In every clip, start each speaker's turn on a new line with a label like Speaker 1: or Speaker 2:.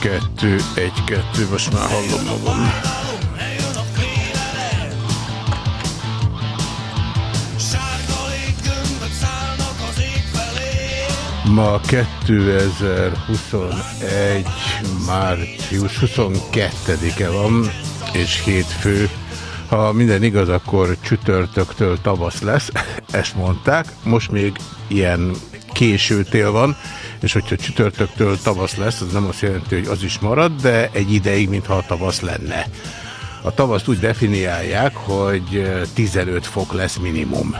Speaker 1: Kettő, egy, kettő, most már hallom magam. Ma 2021. március 22-e van, és hétfő. Ha minden igaz, akkor csütörtöktől tavasz lesz, ezt mondták. Most még ilyen késő tél van, és hogyha csütörtöktől tavasz lesz, az nem azt jelenti, hogy az is marad, de egy ideig, mintha a tavasz lenne. A tavaszt úgy definiálják, hogy 15 fok lesz minimum.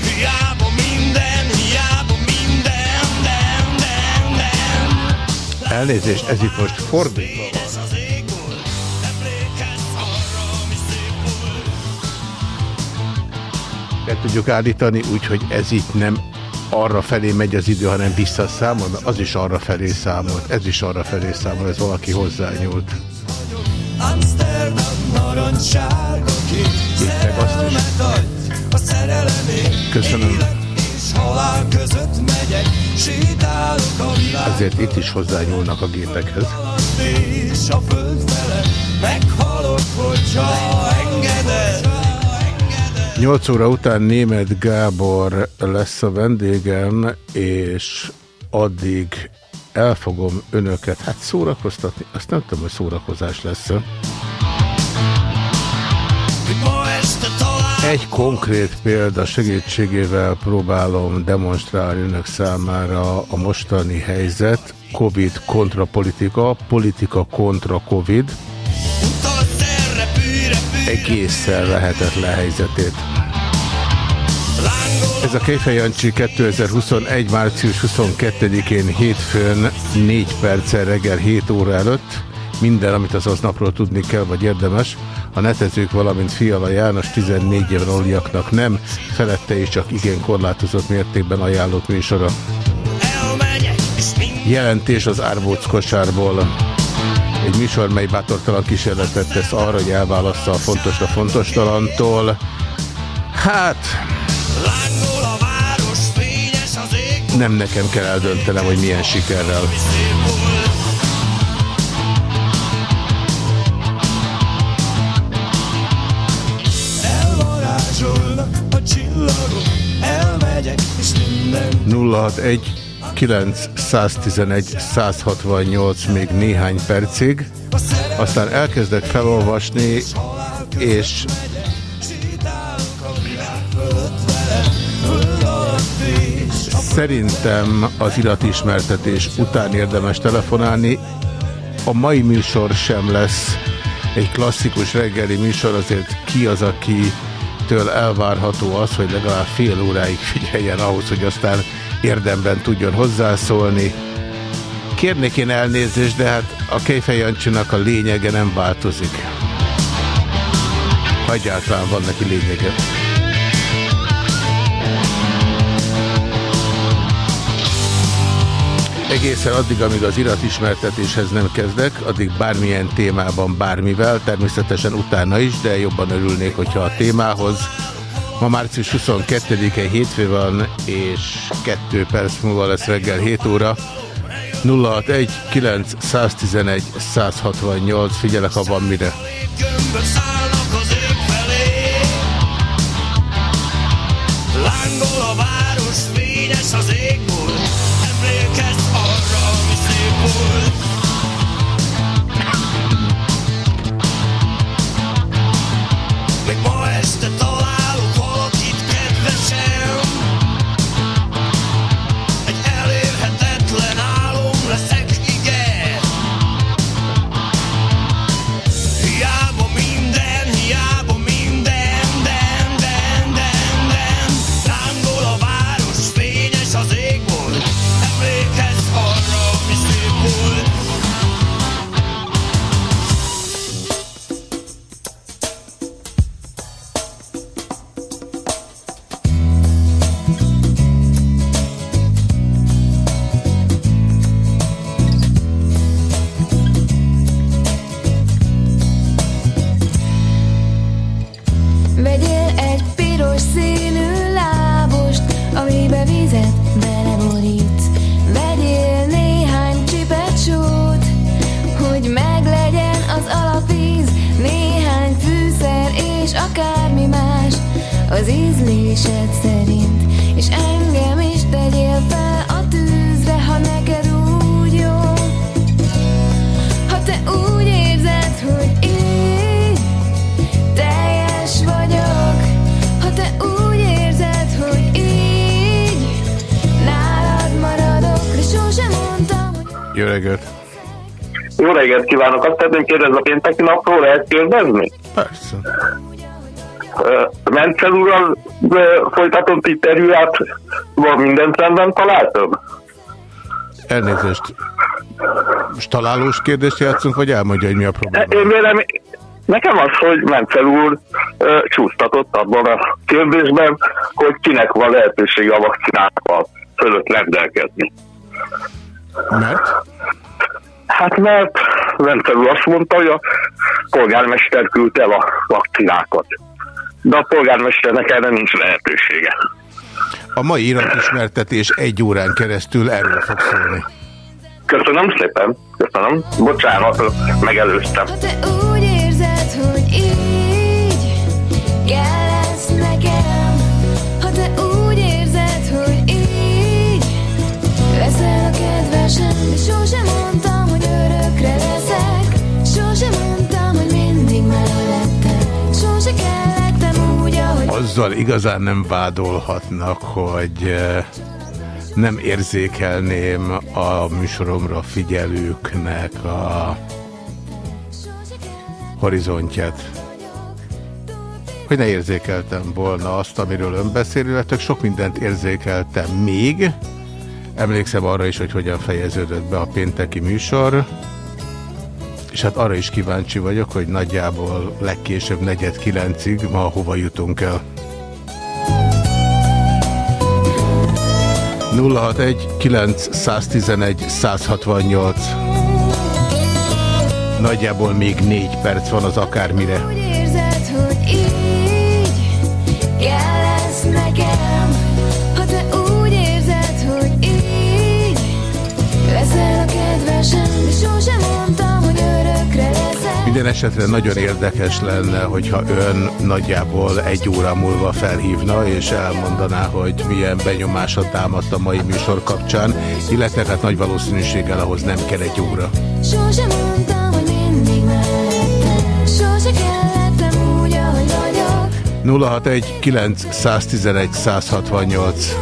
Speaker 1: Hiába minden, hiába minden, den, den, den. Elnézést, ez itt most fordítva van. Be tudjuk állítani, úgyhogy ez itt nem arra felé megy az idő, hanem visszaszámol, mert az is arra felé számolt, ez is arra felé számol, ez valaki hozzányúlt. Köszönöm. Ezért itt is hozzányúlnak a gépekhez. Meghalok, hogyha engeded 8 óra után német Gábor lesz a vendégem, és addig el fogom önöket, hát szórakoztatni, azt nem tudom, hogy szórakozás lesz. Egy konkrét példa segítségével próbálom demonstrálni önök számára a mostani helyzet, Covid kontra politika, politika kontra Covid egészen lehetetlen helyzetét. Ez a Kejfej Jancsi 2021. március 22-én hétfőn 4 perccel reggel 7 óra előtt. Minden, amit az aznapról tudni kell, vagy érdemes. A netezők, valamint Fiala János 14 éven oliaknak nem, felette és csak igen korlátozott mértékben ajánlott műsora. Jelentés az árbóc kosárból. Egy műsor, mely bátortalan kísérletet tesz arra, hogy elválassza a fontos a fontos talantól. Hát... Nem nekem kell eldöntenem, hogy milyen sikerrel. Nulla egy 911 168 még néhány percig, aztán elkezdek felolvasni, és Szerintem az iratismertetés után érdemes telefonálni. A mai műsor sem lesz egy klasszikus reggeli műsor, azért ki az, aki től elvárható az, hogy legalább fél óráig figyeljen ahhoz, hogy aztán érdemben tudjon hozzászólni. Kérnék én elnézést, de hát a Kejfej Jancsinak a lényege nem változik. Hagyáltalán van neki lényege. Egészen addig, amíg az iratismertetéshez nem kezdek, addig bármilyen témában bármivel, természetesen utána is, de jobban örülnék, hogyha a témához. Ma március 22-e hétfő van, és 2 perc múlva lesz reggel 7 óra. 061 911 168, figyelek, ha van mire.
Speaker 2: Kérdezni?
Speaker 1: Persze.
Speaker 2: Mencel úrral folytatott interjúját van minden szemben találtam?
Speaker 1: Elnézést. Most találós kérdést játszunk, vagy elmondja, hogy mi a probléma?
Speaker 2: Én vélem, nekem az, hogy Mencel úr uh, csúsztatott abban a kérdésben, hogy kinek van lehetősége a vakcinákkal fölött rendelkezni.
Speaker 1: Mert?
Speaker 2: Hát mert úr azt mondta, hogy a polgármester küldte el a vakcinákat. De a polgármesternek erre nincs lehetősége.
Speaker 1: A mai iratismertetés egy órán keresztül erről fog szólni.
Speaker 2: Köszönöm szépen, köszönöm. Bocsánat, megelőztem.
Speaker 3: Ha te úgy érzed, hogy így
Speaker 1: Azzal igazán nem vádolhatnak, hogy eh, nem érzékelném a műsoromra figyelőknek a horizontját. Hogy ne érzékeltem volna azt, amiről ön beszél, illetve sok mindent érzékeltem még. Emlékszem arra is, hogy hogyan fejeződött be a pénteki műsor. És hát arra is kíváncsi vagyok, hogy nagyjából legkésőbb negyed kilencig ma hova jutunk el. 061 911 168 Nagyjából még négy perc van az akármire.
Speaker 3: Úgy érzed, hogy
Speaker 1: Minden esetre nagyon érdekes lenne, hogyha ön nagyjából egy óra múlva felhívna, és elmondaná, hogy milyen benyomása támadt a mai műsor kapcsán, illetve hát nagy valószínűséggel ahhoz nem kell egy óra.
Speaker 3: Sosem mondtam, hogy mindig mellettem, sose kellettem úgy, ahogy vagyok.
Speaker 1: 061 911 168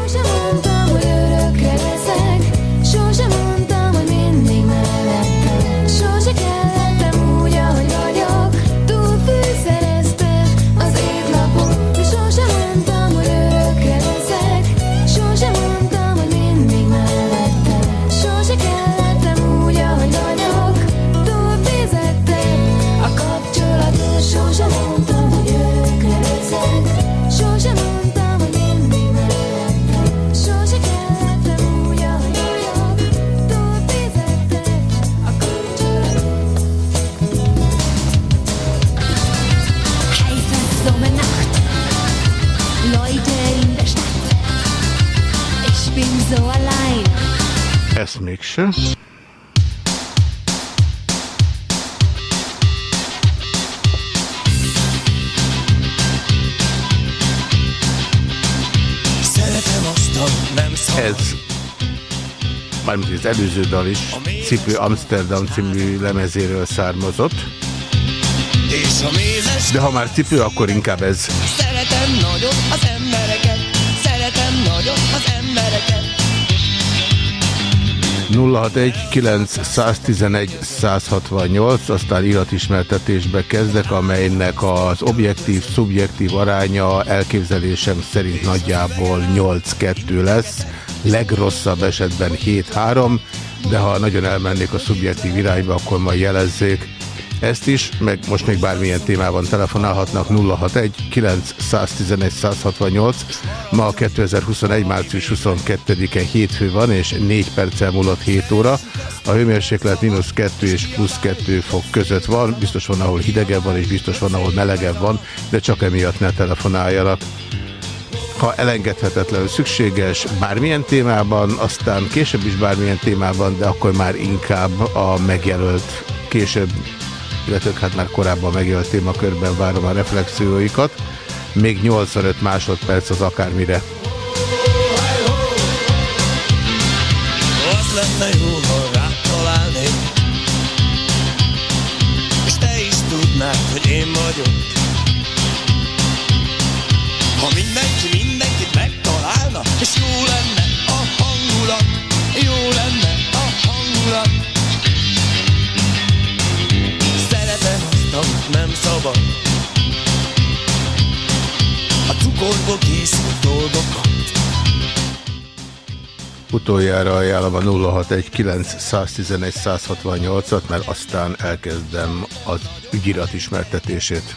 Speaker 1: előző dal is, Cipő Amsterdam című lemezéről származott, de ha már cipő, akkor inkább ez.
Speaker 4: Szeretem nagyon az embereket Szeretem nagyon az embereket.
Speaker 1: 061 911 168, aztán iratismertetésbe kezdek, amelynek az objektív-szubjektív aránya elképzelésem szerint nagyjából 8-2 lesz, legrosszabb esetben 7-3, de ha nagyon elmennék a szubjektív irányba, akkor majd jelezzék ezt is, meg most még bármilyen témában telefonálhatnak 061 911 168. Ma 2021. március 22-e hétfő van, és 4 perccel múlott 7 óra. A hőmérséklet mínusz 2 és plusz 2 fok között van, biztos van, ahol hidegebb van, és biztos van, ahol melegebb van, de csak emiatt ne telefonáljanak ha elengedhetetlenül szükséges bármilyen témában, aztán később is bármilyen témában, de akkor már inkább a megjelölt később, illetve hát már korábban megjelölt témakörben várom a reflexióikat. Még 85 másodperc az akármire.
Speaker 4: Az lenne jó, ha rád És te is tudnád, hogy én vagyok Ha mindenki megtalálna És jó lenne a hangulat Jó lenne a hangulat. Amit nem szabad. A cukorból készült dolgokat.
Speaker 1: Utoljára ajánlom a 0619111 at mert aztán elkezdem az ügyirat ismertetését.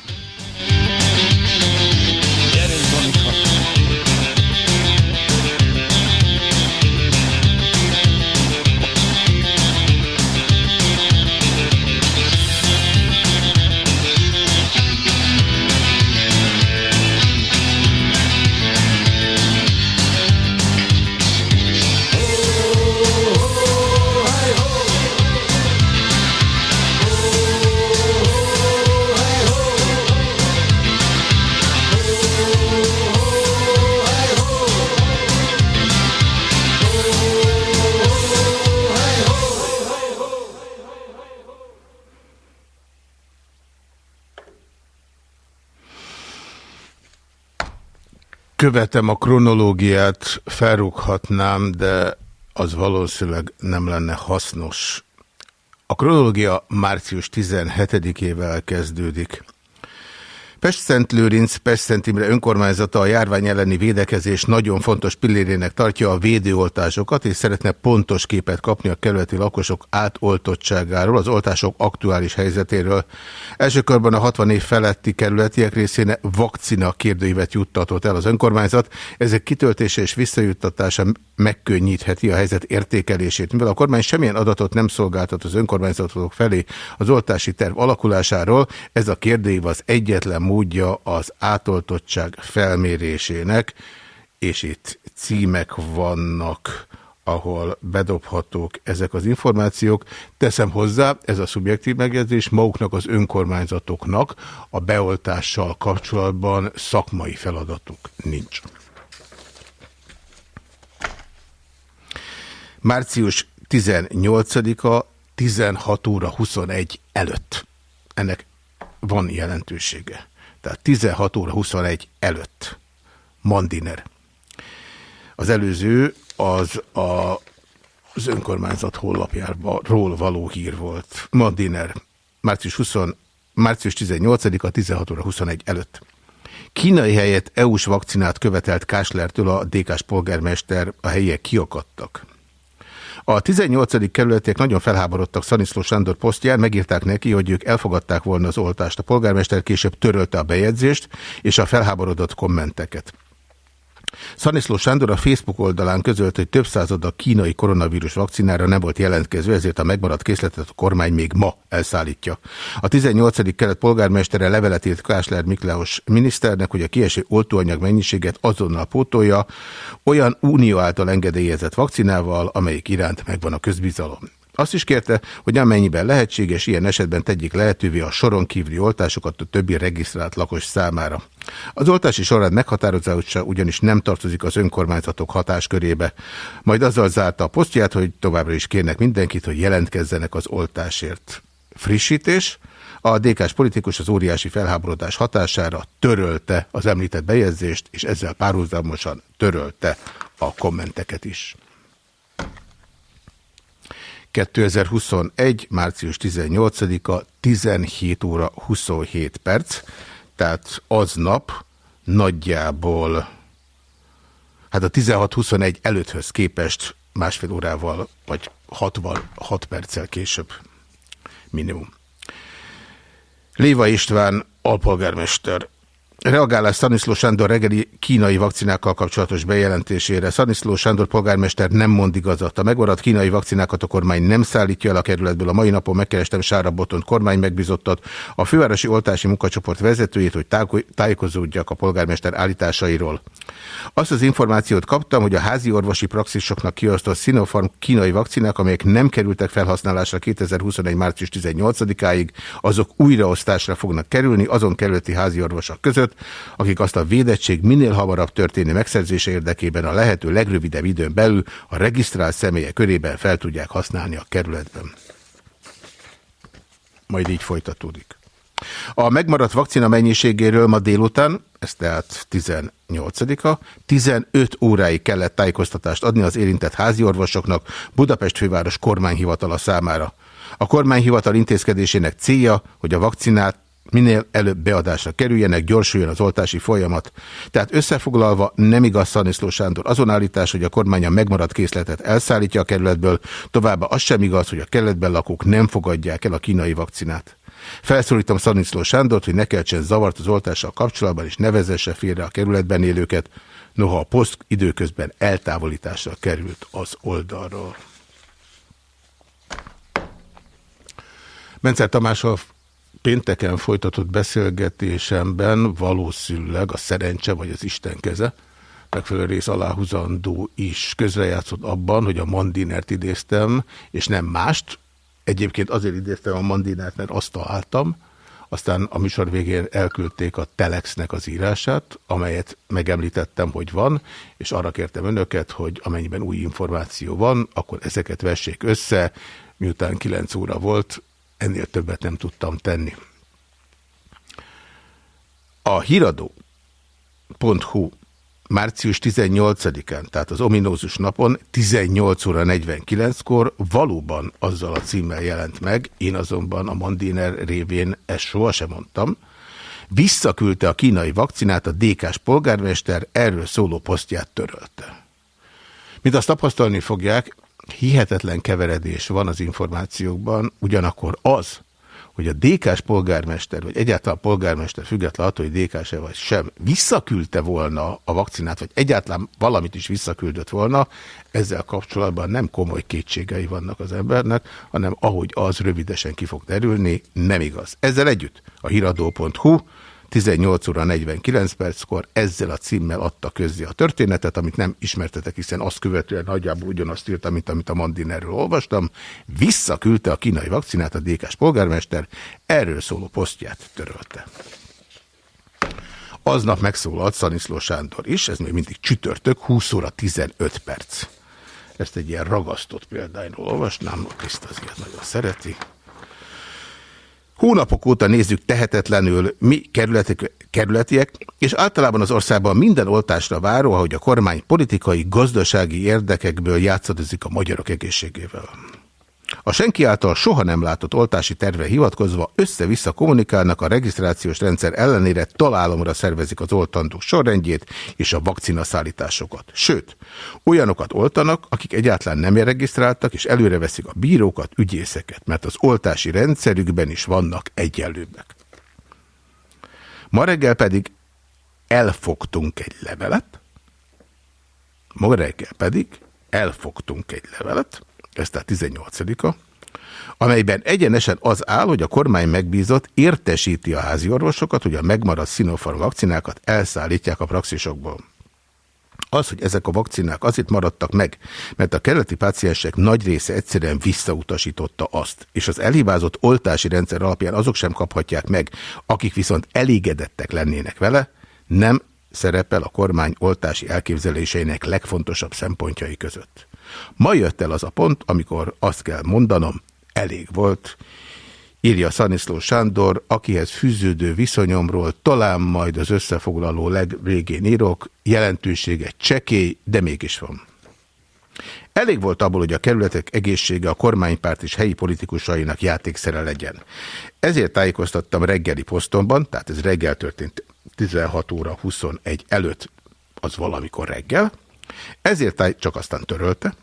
Speaker 1: Követem a kronológiát, felrúghatnám, de az valószínűleg nem lenne hasznos. A kronológia március 17-ével kezdődik. Pest-Szent Lőrinc, Pest-Szent Imre önkormányzata a járvány elleni védekezés nagyon fontos pillérének tartja a védőoltásokat, és szeretne pontos képet kapni a kerületi lakosok átoltottságáról, az oltások aktuális helyzetéről. Első körben a 60 év feletti kerületiek részén vakcina kérdőívet juttatott el az önkormányzat. Ezek kitöltése és visszajuttatása megkönnyítheti a helyzet értékelését. Mivel a kormány semmilyen adatot nem szolgáltat az önkormányzatok felé az oltási terv alakulásáról, ez a kérdőív az egyetlen módja az átoltottság felmérésének, és itt címek vannak, ahol bedobhatók ezek az információk. Teszem hozzá, ez a szubjektív megjegyzés, maguknak az önkormányzatoknak a beoltással kapcsolatban szakmai feladatuk nincs. Március 18-a 16 óra 21 előtt. Ennek van jelentősége. Tehát 16 óra 21 előtt. Mandiner. Az előző az a, az önkormányzat honlapjáról való hír volt. Mandiner. Március, 20, március 18-a 16 óra 21 előtt. Kínai helyett EU-s vakcinát követelt Káslertől a DK-s polgármester, a helyiek kiakadtak. A 18. kerületiek nagyon felháborodtak Szaniszló Sándor posztján, megírták neki, hogy ők elfogadták volna az oltást. A polgármester később törölte a bejegyzést és a felháborodott kommenteket. Szaniszló Sándor a Facebook oldalán közölt, hogy több század a kínai koronavírus vakcinára nem volt jelentkező, ezért a megmaradt készletet a kormány még ma elszállítja. A 18. kelet polgármestere levelet írt Kásler Miklós miniszternek, hogy a kieső oltóanyag mennyiséget azonnal pótolja olyan unió által engedélyezett vakcinával, amelyik iránt megvan a közbizalom. Azt is kérte, hogy amennyiben lehetséges, ilyen esetben tegyék lehetővé a soron kívüli oltásokat a többi regisztrált lakos számára. Az oltási során meghatározása ugyanis nem tartozik az önkormányzatok hatáskörébe. Majd azzal zárta a posztját, hogy továbbra is kérnek mindenkit, hogy jelentkezzenek az oltásért. Frissítés. A DK-s politikus az óriási felháborodás hatására törölte az említett bejegyzést, és ezzel párhuzamosan törölte a kommenteket is. 2021. március 18-a 17 óra 27 perc, tehát aznap nagyjából hát a 16-21 előtthöz képest másfél órával, vagy 66 perccel később minimum. Léva István alpolgármester Reagálás Szaniszló Sándor reggeli kínai vakcinákkal kapcsolatos bejelentésére. Szaniszló Sándor polgármester nem mond igazat. A megmaradt kínai vakcinákat a kormány nem szállítja el a kerületből. A mai napon megkerestem Sára Botont kormány megbizottat, a fővárosi oltási munkacsoport vezetőjét, hogy tájékozódjak a polgármester állításairól. Azt az információt kaptam, hogy a házi orvosi praxisoknak kiosztott Sinopharm kínai vakcinák, amelyek nem kerültek felhasználásra 2021. március 18-áig, azok újraosztásra fognak kerülni azon kerületi házi orvosok között, akik azt a védettség minél hamarabb történő megszerzése érdekében a lehető legrövidebb időn belül a regisztrált személyek körében fel tudják használni a kerületben. Majd így folytatódik. A megmaradt vakcina mennyiségéről ma délután, ez tehát 18-a, 15 óráig kellett tájékoztatást adni az érintett háziorvosoknak Budapest főváros kormányhivatala számára. A kormányhivatal intézkedésének célja, hogy a vakcinát minél előbb beadásra kerüljenek, gyorsuljon az oltási folyamat. Tehát összefoglalva nem igaz Szaniszló Sándor azon állítás, hogy a kormány a megmaradt készletet elszállítja a kerületből, továbbá az sem igaz, hogy a kerületben lakók nem fogadják el a kínai vakcinát. Felszólítom Szaniszló Sándort, hogy ne keltsen zavart az oltással kapcsolatban, és nevezesse félre a kerületben élőket, noha a poszt időközben eltávolításra került az oldalról. Mencer Tamással pénteken folytatott beszélgetésemben valószínűleg a szerencse vagy az Isten keze megfelelő rész aláhuzandó is közrejátszott abban, hogy a Mandinert idéztem, és nem mást. Egyébként azért idéztem a Mandinert, mert azt találtam, aztán a műsor végén elküldték a Telexnek az írását, amelyet megemlítettem, hogy van, és arra kértem önöket, hogy amennyiben új információ van, akkor ezeket vessék össze, miután 9 óra volt, ennél többet nem tudtam tenni. A híradó.hu március 18-án, tehát az ominózus napon 18 óra 49-kor valóban azzal a címmel jelent meg, én azonban a Mandiner révén ezt sohasem mondtam, visszaküldte a kínai vakcinát a DK-s polgármester, erről szóló posztját törölte. Mint azt tapasztalni fogják, hihetetlen keveredés van az információkban, ugyanakkor az, hogy a DK-s polgármester, vagy egyáltalán polgármester független attól, hogy DK-se vagy sem, visszaküldte volna a vakcinát, vagy egyáltalán valamit is visszaküldött volna, ezzel kapcsolatban nem komoly kétségei vannak az embernek, hanem ahogy az rövidesen ki fog derülni, nem igaz. Ezzel együtt a hiradó.hu 18 óra 49 perckor ezzel a címmel adta közzé a történetet, amit nem ismertetek, hiszen azt követően nagyjából ugyanazt írta, mint amit a Mandinerről olvastam. Visszaküldte a kínai vakcinát a DK-s polgármester, erről szóló posztját törölte. Aznap megszólalt Szaniszló Sándor is, ez még mindig csütörtök, 20 óra 15 perc. Ezt egy ilyen ragasztott példányról olvasnám, a Kriszt az nagyon szereti. Hónapok óta nézzük tehetetlenül mi kerületek, kerületiek, és általában az országban minden oltásra váró, ahogy a kormány politikai, gazdasági érdekekből játszadozik a magyarok egészségével. A senki által soha nem látott oltási terve hivatkozva össze-vissza kommunikálnak a regisztrációs rendszer ellenére találomra szervezik az oltandók sorrendjét és a vakcinaszállításokat. Sőt, olyanokat oltanak, akik egyáltalán nem regisztráltak, és előre veszik a bírókat, ügyészeket, mert az oltási rendszerükben is vannak egyenlőbbek. Ma reggel pedig elfogtunk egy levelet, ma reggel pedig elfogtunk egy levelet, ez tehát 18-a, amelyben egyenesen az áll, hogy a kormány megbízott értesíti a házi orvosokat, hogy a megmaradt Sinopharm vakcinákat elszállítják a praxisokból. Az, hogy ezek a vakcinák azért maradtak meg, mert a keleti páciensek nagy része egyszerűen visszautasította azt, és az elhibázott oltási rendszer alapján azok sem kaphatják meg, akik viszont elégedettek lennének vele, nem szerepel a kormány oltási elképzeléseinek legfontosabb szempontjai között. Ma jött el az a pont, amikor azt kell mondanom, elég volt, írja Szaniszló Sándor, akihez fűződő viszonyomról talán majd az összefoglaló legvégén írok, jelentősége csekély, de mégis van. Elég volt abból, hogy a kerületek egészsége a kormánypárt és helyi politikusainak játékszere legyen. Ezért tájékoztattam reggeli posztomban, tehát ez reggel történt 16 óra 21 előtt, az valamikor reggel, ezért csak aztán törölte,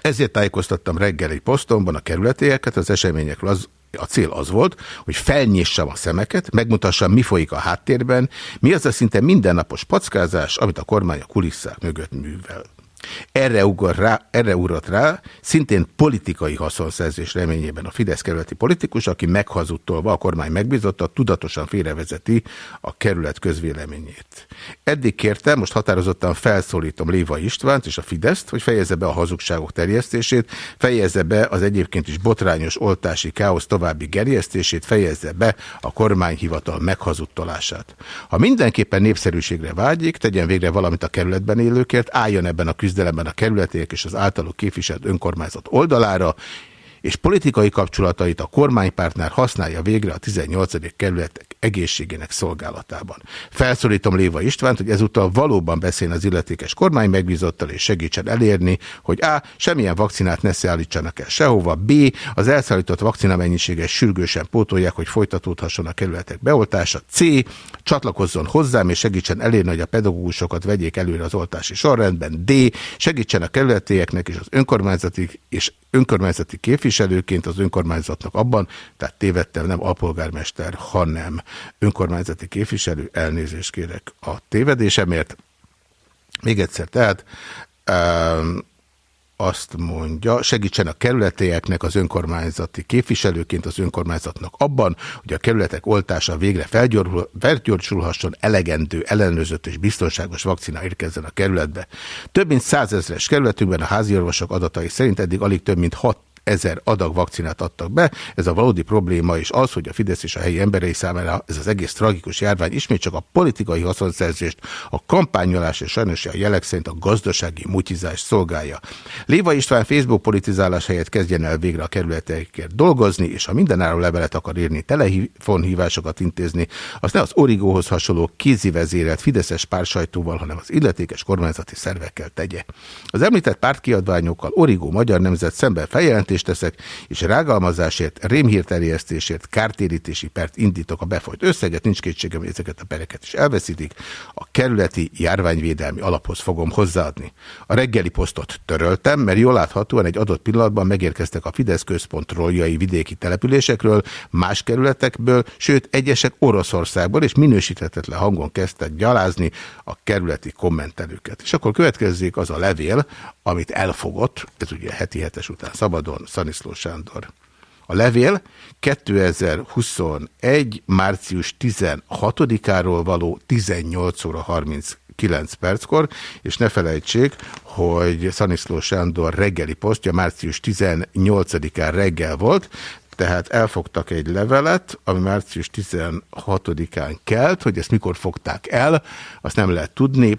Speaker 1: ezért tájékoztattam reggeli posztomban a kerületieket az eseményekről. Az, a cél az volt, hogy felnyissam a szemeket, megmutassam, mi folyik a háttérben, mi az a szinte mindennapos packázás, amit a kormány a kulisszák mögött művel. Erre, ugor rá, erre ugrott rá, szintén politikai haszonszerzés reményében a Fidesz kerületi politikus, aki meghazudtolva a kormány megbízotta, tudatosan félrevezeti a kerület közvéleményét. Eddig kérte, most határozottan felszólítom Léva Istvánt és a Fideszt, hogy fejezze be a hazugságok terjesztését, fejezze be az egyébként is botrányos oltási káosz további gerjesztését, fejezze be a kormányhivatal meghazudtolását. Ha mindenképpen népszerűségre vágyik, tegyen végre valamit a kerületben élőkért, álljon ebben a küzdelemben a kerületiek és az általuk képviselt önkormányzat oldalára, és politikai kapcsolatait a kormánypártnál használja végre a 18. kerületek egészségének szolgálatában. Felszólítom Léva Istvánt, hogy ezúttal valóban beszéljen az illetékes kormány megbízottal és segítsen elérni, hogy A. semmilyen vakcinát ne szállítsanak el sehova, B. az elszállított vakcina mennyiséget sürgősen pótolják, hogy folytatódhasson a kerületek beoltása, C. csatlakozzon hozzám és segítsen elérni, hogy a pedagógusokat vegyék előre az oltási sorrendben, D. segítsen a kerületieknek és az önkormányzati és önkormányzati képviselőként az önkormányzatnak abban, tehát tévedtem, nem alpolgármester, hanem önkormányzati képviselő, elnézést kérek a tévedésemért. Még egyszer, tehát um, azt mondja, segítsen a kerületieknek az önkormányzati képviselőként az önkormányzatnak abban, hogy a kerületek oltása végre felgyorsulhasson, elegendő, ellenőrzött és biztonságos vakcina érkezzen a kerületbe. Több mint százezres kerületünkben a háziorvosok adatai szerint eddig alig több mint 6 ezer adag vakcinát adtak be. Ez a valódi probléma is az, hogy a Fidesz és a helyi emberei számára ez az egész tragikus járvány ismét csak a politikai haszonszerzést, a kampányolás és sajnos a jelek szerint a gazdasági mutizás szolgálja. Léva István Facebook politizálás helyett kezdjen el végre a kerületekért dolgozni, és ha mindenáról levelet akar írni, telefonhívásokat intézni, azt ne az Origóhoz hasonló kézivezérelt Fideszes pársajtóval, hanem az illetékes kormányzati szervekkel tegye. Az említett pártkiadványokkal Origó Magyar Nemzet szemben feljelentés teszek, és rágalmazásért, rémhírterjesztésért, kártérítési pert indítok a befolyt összeget, nincs kétségem, hogy ezeket a pereket is elveszítik, a kerületi járványvédelmi alaphoz fogom hozzáadni. A reggeli posztot töröltem, mert jól láthatóan egy adott pillanatban megérkeztek a Fidesz központ roljai vidéki településekről, más kerületekből, sőt egyesek Oroszországból, és minősíthetetlen hangon kezdtek gyalázni a kerületi kommentelőket. És akkor következzék az a levél, amit elfogott, ez ugye heti hetes után szabadon, Szaniszló Sándor. A levél 2021. március 16-áról való 18 óra 39 perckor, és ne felejtsék, hogy Szaniszló Sándor reggeli posztja március 18-án reggel volt, tehát elfogtak egy levelet, ami március 16-án kelt, hogy ezt mikor fogták el, azt nem lehet tudni,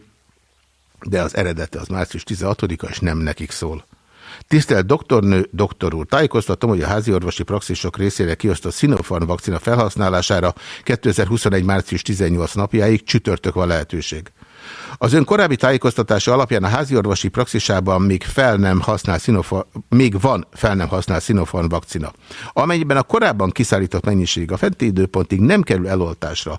Speaker 1: de az eredete az március 16-a, és nem nekik szól. Tisztelt doktornő, doktor úr, tájékoztatom, hogy a házi orvosi praxisok részére kiosztott Sinopharm vakcina felhasználására 2021. március 18 napjáig csütörtök van lehetőség. Az ön korábbi tájékoztatása alapján a háziorvosi praxisában még, fel nem használ Sinopharm, még van fel nem használ Sinopharm vakcina. Amennyiben a korábban kiszállított mennyiség a fenti időpontig nem kerül eloltásra,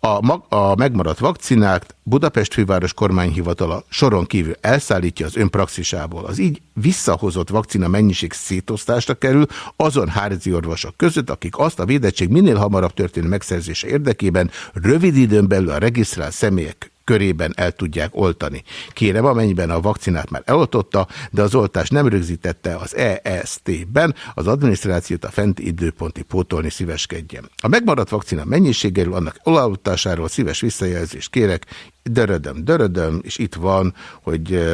Speaker 1: a, mag, a megmaradt vakcinát Budapest főváros kormányhivatala soron kívül elszállítja az önpraxisából. Az így visszahozott vakcina mennyiség szétosztásra kerül azon házi orvosok között, akik azt a védettség minél hamarabb történő megszerzése érdekében rövid időn belül a regisztrált személyek körében el tudják oltani. Kérem, amennyiben a vakcinát már eloltotta, de az oltás nem rögzítette az EST-ben, az adminisztrációt a fenti időponti pótolni szíveskedjen. A megmaradt vakcina mennyiségéről, annak olajoltásáról szíves visszajelzést kérek, dörödöm, dörödöm, és itt van, hogy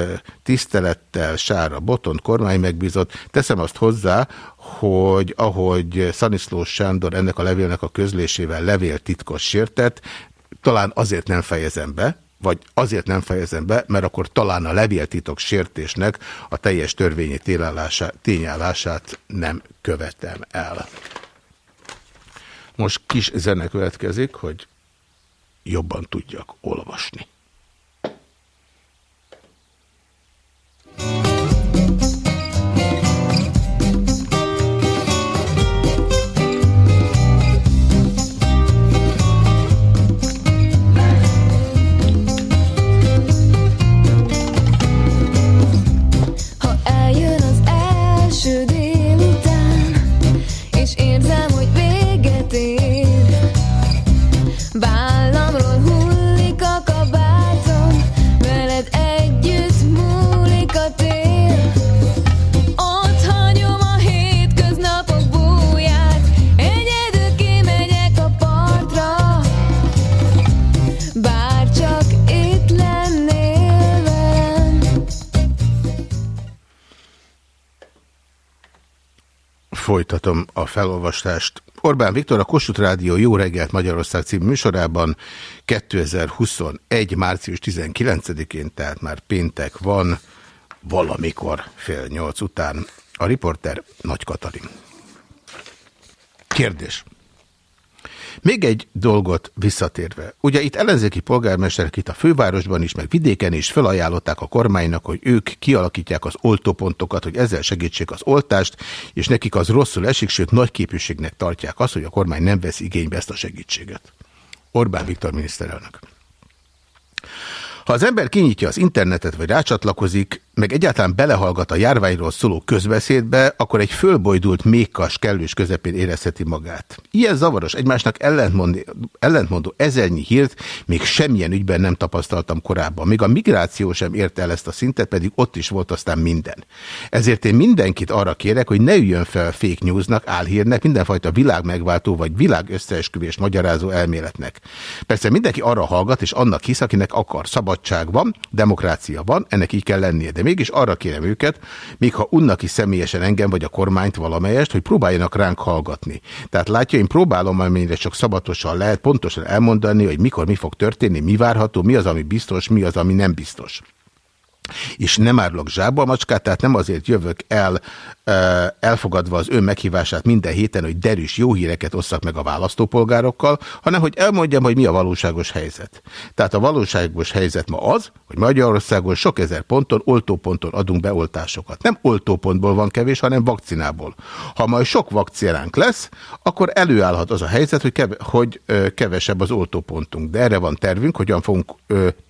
Speaker 1: tisztelettel Sára Boton kormány megbízott. Teszem azt hozzá, hogy ahogy Szaniszlós Sándor ennek a levélnek a közlésével levél titkos sértett, talán azért nem fejezem be, vagy azért nem fejezem be, mert akkor talán a levéltitok sértésnek a teljes törvényi tényállását nem követem el. Most kis zene következik, hogy jobban tudjak olvasni. Felolvastást. Orbán Viktor a Kossuth Rádió Jó reggelt Magyarország című műsorában 2021. március 19-én, tehát már péntek van, valamikor fél nyolc után. A riporter Nagy Katalin. Kérdés. Még egy dolgot visszatérve. Ugye itt ellenzéki polgármesterek itt a fővárosban is, meg vidéken is felajánlották a kormánynak, hogy ők kialakítják az oltópontokat, hogy ezzel segítsék az oltást, és nekik az rosszul esik, sőt nagy képűségnek tartják azt, hogy a kormány nem vesz igénybe ezt a segítséget. Orbán Viktor miniszterelnök. Ha az ember kinyitja az internetet, vagy rácsatlakozik, meg egyáltalán belehallgat a járványról szóló közbeszédbe, akkor egy fölbojdult mékas kellős közepén érezheti magát. Ilyen zavaros, egymásnak ellentmondó, ellentmondó ezernyi hírt még semmilyen ügyben nem tapasztaltam korábban. Még a migráció sem érte el ezt a szintet, pedig ott is volt aztán minden. Ezért én mindenkit arra kérek, hogy ne üljön fel fake newsnak, álhírnek, mindenfajta világmegváltó vagy világ összeesküvés magyarázó elméletnek. Persze mindenki arra hallgat, és annak hisz, akinek akar. Szabadság van, demokrácia van, ennek így kell lennie. De mégis arra kérem őket, még ha unnak is személyesen engem vagy a kormányt valamelyest, hogy próbáljanak ránk hallgatni. Tehát látja, én próbálom, amennyire csak szabatosan lehet pontosan elmondani, hogy mikor mi fog történni, mi várható, mi az, ami biztos, mi az, ami nem biztos és nem árulok zsába a macskát, tehát nem azért jövök el elfogadva az ön meghívását minden héten, hogy derűs jó híreket osszak meg a választópolgárokkal, hanem hogy elmondjam, hogy mi a valóságos helyzet. Tehát a valóságos helyzet ma az, hogy Magyarországon sok ezer ponton, oltóponton adunk beoltásokat. Nem oltópontból van kevés, hanem vakcinából. Ha majd sok vakcinánk lesz, akkor előállhat az a helyzet, hogy, keve, hogy kevesebb az oltópontunk. De erre van tervünk, hogyan fogunk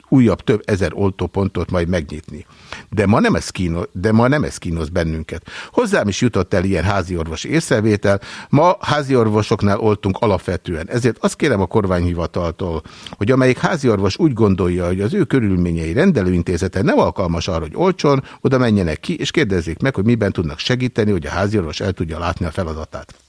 Speaker 1: újabb több ezer oltópontot majd megnyitni. De ma nem ez, kínos, de ma nem ez kínos bennünket. Hozzám is jutott el ilyen háziorvosi észrevétel. Ma háziorvosoknál oltunk alapvetően. Ezért azt kérem a kormányhivataltól, hogy amelyik háziorvos úgy gondolja, hogy az ő körülményei rendelőintézete nem alkalmas arra, hogy olcson, oda menjenek ki, és kérdezzék meg, hogy miben tudnak segíteni, hogy a háziorvos el tudja látni a feladatát.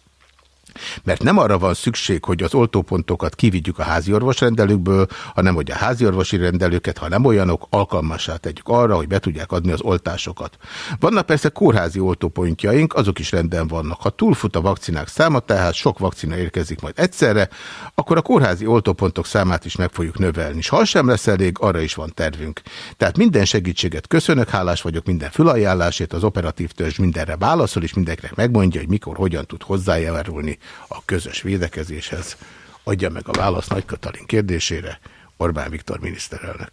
Speaker 1: Mert nem arra van szükség, hogy az oltópontokat kivigyük a háziorvos rendelőkből, hanem hogy a háziorvosi rendelőket, ha nem olyanok, alkalmassá tegyük arra, hogy be tudják adni az oltásokat. Vannak persze kórházi oltópontjaink, azok is rendben vannak. Ha túlfut a vakcinák száma, tehát sok vakcina érkezik majd egyszerre, akkor a kórházi oltópontok számát is meg fogjuk növelni. És ha sem lesz elég, arra is van tervünk. Tehát minden segítséget köszönök, hálás vagyok minden fülajánlásért, az operatív törzs mindenre válaszol, és mindenkinek megmondja, hogy mikor, hogyan tud hozzájárulni a közös védekezéshez. Adja meg a választ Nagy Katalin kérdésére Orbán Viktor miniszterelnök.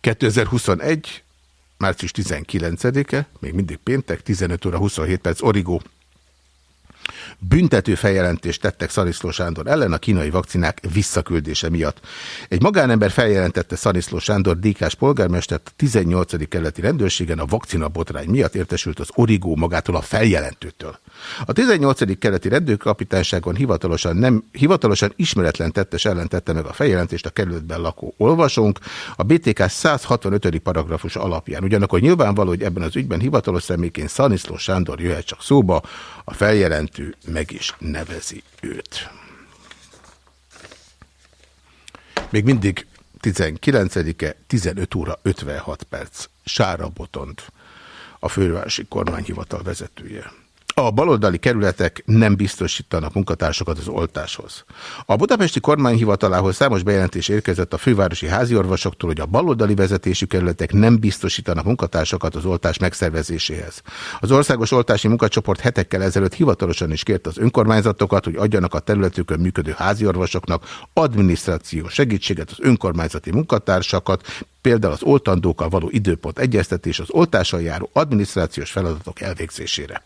Speaker 1: 2021. március 19-e, még mindig péntek, 15 óra 27 perc, Origó büntető feljelentést tettek Szaniszló Sándor ellen a kínai vakcinák visszaküldése miatt. Egy magánember feljelentette Szaniszló Sándor DK-s polgármestert a 18. keleti rendőrségen a vakcina botrány miatt értesült az origó magától a feljelentőtől. A 18. keleti rendőrkapitányságon hivatalosan, nem, hivatalosan ismeretlen tettes ellen tette meg a feljelentést a kerületben lakó olvasónk, a BTK 165. paragrafus alapján. Ugyanakkor nyilvánvaló, hogy ebben az ügyben hivatalos személyként Szaniszló Sándor jöhet csak szóba, a feljelentő meg is nevezi őt. Még mindig 19-e, 15 óra 56 perc. Sára Botont, a fővárosi kormányhivatal vezetője. A baloldali kerületek nem biztosítanak munkatársakat az oltáshoz. A budapesti kormányhivatalához számos bejelentés érkezett a fővárosi háziorvosoktól, hogy a baloldali vezetésű kerületek nem biztosítanak munkatársakat az oltás megszervezéséhez. Az országos oltási munkacsoport hetekkel ezelőtt hivatalosan is kért az önkormányzatokat, hogy adjanak a területükön működő háziorvosoknak adminisztrációs segítséget az önkormányzati munkatársakat, például az oltandókkal való időpont egyeztetés az oltással járó adminisztrációs feladatok elvégzésére.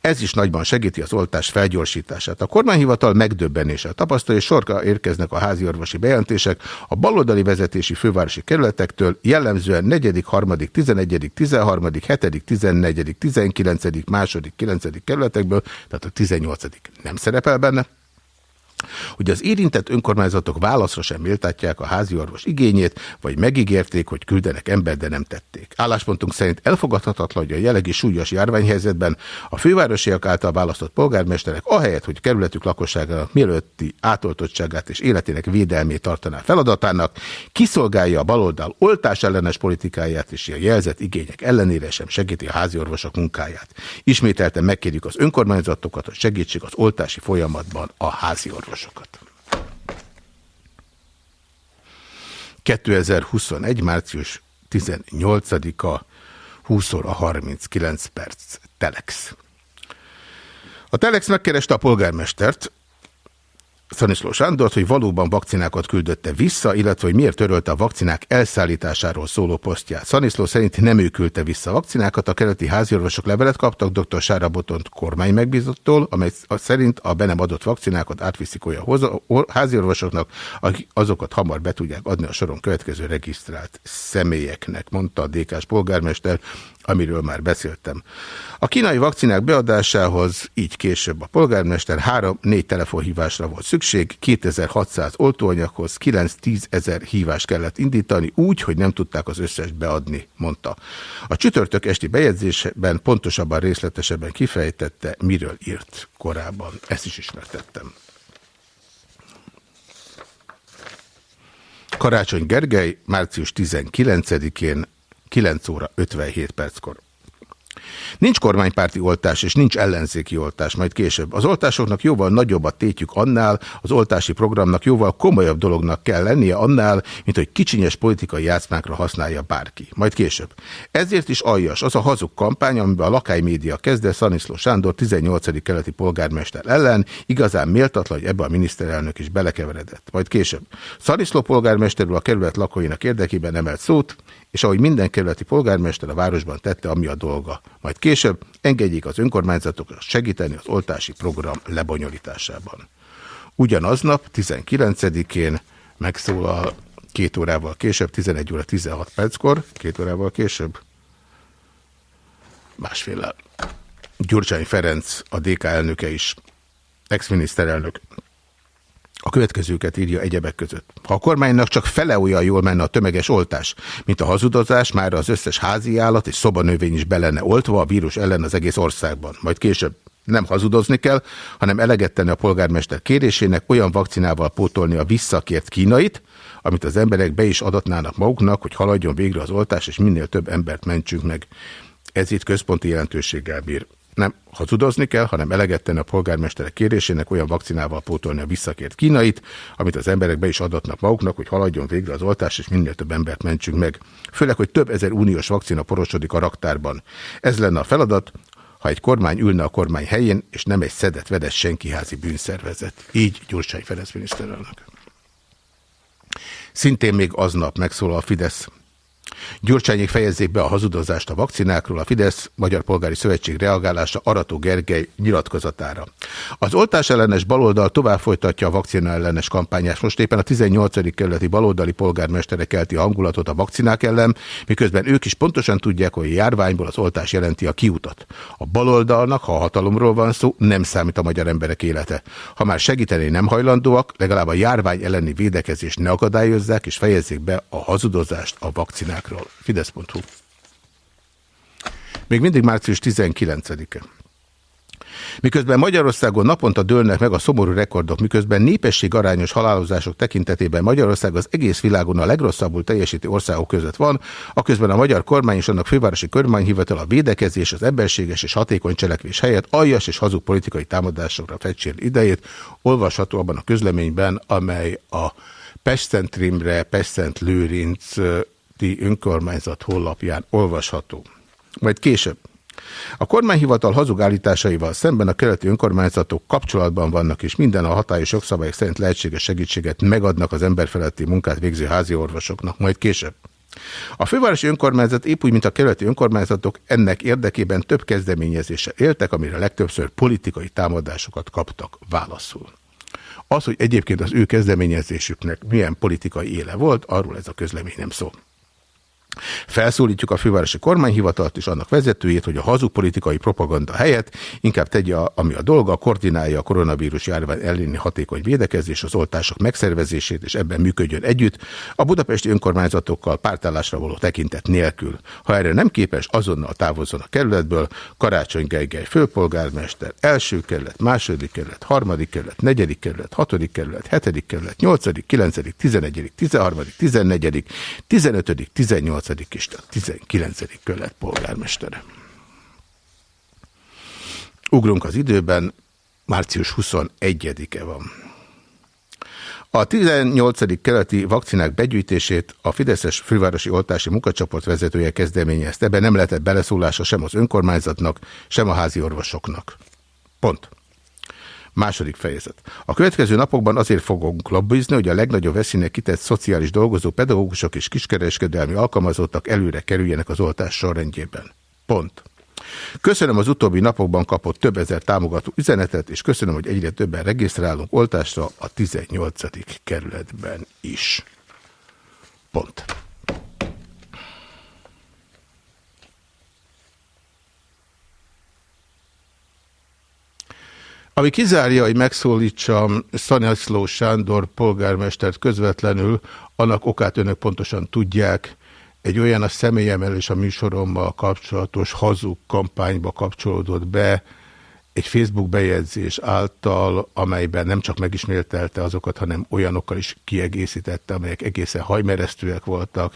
Speaker 1: Ez is nagyban segíti az oltás felgyorsítását. A kormányhivatal megdöbbenéssel tapasztalja, hogy sorka érkeznek a házi orvosi bejelentések a baloldali vezetési fővárosi kerületektől, jellemzően 4., 3., 11., 13., 7., 14., 19., 2., 9. kerületekből, tehát a 18. nem szerepel benne, hogy az érintett önkormányzatok válaszra sem méltatják a házi orvos igényét, vagy megígérték, hogy küldenek ember, de nem tették. Álláspontunk szerint elfogadhatatlan, hogy a jelenlegi súlyos járványhelyzetben a fővárosiak által választott polgármesterek ahelyett, hogy kerületük lakosságának mielőtti átoltottságát és életének védelmét tartaná feladatának, kiszolgálja a baloldal oltás ellenes politikáját és a jelzett igények ellenére sem segíti a házi orvosok munkáját. Ismételten megkérjük az önkormányzatokat, hogy segítsék az oltási folyamatban a házi orvosokat. 2021. március 18-a 20 óra 39 perc. Telex. A Telex megkereste a polgármestert, Szaniszló Sándort, hogy valóban vakcinákat küldötte vissza, illetve hogy miért törölte a vakcinák elszállításáról szóló posztját. Szaniszló szerint nem ő küldte vissza a vakcinákat, a keleti háziorvosok levelet kaptak dr. Sára Botont kormány megbízottól, amely szerint a be nem adott vakcinákat átviszik olyan háziorvosoknak, akik azokat hamar be tudják adni a soron következő regisztrált személyeknek, mondta a DK-s polgármester, amiről már beszéltem. A kínai vakcinák beadásához így később a polgármester 3-4 telefonhívásra volt szükség, 2600 oltóanyaghoz 9-10 ezer hívást kellett indítani úgy, hogy nem tudták az összes beadni, mondta. A csütörtök esti bejegyzésben pontosabban részletesebben kifejtette, miről írt korábban. Ezt is ismertettem. Karácsony Gergely március 19-én 9 óra 57 perckor. Nincs kormánypárti oltás, és nincs ellenzéki oltás, majd később. Az oltásoknak jóval nagyobb a tétjük annál, az oltási programnak jóval komolyabb dolognak kell lennie annál, mint hogy kicsinyes politikai játszmákra használja bárki. Majd később. Ezért is aljas az a hazug kampány, amiben a lakály média kezdte Szaniszló Sándor 18. keleti polgármester ellen, igazán méltatlan, hogy ebbe a miniszterelnök is belekeveredett. Majd később. Szaniszló polgármesterül a kerület lakóinak érdekében emelt szót, és ahogy minden kerületi polgármester a városban tette, ami a dolga. Majd később engedjék az önkormányzatokra segíteni az oltási program lebonyolításában. Ugyanaznap, 19-én megszólal két órával később, 11 óra 16 perckor, két órával később, másféle. Gyurcsány Ferenc, a DK elnöke is, ex-miniszterelnök, a következőket írja egyebek között. Ha a kormánynak csak fele olyan jól menne a tömeges oltás, mint a hazudozás, már az összes házi állat és szobanövény is be oltva a vírus ellen az egész országban. Majd később nem hazudozni kell, hanem eleget a polgármester kérésének, olyan vakcinával pótolni a visszakért kínait, amit az emberek be is adatnának maguknak, hogy haladjon végre az oltás, és minél több embert mentsünk meg. Ez itt központi jelentőséggel bír nem hazudozni kell, hanem eleget tenni a polgármesterek kérésének olyan vakcinával pótolni a visszakért kínait, amit az emberek be is adatnak maguknak, hogy haladjon végre az oltás, és minél több embert mentsünk meg. Főleg, hogy több ezer uniós vakcina porosodik a raktárban. Ez lenne a feladat, ha egy kormány ülne a kormány helyén, és nem egy szedett, vedes senkiházi bűnszervezet. Így Gyurcsány Ferenc miniszterelnök. Szintén még aznap megszólal a Fidesz Gyurcsányék fejezzék be a hazudozást a vakcinákról, a Fidesz Magyar Polgári Szövetség reagálása Arató Gergely nyilatkozatára. Az oltás ellenes baloldal tovább folytatja a vakcina ellenes kampányát. Most éppen a 18. kerületi baloldali polgármestere kelti hangulatot a vakcinák ellen, miközben ők is pontosan tudják, hogy a járványból az oltás jelenti a kiutat. A baloldalnak, ha a hatalomról van szó, nem számít a magyar emberek élete. Ha már segíteni nem hajlandóak, legalább a járvány elleni védekezést ne akadályozzák, és fejezzék be a hazudozást a vakcinákról témákról. Fidesz.hu Még mindig március 19-e. Miközben Magyarországon naponta dőlnek meg a szomorú rekordok, miközben népesség arányos halálozások tekintetében Magyarország az egész világon a legrosszabbul teljesítő országok között van, aközben a magyar kormány és annak fővárosi kormányhivatal a védekezés, az emberséges és hatékony cselekvés helyett aljas és hazug politikai támadásokra fecsél idejét, olvasható abban a közleményben, amely a Pestcentrimre, Pestent Lőrinc önkormányzat honlapján olvasható. Majd később. A kormányhivatal hazug állításaival szemben a keleti önkormányzatok kapcsolatban vannak, és minden a hatályos jogszabályok szerint lehetséges segítséget megadnak az emberfeletti munkát végző házi orvosoknak, majd később. A fővárosi önkormányzat épp úgy, mint a keleti önkormányzatok ennek érdekében több kezdeményezése éltek, amire legtöbbször politikai támadásokat kaptak válaszul. Az, hogy egyébként az ő kezdeményezésüknek milyen politikai éle volt, arról ez a közlemény nem szól. Felszólítjuk a fővárosi kormányhivatalt és annak vezetőjét, hogy a hazug politikai propaganda helyett inkább tegye, ami a dolga, koordinálja a koronavírus járvány elleni hatékony védekezés, az oltások megszervezését, és ebben működjön együtt, a budapesti önkormányzatokkal pártállásra való tekintet nélkül. Ha erre nem képes, azonnal távozzon a kerületből, Karácsony Gergely főpolgármester, első kerület, második kerület, harmadik kerület, negyedik kerület, hatodik kerület, hetedik kerület, nyolcadik, kilencedik, tizenegyedik, tizenharmadik, tizennegyedik, tizenötödik, tizennyolcadik, és a 19. kölet polgármestere. Ugrunk az időben, március 21-e van. A 18. keleti vakcinák begyűjtését a Fideszes fővárosi oltási munkacsoport vezetője kezdeményezte. Ebben nem lehetett beleszólása sem az önkormányzatnak, sem a házi orvosoknak. Pont. Második fejezet. A következő napokban azért fogunk lobbizni, hogy a legnagyobb veszélynek kitett szociális dolgozó pedagógusok és kiskereskedelmi alkalmazottak előre kerüljenek az oltás sorrendjében. Pont. Köszönöm az utóbbi napokban kapott több ezer támogató üzenetet, és köszönöm, hogy egyre többen regisztrálunk oltásra a 18. kerületben is. Pont. Ami kizárja, hogy megszólítsam Szanyaszló Sándor polgármestert közvetlenül, annak okát önök pontosan tudják, egy olyan a személyemmel és a műsorommal kapcsolatos hazug kampányba kapcsolódott be, egy Facebook bejegyzés által, amelyben nem csak megismételte azokat, hanem olyanokkal is kiegészítette, amelyek egészen hajmeresztőek voltak.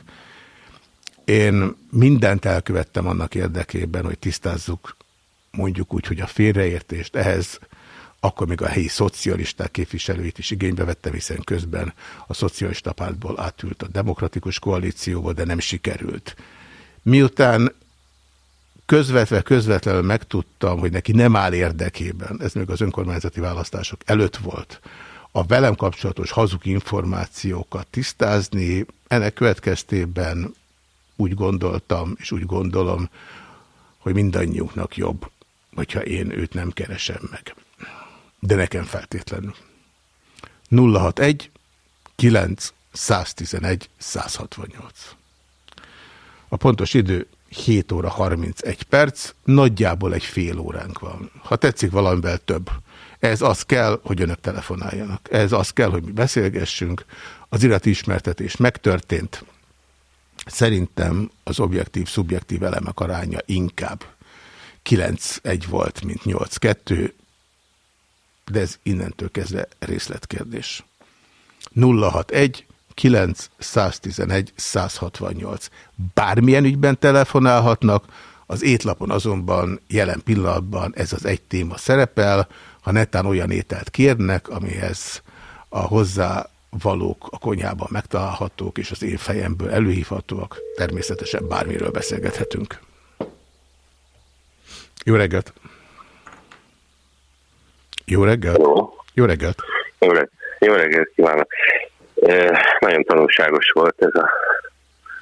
Speaker 1: Én mindent elkövettem annak érdekében, hogy tisztázzuk mondjuk úgy, hogy a félreértést ehhez akkor még a helyi szocialisták képviselőit is igénybe vettem, hiszen közben a szocialista pártból átült a demokratikus koalícióba, de nem sikerült. Miután közvetve közvetlenül megtudtam, hogy neki nem áll érdekében, ez még az önkormányzati választások előtt volt, a velem kapcsolatos hazug információkat tisztázni, ennek következtében úgy gondoltam, és úgy gondolom, hogy mindannyiunknak jobb, hogyha én őt nem keresem meg de nekem feltétlenül. 061 9 111 168. A pontos idő 7 óra 31 perc, nagyjából egy fél óránk van. Ha tetszik valamivel több. Ez az kell, hogy önök telefonáljanak. Ez az kell, hogy mi beszélgessünk. Az iratismertetés megtörtént. Szerintem az objektív-szubjektív elemek aránya inkább 9-1 volt, mint 8-2 de ez innentől kezdve részletkérdés. 061 9 111 168. Bármilyen ügyben telefonálhatnak, az étlapon azonban jelen pillanatban ez az egy téma szerepel, ha netán olyan ételt kérnek, amihez a hozzá valók a konyhában megtalálhatók, és az én fejemből előhívhatóak, természetesen bármiről beszélgethetünk. Jó reggelt! Jó reggelt!
Speaker 5: Jó.
Speaker 1: Jó reggelt!
Speaker 5: Jó, reggelt, jó reggelt kívánok! E, nagyon tanulságos volt ez a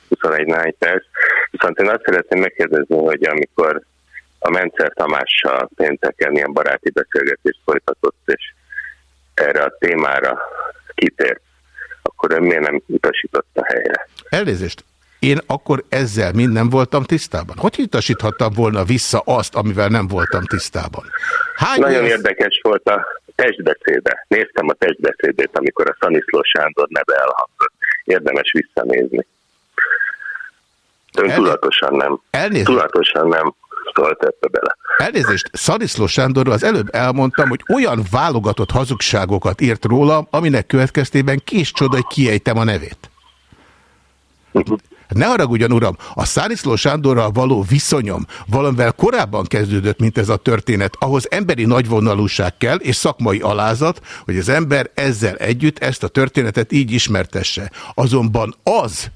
Speaker 5: 21 nány perc. Viszont én azt szeretném megkérdezni, hogy amikor a Mencer Tamással pénteken ilyen baráti beszélgetést folytatott, és erre a témára kitért, akkor ön miért nem utasított a helyre?
Speaker 1: Elnézést, én akkor ezzel mind nem voltam tisztában. Hogy utasíthattam volna vissza azt, amivel nem voltam tisztában? Hány
Speaker 5: Nagyon
Speaker 1: év-
Speaker 5: érdekes volt a testbeszéde. Néztem a testbeszédét, amikor a Szaniszló Sándor neve elhangzott. Érdemes visszanézni. Ön tudatosan nem.
Speaker 1: Elnézést.
Speaker 5: Tudatosan nem szólt ebbe bele.
Speaker 1: Elnézést, Szariszló Sándorról az előbb elmondtam, hogy olyan válogatott hazugságokat írt róla, aminek következtében kis csoda, hogy kiejtem a nevét. Ne haragudjon, uram, a Száriszló Sándorral való viszonyom valamivel korábban kezdődött, mint ez a történet. Ahhoz emberi nagyvonalúság kell, és szakmai alázat, hogy az ember ezzel együtt ezt a történetet így ismertesse. Azonban az,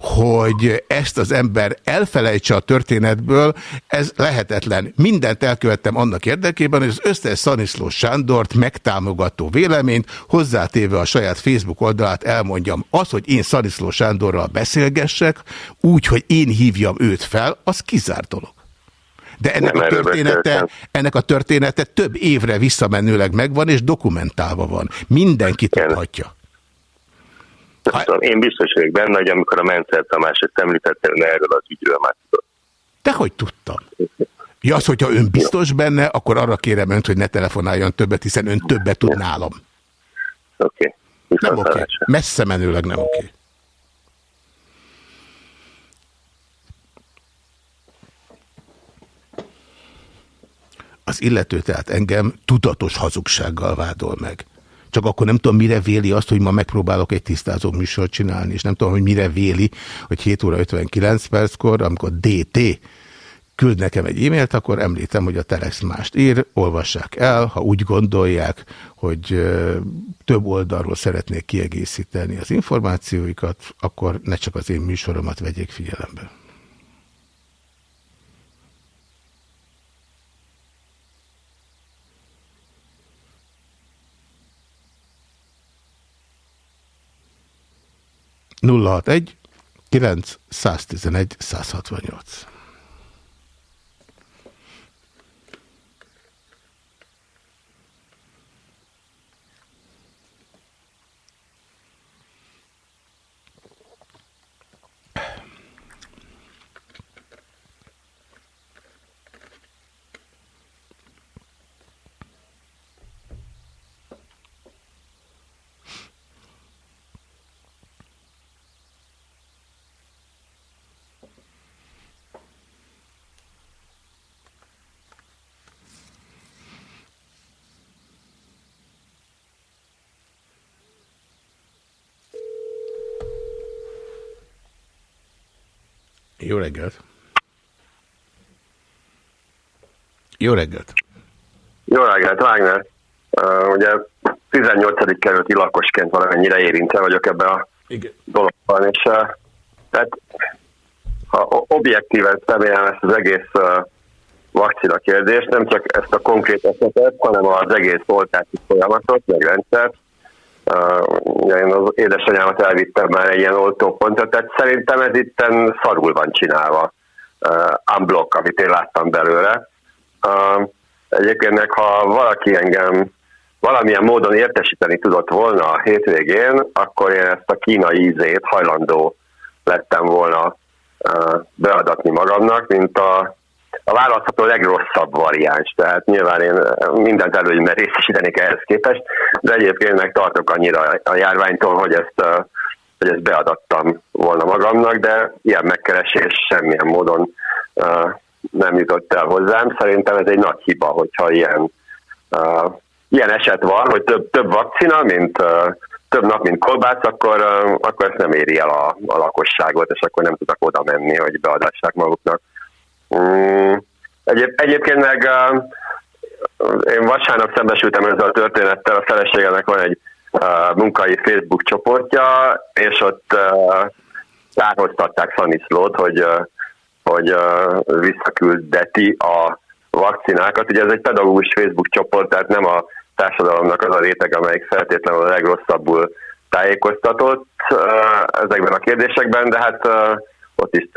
Speaker 1: hogy ezt az ember elfelejtse a történetből, ez lehetetlen. Mindent elkövettem annak érdekében, hogy az összes Szaniszló Sándort megtámogató véleményt, hozzátéve a saját Facebook oldalát elmondjam. Az, hogy én Szaniszló Sándorral beszélgessek, úgy, hogy én hívjam őt fel, az kizárt dolog. De ennek
Speaker 5: Nem
Speaker 1: a, története, ennek a története több évre visszamenőleg megvan, és dokumentálva van. Mindenki tudhatja.
Speaker 5: Tudom, én biztos vagyok benne, hogy amikor a Mencer Tamás ezt említette, ön erről az ügyről már tudott.
Speaker 1: De hogy tudtam? Ja, az, hogyha ön biztos benne, akkor arra kérem önt, hogy ne telefonáljon többet, hiszen ön többet tud nálam.
Speaker 5: Oké.
Speaker 1: Nem oké. Okay. Messze menőleg nem oké. Okay. Az illető tehát engem tudatos hazugsággal vádol meg. Csak akkor nem tudom, mire véli azt, hogy ma megpróbálok egy tisztázó műsort csinálni, és nem tudom, hogy mire véli, hogy 7 óra 59 perckor, amikor DT küld nekem egy e-mailt, akkor említem, hogy a Telex mást ír, olvassák el, ha úgy gondolják, hogy több oldalról szeretnék kiegészíteni az információikat, akkor ne csak az én műsoromat vegyék figyelembe. Nulla hat egy 9 111 168. Jó reggelt! Jó reggelt!
Speaker 6: Jó reggelt, Wagner. Uh, ugye 18. kerületi lakosként valamennyire érintve vagyok ebbe a
Speaker 1: Igen.
Speaker 6: dologban, és uh, tehát ha objektíven személyen ezt az egész uh, vakcina kérdést, nem csak ezt a konkrét esetet, hanem az egész oltási folyamatot, meg rendszert. Én az édesanyámat elvittem már egy ilyen oltópontra, tehát szerintem ez itten szarul van csinálva. Uh, unblock, amit én láttam belőle. Uh, egyébként ha valaki engem valamilyen módon értesíteni tudott volna a hétvégén, akkor én ezt a kínai ízét hajlandó lettem volna uh, beadatni magamnak, mint a, a választható legrosszabb variáns. Tehát nyilván én mindent előnyben részesítenék ehhez képest, de egyébként meg tartok annyira a járványtól, hogy ezt, uh, hogy ezt beadattam volna magamnak, de ilyen megkeresés semmilyen módon uh, nem jutott el hozzám. Szerintem ez egy nagy hiba, hogyha ilyen, ilyen eset van, hogy több, több vakcina, mint több nap, mint kolbász, akkor, akkor ezt nem éri el a, a lakosságot, és akkor nem tudnak oda menni, hogy beadassák maguknak. Mm, egyéb, egyébként meg én vasárnap szembesültem ezzel a történettel, a feleségemnek van egy munkai Facebook csoportja, és ott tárhoztatták Szaniszlót, hogy hogy visszaküldeti a vakcinákat. Ugye ez egy pedagógus Facebook csoport, tehát nem a társadalomnak az a réteg, amelyik feltétlenül a legrosszabbul tájékoztatott ezekben a kérdésekben, de hát ott is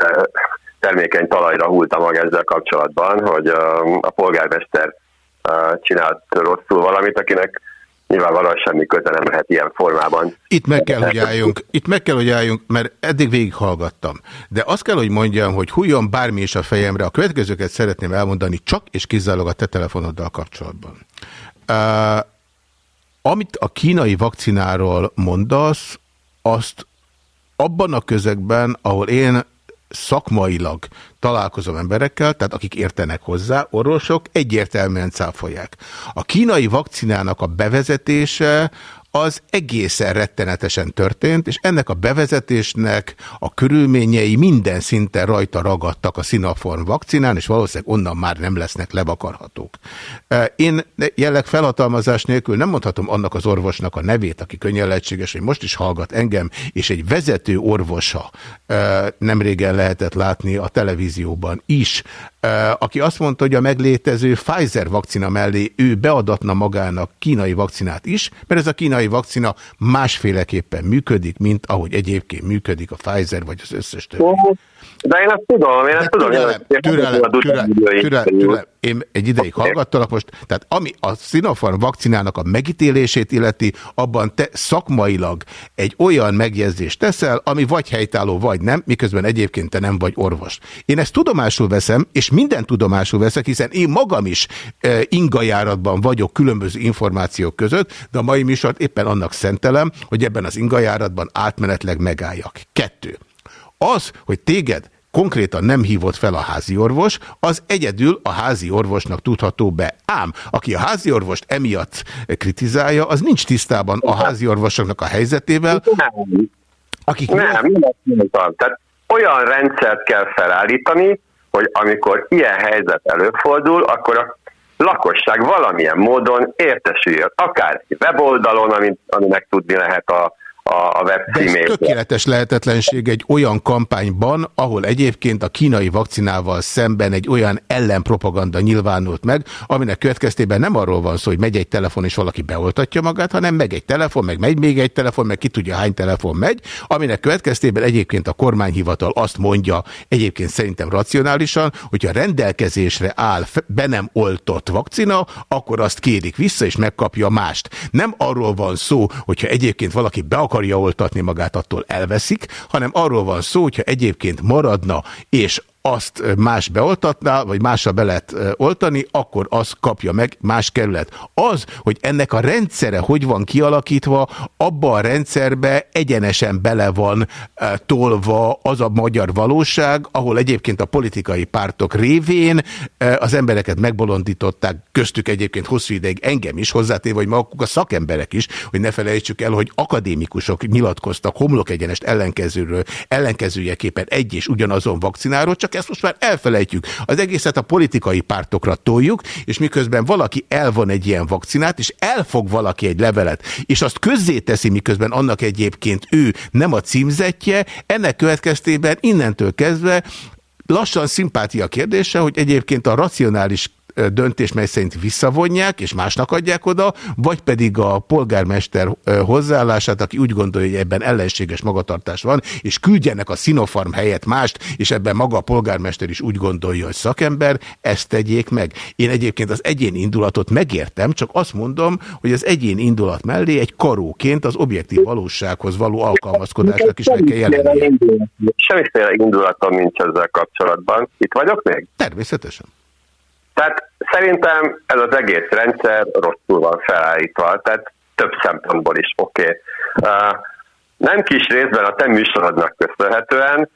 Speaker 6: termékeny talajra hulta maga ezzel kapcsolatban, hogy a polgármester csinált rosszul valamit, akinek nyilvánvalóan semmi köze nem lehet ilyen formában.
Speaker 1: Itt meg kell, hogy álljunk, itt meg kell, hogy álljunk, mert eddig végighallgattam. De azt kell, hogy mondjam, hogy hújjon bármi is a fejemre, a következőket szeretném elmondani csak és kizárólag a te telefonoddal kapcsolatban. Uh, amit a kínai vakcináról mondasz, azt abban a közegben, ahol én szakmailag találkozom emberekkel, tehát akik értenek hozzá, orvosok, egyértelműen cáfolják. A kínai vakcinának a bevezetése az egészen rettenetesen történt, és ennek a bevezetésnek a körülményei minden szinten rajta ragadtak a Sinopharm vakcinán, és valószínűleg onnan már nem lesznek levakarhatók. Én jelleg felhatalmazás nélkül nem mondhatom annak az orvosnak a nevét, aki könnyen lehetséges, hogy most is hallgat engem, és egy vezető orvosa nem régen lehetett látni a televízióban is, aki azt mondta, hogy a meglétező Pfizer vakcina mellé ő beadatna magának kínai vakcinát is, mert ez a kínai vakcina másféleképpen működik, mint ahogy egyébként működik a Pfizer vagy az összes többi.
Speaker 6: De én ezt tudom, én ezt tudom.
Speaker 1: Türelem,
Speaker 6: én
Speaker 1: türelem, türelem, türelem, türelem. Én egy ideig hallgattalak most, tehát ami a Sinopharm vakcinának a megítélését illeti, abban te szakmailag egy olyan megjegyzést teszel, ami vagy helytálló, vagy nem, miközben egyébként te nem vagy orvos. Én ezt tudomásul veszem, és minden tudomásul veszek, hiszen én magam is e, ingajáratban vagyok különböző információk között, de a mai műsort éppen annak szentelem, hogy ebben az ingajáratban átmenetleg megálljak. Kettő. Az, hogy téged konkrétan nem hívott fel a házi orvos, az egyedül a házi orvosnak tudható be. Ám, aki a házi orvost emiatt kritizálja, az nincs tisztában a házi orvosoknak a helyzetével,
Speaker 6: Nem,
Speaker 1: akik...
Speaker 6: nem, nem mondtam. Tehát olyan rendszert kell felállítani, hogy amikor ilyen helyzet előfordul, akkor a lakosság valamilyen módon értesüljön. Akár egy weboldalon, aminek tudni lehet a, a, a webcímét.
Speaker 1: tökéletes lehetetlenség egy olyan kampányban, ahol egyébként a kínai vakcinával szemben egy olyan ellenpropaganda nyilvánult meg, aminek következtében nem arról van szó, hogy megy egy telefon és valaki beoltatja magát, hanem megy egy telefon, meg megy még egy telefon, meg ki tudja hány telefon megy, aminek következtében egyébként a kormányhivatal azt mondja, egyébként szerintem racionálisan, hogyha rendelkezésre áll be nem oltott vakcina, akkor azt kérik vissza és megkapja mást. Nem arról van szó, hogyha egyébként valaki be akarja oltatni magát, attól elveszik, hanem arról van szó, hogyha egyébként maradna és azt más beoltatná, vagy mással be lehet oltani, akkor az kapja meg más kerület. Az, hogy ennek a rendszere hogy van kialakítva, abba a rendszerbe egyenesen bele van tolva az a magyar valóság, ahol egyébként a politikai pártok révén az embereket megbolondították, köztük egyébként hosszú ideig engem is, hozzátéve, hogy maguk a szakemberek is, hogy ne felejtsük el, hogy akadémikusok nyilatkoztak homlok egyenest ellenkezőről, ellenkezőjeképpen egy és ugyanazon vakcináról, csak ezt most már elfelejtjük. Az egészet a politikai pártokra toljuk, és miközben valaki elvon egy ilyen vakcinát, és elfog valaki egy levelet, és azt közzéteszi, miközben annak egyébként ő nem a címzetje, ennek következtében innentől kezdve lassan szimpátia kérdése, hogy egyébként a racionális döntés, mely szerint visszavonják és másnak adják oda, vagy pedig a polgármester hozzáállását, aki úgy gondolja, hogy ebben ellenséges magatartás van, és küldjenek a Sinopharm helyett mást, és ebben maga a polgármester is úgy gondolja, hogy szakember, ezt tegyék meg. Én egyébként az egyén indulatot megértem, csak azt mondom, hogy az egyén indulat mellé egy karóként az objektív valósághoz való alkalmazkodásnak is meg kell jelennie.
Speaker 6: Semmiféle indulatom nincs ezzel kapcsolatban. Itt vagyok még?
Speaker 1: Természetesen.
Speaker 6: Tehát szerintem ez az egész rendszer rosszul van felállítva, tehát több szempontból is oké. Okay. Nem kis részben a te műsorodnak köszönhetően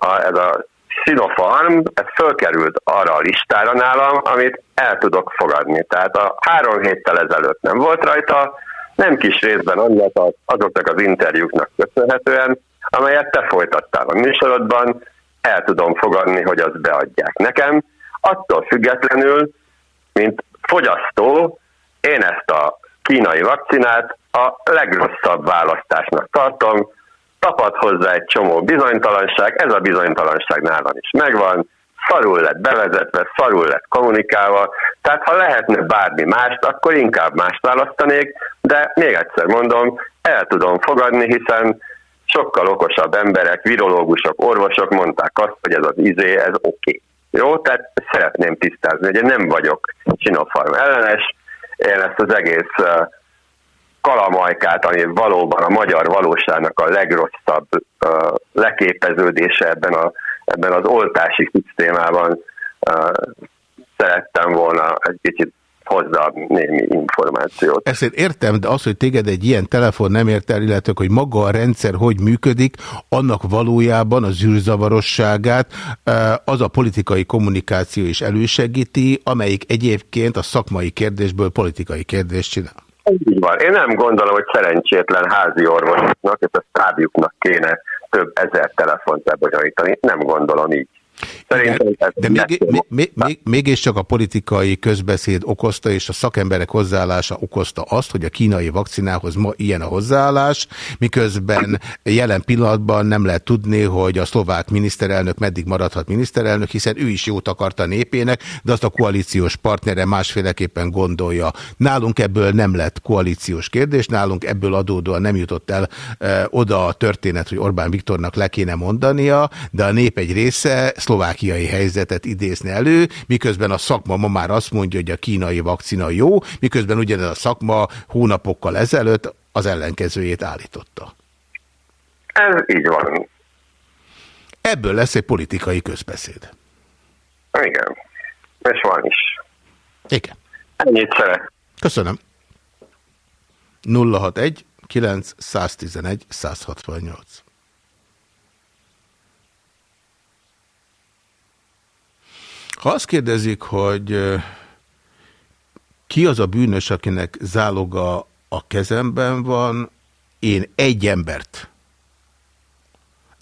Speaker 6: ez a Sinopharm, ez fölkerült arra a listára nálam, amit el tudok fogadni. Tehát a három héttel ezelőtt nem volt rajta, nem kis részben annak az, azoknak az interjúknak köszönhetően, amelyet te folytattál a műsorodban, el tudom fogadni, hogy azt beadják nekem. Attól függetlenül, mint fogyasztó, én ezt a kínai vakcinát a legrosszabb választásnak tartom. Tapad hozzá egy csomó bizonytalanság, ez a bizonytalanság nálam is megvan, szarul lett bevezetve, szarul lett kommunikálva, tehát ha lehetne bármi mást, akkor inkább mást választanék, de még egyszer mondom, el tudom fogadni, hiszen sokkal okosabb emberek, virológusok, orvosok mondták azt, hogy ez az izé, ez oké. Okay. Jó, tehát szeretném tisztázni, hogy én nem vagyok Sinopharm ellenes, én ezt az egész uh, kalamajkát, ami valóban a magyar valóságnak a legrosszabb uh, leképeződése ebben, a, ebben az oltási szisztémában uh, szerettem volna egy kicsit hozzá némi információt.
Speaker 1: Ezt én értem, de az, hogy téged egy ilyen telefon nem ért el, illetve hogy maga a rendszer hogy működik, annak valójában a zűrzavarosságát eh, az a politikai kommunikáció is elősegíti, amelyik egyébként a szakmai kérdésből politikai kérdést csinál.
Speaker 6: Így van. Én nem gondolom, hogy szerencsétlen házi orvosoknak és a stábjuknak kéne több ezer telefont lebonyolítani. Nem gondolom így. Szerintem ez
Speaker 1: De még,
Speaker 6: messze-
Speaker 1: még, még, mégiscsak a politikai közbeszéd okozta, és a szakemberek hozzáállása okozta azt, hogy a kínai vakcinához ma ilyen a hozzáállás, miközben jelen pillanatban nem lehet tudni, hogy a szlovák miniszterelnök meddig maradhat miniszterelnök, hiszen ő is jót akart a népének, de azt a koalíciós partnere másféleképpen gondolja. Nálunk ebből nem lett koalíciós kérdés, nálunk ebből adódóan nem jutott el e, oda a történet, hogy Orbán Viktornak le kéne mondania, de a nép egy része szlovákiai helyzetet idézni elő, miközben a szakma ma már azt mondja, hogy a kínai vakcina jó, miközben ugyanez a szakma hónapokkal ezelőtt az ellenkezőjét állította.
Speaker 6: Ez így van.
Speaker 1: Ebből lesz egy politikai közbeszéd.
Speaker 6: Igen. És van is.
Speaker 1: Igen.
Speaker 6: Ennyit szeret.
Speaker 1: Köszönöm. 061 9 111 168. Ha azt kérdezik, hogy ki az a bűnös, akinek záloga a kezemben van, én egy embert,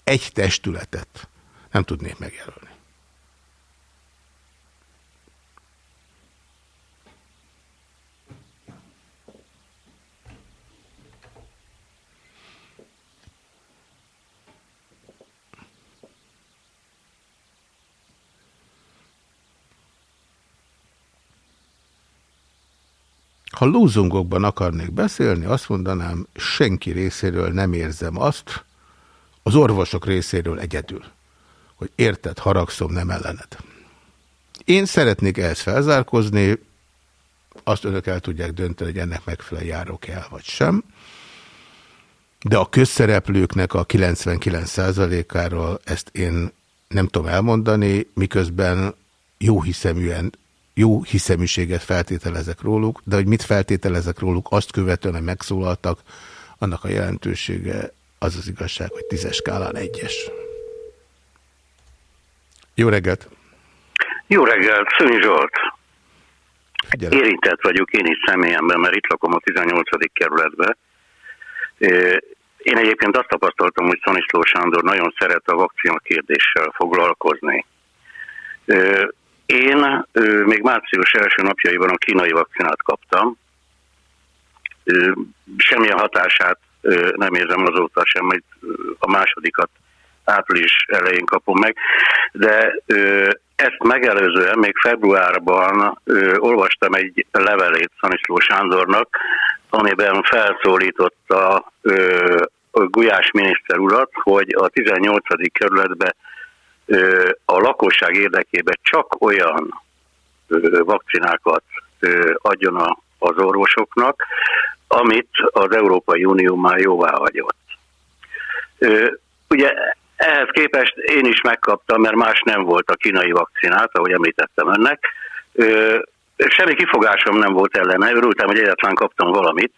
Speaker 1: egy testületet nem tudnék megjelölni. Ha lúzungokban akarnék beszélni, azt mondanám, senki részéről nem érzem azt, az orvosok részéről egyedül, hogy érted, haragszom, nem ellened. Én szeretnék ehhez felzárkozni, azt önök el tudják dönteni, hogy ennek megfelelően járok el, vagy sem. De a közszereplőknek a 99%-áról ezt én nem tudom elmondani, miközben jó hiszeműen jó hiszeműséget feltételezek róluk, de hogy mit feltételezek róluk, azt követően, hogy megszólaltak, annak a jelentősége az az igazság, hogy tízes skálán egyes. Jó reggelt!
Speaker 7: Jó reggelt, Szőny Zsolt.
Speaker 1: Figyelek.
Speaker 7: Érintett vagyok én is személyemben, mert itt lakom a 18. kerületben. Én egyébként azt tapasztaltam, hogy Szaniszló Sándor nagyon szeret a vakcina kérdéssel foglalkozni. Én ö, még március első napjaiban a kínai vakcinát kaptam. Ö, Semmilyen hatását ö, nem érzem azóta sem, majd a másodikat április elején kapom meg, de ö, ezt megelőzően még februárban ö, olvastam egy levelét Szaniszló Sándornak, amiben felszólította ö, a Gulyás miniszter urat, hogy a 18. kerületbe a lakosság érdekében csak olyan vakcinákat adjon az orvosoknak, amit az Európai Unió már jóvá hagyott. Ugye ehhez képest én is megkaptam, mert más nem volt a kínai vakcinát, ahogy említettem önnek. Semmi kifogásom nem volt ellene, örültem, hogy egyetlen kaptam valamit.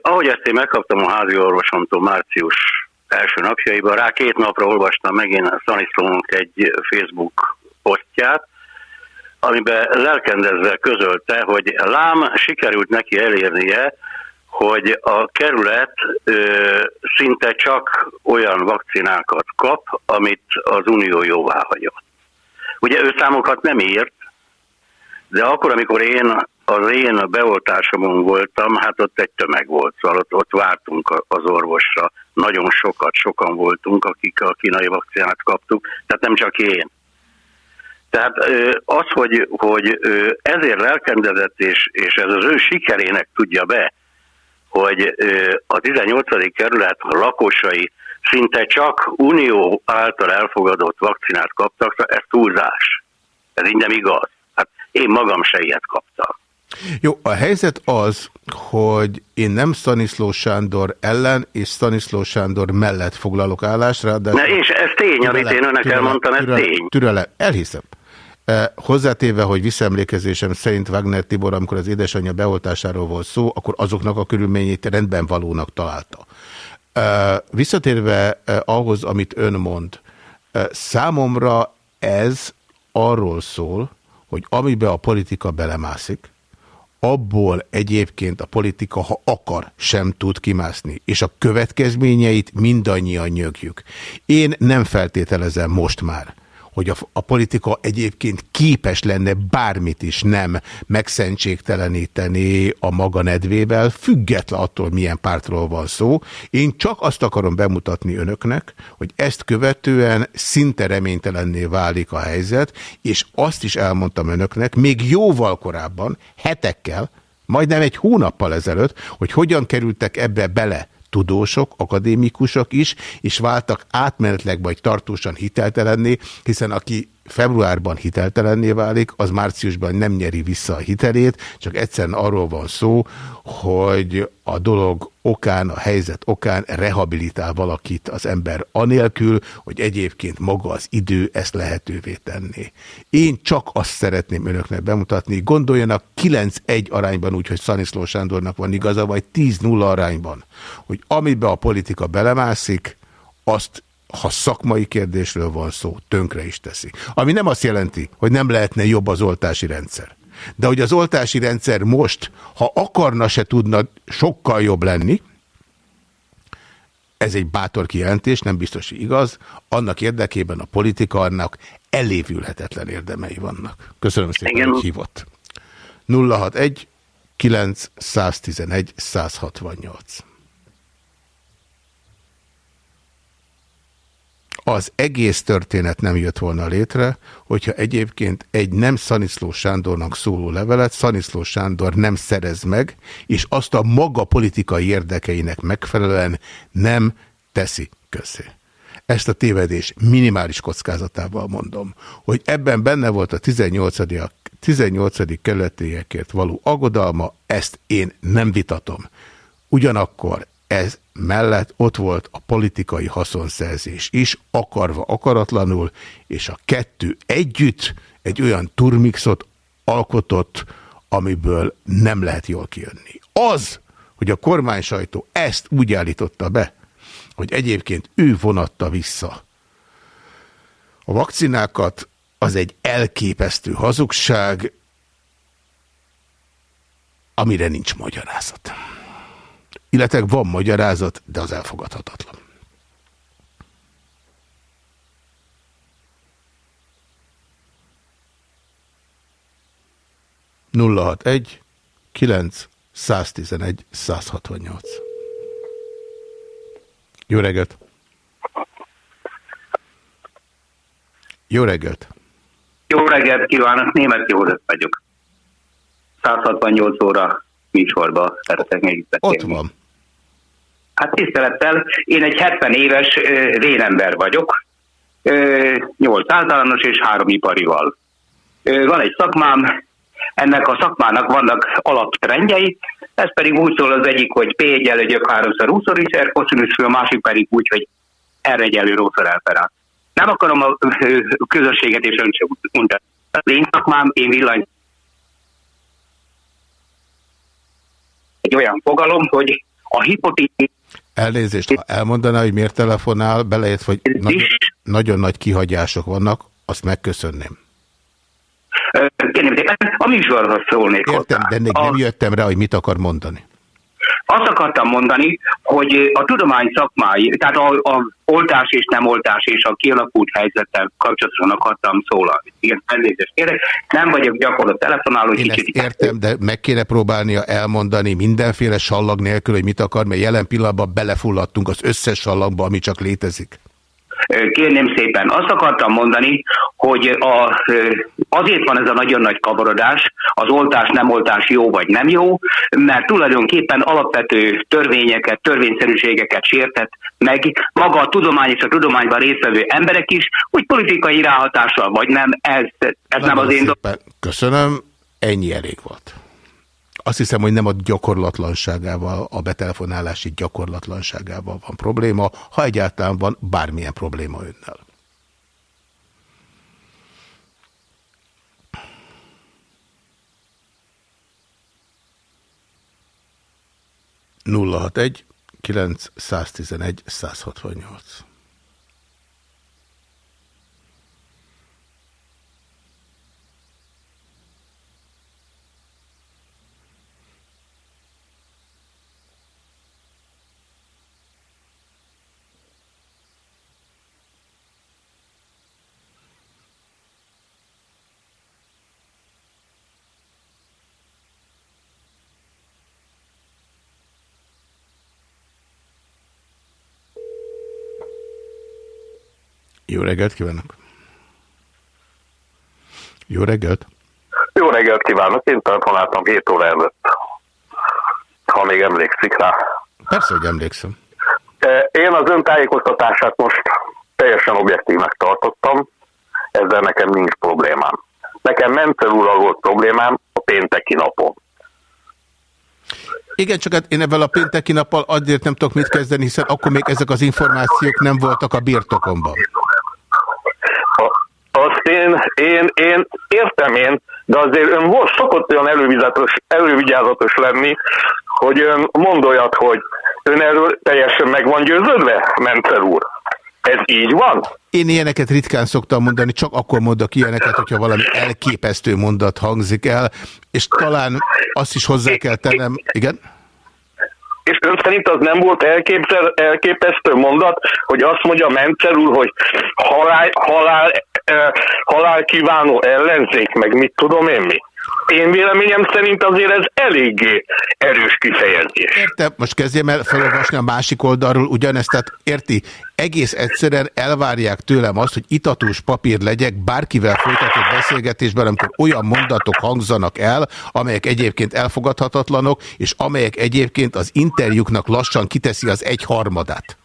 Speaker 7: Ahogy ezt én megkaptam a házi orvosomtól március első napjaiban, rá két napra olvastam megint a Szaniszlónk egy Facebook posztját, amiben lelkendezve közölte, hogy lám sikerült neki elérnie, hogy a kerület ö, szinte csak olyan vakcinákat kap, amit az Unió jóvá hagyott. Ugye ő számokat nem írt, de akkor, amikor én az én beoltásomon voltam, hát ott egy tömeg volt, szóval ott, ott vártunk az orvosra. Nagyon sokat, sokan voltunk, akik a kínai vakcinát kaptuk, tehát nem csak én. Tehát az, hogy, hogy ezért lelkendezett, és, és ez az ő sikerének tudja be, hogy a 18. kerület lakosai szinte csak unió által elfogadott vakcinát kaptak, szóval ez túlzás. Ez így nem igaz. Hát én magam se ilyet kaptam.
Speaker 1: Jó, a helyzet az, hogy én nem Stanisló Sándor ellen és Stanisló Sándor mellett foglalok állást, ráadásul...
Speaker 7: Na, és ez tény, amit én önnek elmondtam, ez
Speaker 1: türelem,
Speaker 7: tény.
Speaker 1: Türelem, elhiszem. Eh, Hozzátéve, hogy visszaemlékezésem szerint Wagner Tibor, amikor az édesanyja beoltásáról volt szó, akkor azoknak a körülményét rendben valónak találta. Eh, Visszatérve eh, ahhoz, amit ön mond, eh, számomra ez arról szól, hogy amibe a politika belemászik, abból egyébként a politika, ha akar, sem tud kimászni, és a következményeit mindannyian nyögjük. Én nem feltételezem most már, hogy a, a politika egyébként képes lenne bármit is nem megszentségteleníteni a maga nedvével, független attól, milyen pártról van szó. Én csak azt akarom bemutatni önöknek, hogy ezt követően szinte reménytelenné válik a helyzet, és azt is elmondtam önöknek, még jóval korábban, hetekkel, majdnem egy hónappal ezelőtt, hogy hogyan kerültek ebbe bele tudósok, akadémikusok is, és váltak átmenetleg vagy tartósan hiteltelenné, hiszen aki februárban hiteltelenné válik, az márciusban nem nyeri vissza a hitelét, csak egyszerűen arról van szó, hogy a dolog okán, a helyzet okán rehabilitál valakit az ember anélkül, hogy egyébként maga az idő ezt lehetővé tenni. Én csak azt szeretném önöknek bemutatni, gondoljanak 9-1 arányban úgy, hogy Szaniszló Sándornak van igaza, vagy 10-0 arányban, hogy amibe a politika belemászik, azt ha szakmai kérdésről van szó, tönkre is teszi. Ami nem azt jelenti, hogy nem lehetne jobb az oltási rendszer. De hogy az oltási rendszer most, ha akarna se tudna sokkal jobb lenni, ez egy bátor kijelentés, nem biztos, hogy igaz, annak érdekében a politika annak elévülhetetlen érdemei vannak. Köszönöm szépen, Igen. hogy hívott. 061 911 168 az egész történet nem jött volna létre, hogyha egyébként egy nem Szaniszló Sándornak szóló levelet Szaniszló Sándor nem szerez meg, és azt a maga politikai érdekeinek megfelelően nem teszi közé. Ezt a tévedés minimális kockázatával mondom, hogy ebben benne volt a 18. 18. kerületiekért való aggodalma, ezt én nem vitatom. Ugyanakkor ez mellett ott volt a politikai haszonszerzés is, akarva akaratlanul, és a kettő együtt egy olyan turmixot alkotott, amiből nem lehet jól kijönni. Az, hogy a kormány sajtó ezt úgy állította be, hogy egyébként ő vonatta vissza a vakcinákat, az egy elképesztő hazugság, amire nincs magyarázat illetve van magyarázat, de az elfogadhatatlan. Nulla hat egy, kilenc, 111, 168. Jó reggelt! Jó reggelt!
Speaker 8: Jó reggelt kívánok, német József vagyok. 168 óra műsorba szeretek még
Speaker 1: Ott van.
Speaker 8: Hát tisztelettel, én egy 70 éves vénember vagyok, 8 általános és 3 iparival. Van egy szakmám, ennek a szakmának vannak alaptrendjei, ez pedig úgy szól az egyik, hogy P egyenlő gyök 3 20 is, R a másik pedig úgy, hogy R egyenlő rószor elferát. Nem akarom a közösséget és ön sem mondani. Az én szakmám, én villany egy olyan fogalom, hogy a hipotetikus
Speaker 1: Elnézést, ha elmondaná, hogy miért telefonál, beleért, hogy nagy, nagyon nagy kihagyások vannak, azt megköszönném.
Speaker 8: Kérném a műsorhoz szólnék
Speaker 1: Értem, hozzá. de még a... nem jöttem rá, hogy mit akar mondani.
Speaker 8: Azt akartam mondani, hogy a tudomány szakmái, tehát a, a oltás és nem oltás és a kialakult helyzettel kapcsolatosan akartam szólalni. Igen, elnézést kérek. Nem vagyok gyakorlott telefonáló.
Speaker 1: Én kicsit ezt értem, de meg kéne próbálnia elmondani mindenféle sallag nélkül, hogy mit akar, mert jelen pillanatban belefulladtunk az összes sallagba, ami csak létezik.
Speaker 8: Kérném szépen, azt akartam mondani, hogy a, azért van ez a nagyon nagy kavarodás, az oltás, nem oltás jó vagy nem jó, mert tulajdonképpen alapvető törvényeket, törvényszerűségeket sértett meg maga a tudomány és a tudományban résztvevő emberek is, hogy politikai ráhatással vagy nem, ez, ez nem az én dolgom.
Speaker 1: Köszönöm, ennyi elég volt. Azt hiszem, hogy nem a gyakorlatlanságával, a betelefonálási gyakorlatlanságával van probléma, ha egyáltalán van bármilyen probléma önnel. Nulla hat egy 911 168. Jó reggelt kívánok! Jó reggelt!
Speaker 2: Jó reggelt kívánok, én telefonáltam 7 óra előtt, ha még emlékszik rá.
Speaker 1: Persze, hogy emlékszem.
Speaker 2: E, Én az ön tájékoztatását most teljesen objektívnek tartottam, ezzel nekem nincs problémám. Nekem Mencer úrral volt problémám a pénteki napon.
Speaker 1: Igen, csak hát én ebben a pénteki nappal azért nem tudok mit kezdeni, hiszen akkor még ezek az információk nem voltak a birtokomban.
Speaker 2: Azt én, én, én értem én, de azért ön volt szokott olyan elővigyázatos, elővigyázatos lenni, hogy ön mond olyat, hogy ön erről teljesen meg van győződve, Mencer úr. Ez így van?
Speaker 1: Én ilyeneket ritkán szoktam mondani, csak akkor mondok ilyeneket, hogyha valami elképesztő mondat hangzik el, és talán azt is hozzá kell tennem, igen?
Speaker 2: És ön szerint az nem volt elképzel, elképesztő mondat, hogy azt mondja Mencer úr, hogy halál, halál, eh, halál kívánó ellenzék, meg mit tudom én mi? Én véleményem szerint azért ez eléggé erős kifejezés.
Speaker 1: Érte, most kezdjem el felolvasni a másik oldalról ugyanezt, tehát érti, egész egyszerűen elvárják tőlem azt, hogy itatós papír legyek bárkivel folytatott beszélgetésben, amikor olyan mondatok hangzanak el, amelyek egyébként elfogadhatatlanok, és amelyek egyébként az interjúknak lassan kiteszi az egyharmadát.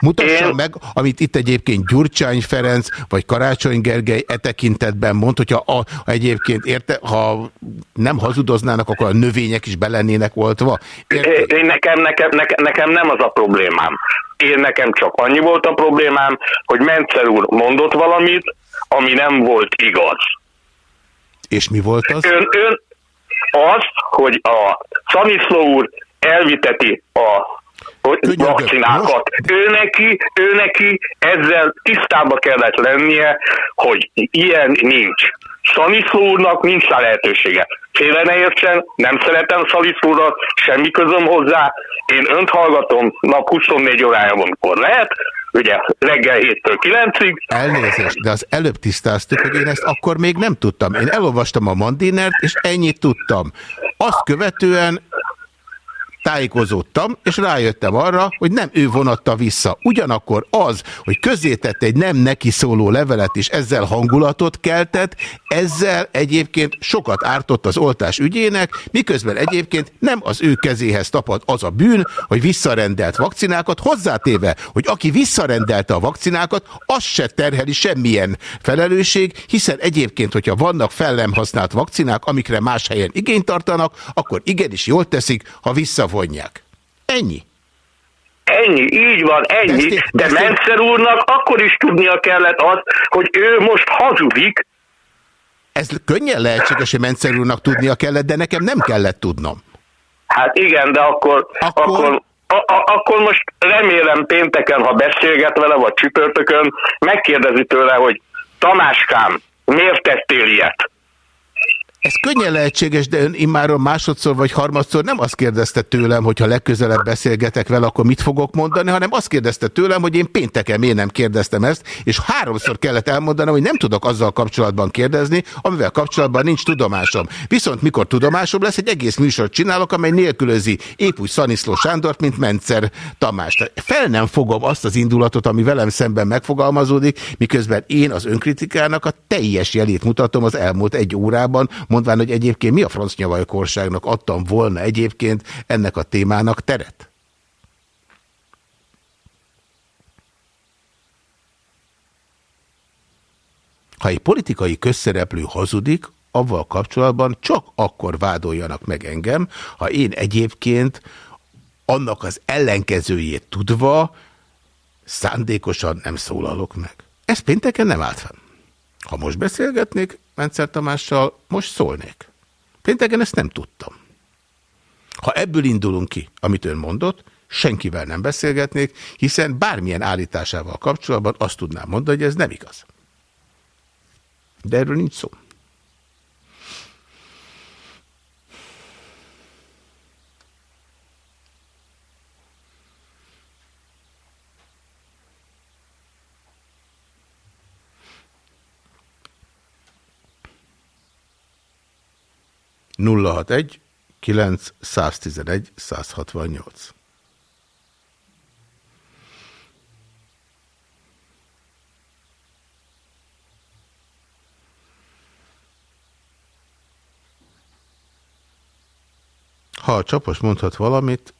Speaker 1: Mutassa
Speaker 2: Én-
Speaker 1: meg, amit itt egyébként Gyurcsány Ferenc vagy Karácsony Gergely e tekintetben mond, hogyha a, ha egyébként érte, ha nem hazudoznának, akkor a növények is belennének oltva. Érte?
Speaker 2: Én, nekem, nekem, nekem, nekem nem az a problémám. Én nekem csak annyi volt a problémám, hogy Mencer úr mondott valamit, ami nem volt igaz.
Speaker 1: És mi volt az?
Speaker 2: Ön, ön az, hogy a Szaniszló úr elviteti a hogy vakcinákat. Ő neki, ő neki ezzel tisztába kellett lennie, hogy ilyen nincs. Szaniszló úrnak nincs rá lehetősége. Félre ne értsen, nem szeretem Szaniszló urat, semmi közöm hozzá. Én önt hallgatom nap 24 órájában, amikor lehet, ugye reggel 7-től 9-ig,
Speaker 1: Elnézést, de az előbb tisztáztuk, hogy én ezt akkor még nem tudtam. Én elolvastam a Mandinert, és ennyit tudtam. Azt követően tájékozódtam, és rájöttem arra, hogy nem ő vonatta vissza. Ugyanakkor az, hogy közzétette egy nem neki szóló levelet, és ezzel hangulatot keltett, ezzel egyébként sokat ártott az oltás ügyének, miközben egyébként nem az ő kezéhez tapad az a bűn, hogy visszarendelt vakcinákat, hozzátéve, hogy aki visszarendelte a vakcinákat, az se terheli semmilyen felelősség, hiszen egyébként, hogyha vannak fel nem használt vakcinák, amikre más helyen igényt tartanak, akkor igenis jól teszik, ha visszavonják. Ennyi.
Speaker 2: Ennyi, így van, ennyi. De
Speaker 1: én-
Speaker 2: Mencer úrnak akkor is tudnia kellett azt, hogy ő most hazudik,
Speaker 1: Ez könnyen lehetséges, hogy Mencer úrnak tudnia kellett, de nekem nem kellett tudnom.
Speaker 2: Hát igen, de akkor,
Speaker 1: Akkor-
Speaker 2: akkor... akkor a, a, akkor most remélem pénteken, ha beszélget vele, vagy csütörtökön, megkérdezi tőle, hogy Tamáskám, miért tettél ilyet?
Speaker 1: Ez könnyen lehetséges, de ön immáron másodszor vagy harmadszor nem azt kérdezte tőlem, hogy ha legközelebb beszélgetek vele, akkor mit fogok mondani, hanem azt kérdezte tőlem, hogy én pénteken miért nem kérdeztem ezt, és háromszor kellett elmondanom, hogy nem tudok azzal kapcsolatban kérdezni, amivel kapcsolatban nincs tudomásom. Viszont mikor tudomásom lesz, egy egész műsort csinálok, amely nélkülözi épp úgy Szaniszló Sándort, mint Mencer Tamás. Tehát Fel nem fogom azt az indulatot, ami velem szemben megfogalmazódik, miközben én az önkritikának a teljes jelét mutatom az elmúlt egy órában, mondván, hogy egyébként mi a franc nyavajkorságnak adtam volna egyébként ennek a témának teret? Ha egy politikai közszereplő hazudik, avval kapcsolatban csak akkor vádoljanak meg engem, ha én egyébként annak az ellenkezőjét tudva szándékosan nem szólalok meg. Ez pénteken nem állt fenn. Ha most beszélgetnék Mencer Tamással, most szólnék. Pénteken ezt nem tudtam. Ha ebből indulunk ki, amit ön mondott, senkivel nem beszélgetnék, hiszen bármilyen állításával kapcsolatban azt tudnám mondani, hogy ez nem igaz. De erről nincs szó. nulla 061 9 111 168. Ha a csapos mondhat valamit,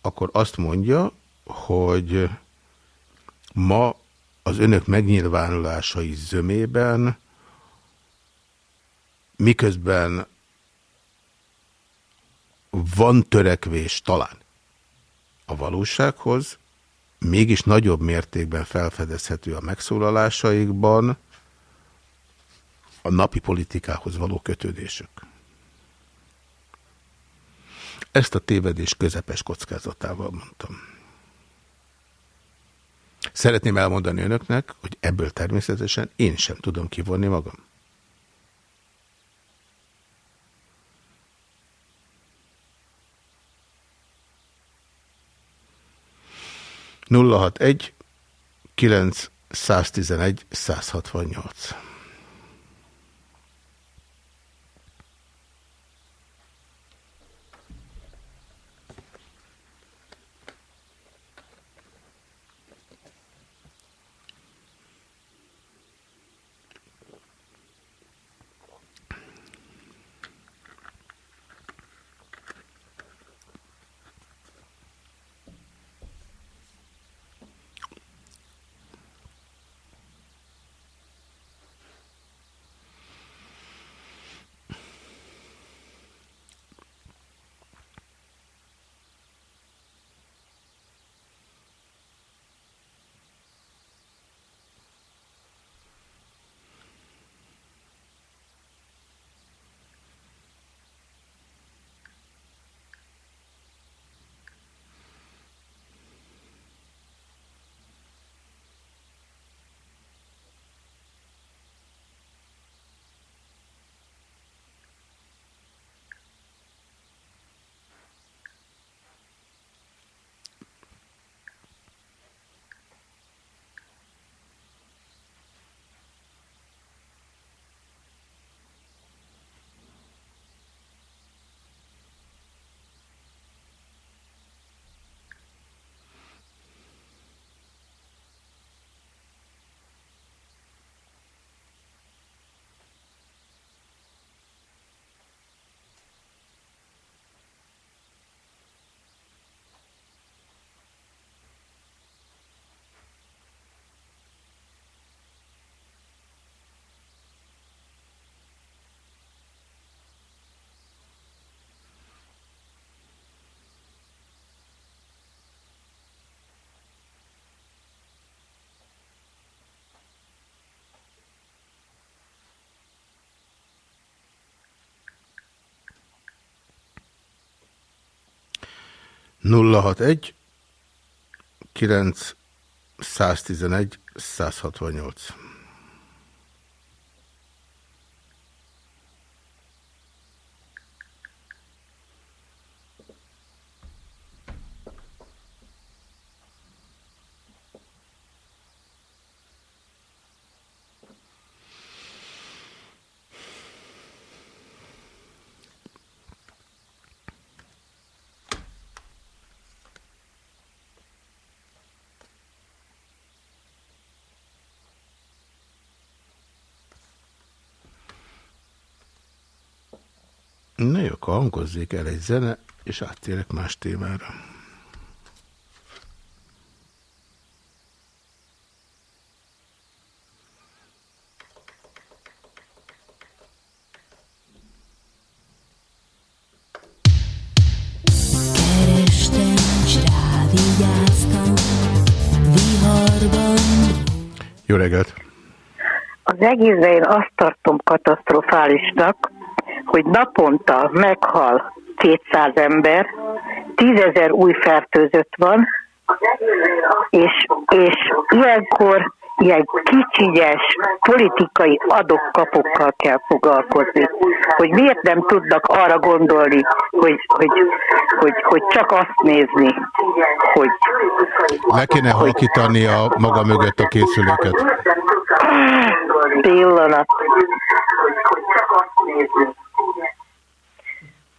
Speaker 1: akkor azt mondja, hogy ma az önök megnyilvánulásai zömében, miközben van törekvés talán a valósághoz, mégis nagyobb mértékben felfedezhető a megszólalásaikban a napi politikához való kötődésük. Ezt a tévedés közepes kockázatával mondtam. Szeretném elmondani önöknek, hogy ebből természetesen én sem tudom kivonni magam. Nulla hat egy kilenc 111 168. nulla hat egy kilenc 111 168. Na hangozzék el egy zene, és áttérek más témára.
Speaker 9: Naponta meghal 200 ember, 10 ezer új fertőzött van, és, és ilyenkor ilyen kicsinyes politikai adok-kapokkal kell foglalkozni. Hogy miért nem tudnak arra gondolni, hogy, hogy, hogy, hogy csak azt nézni, hogy
Speaker 1: Le kéne halkítani a maga mögött a készüléket.
Speaker 9: pillanat.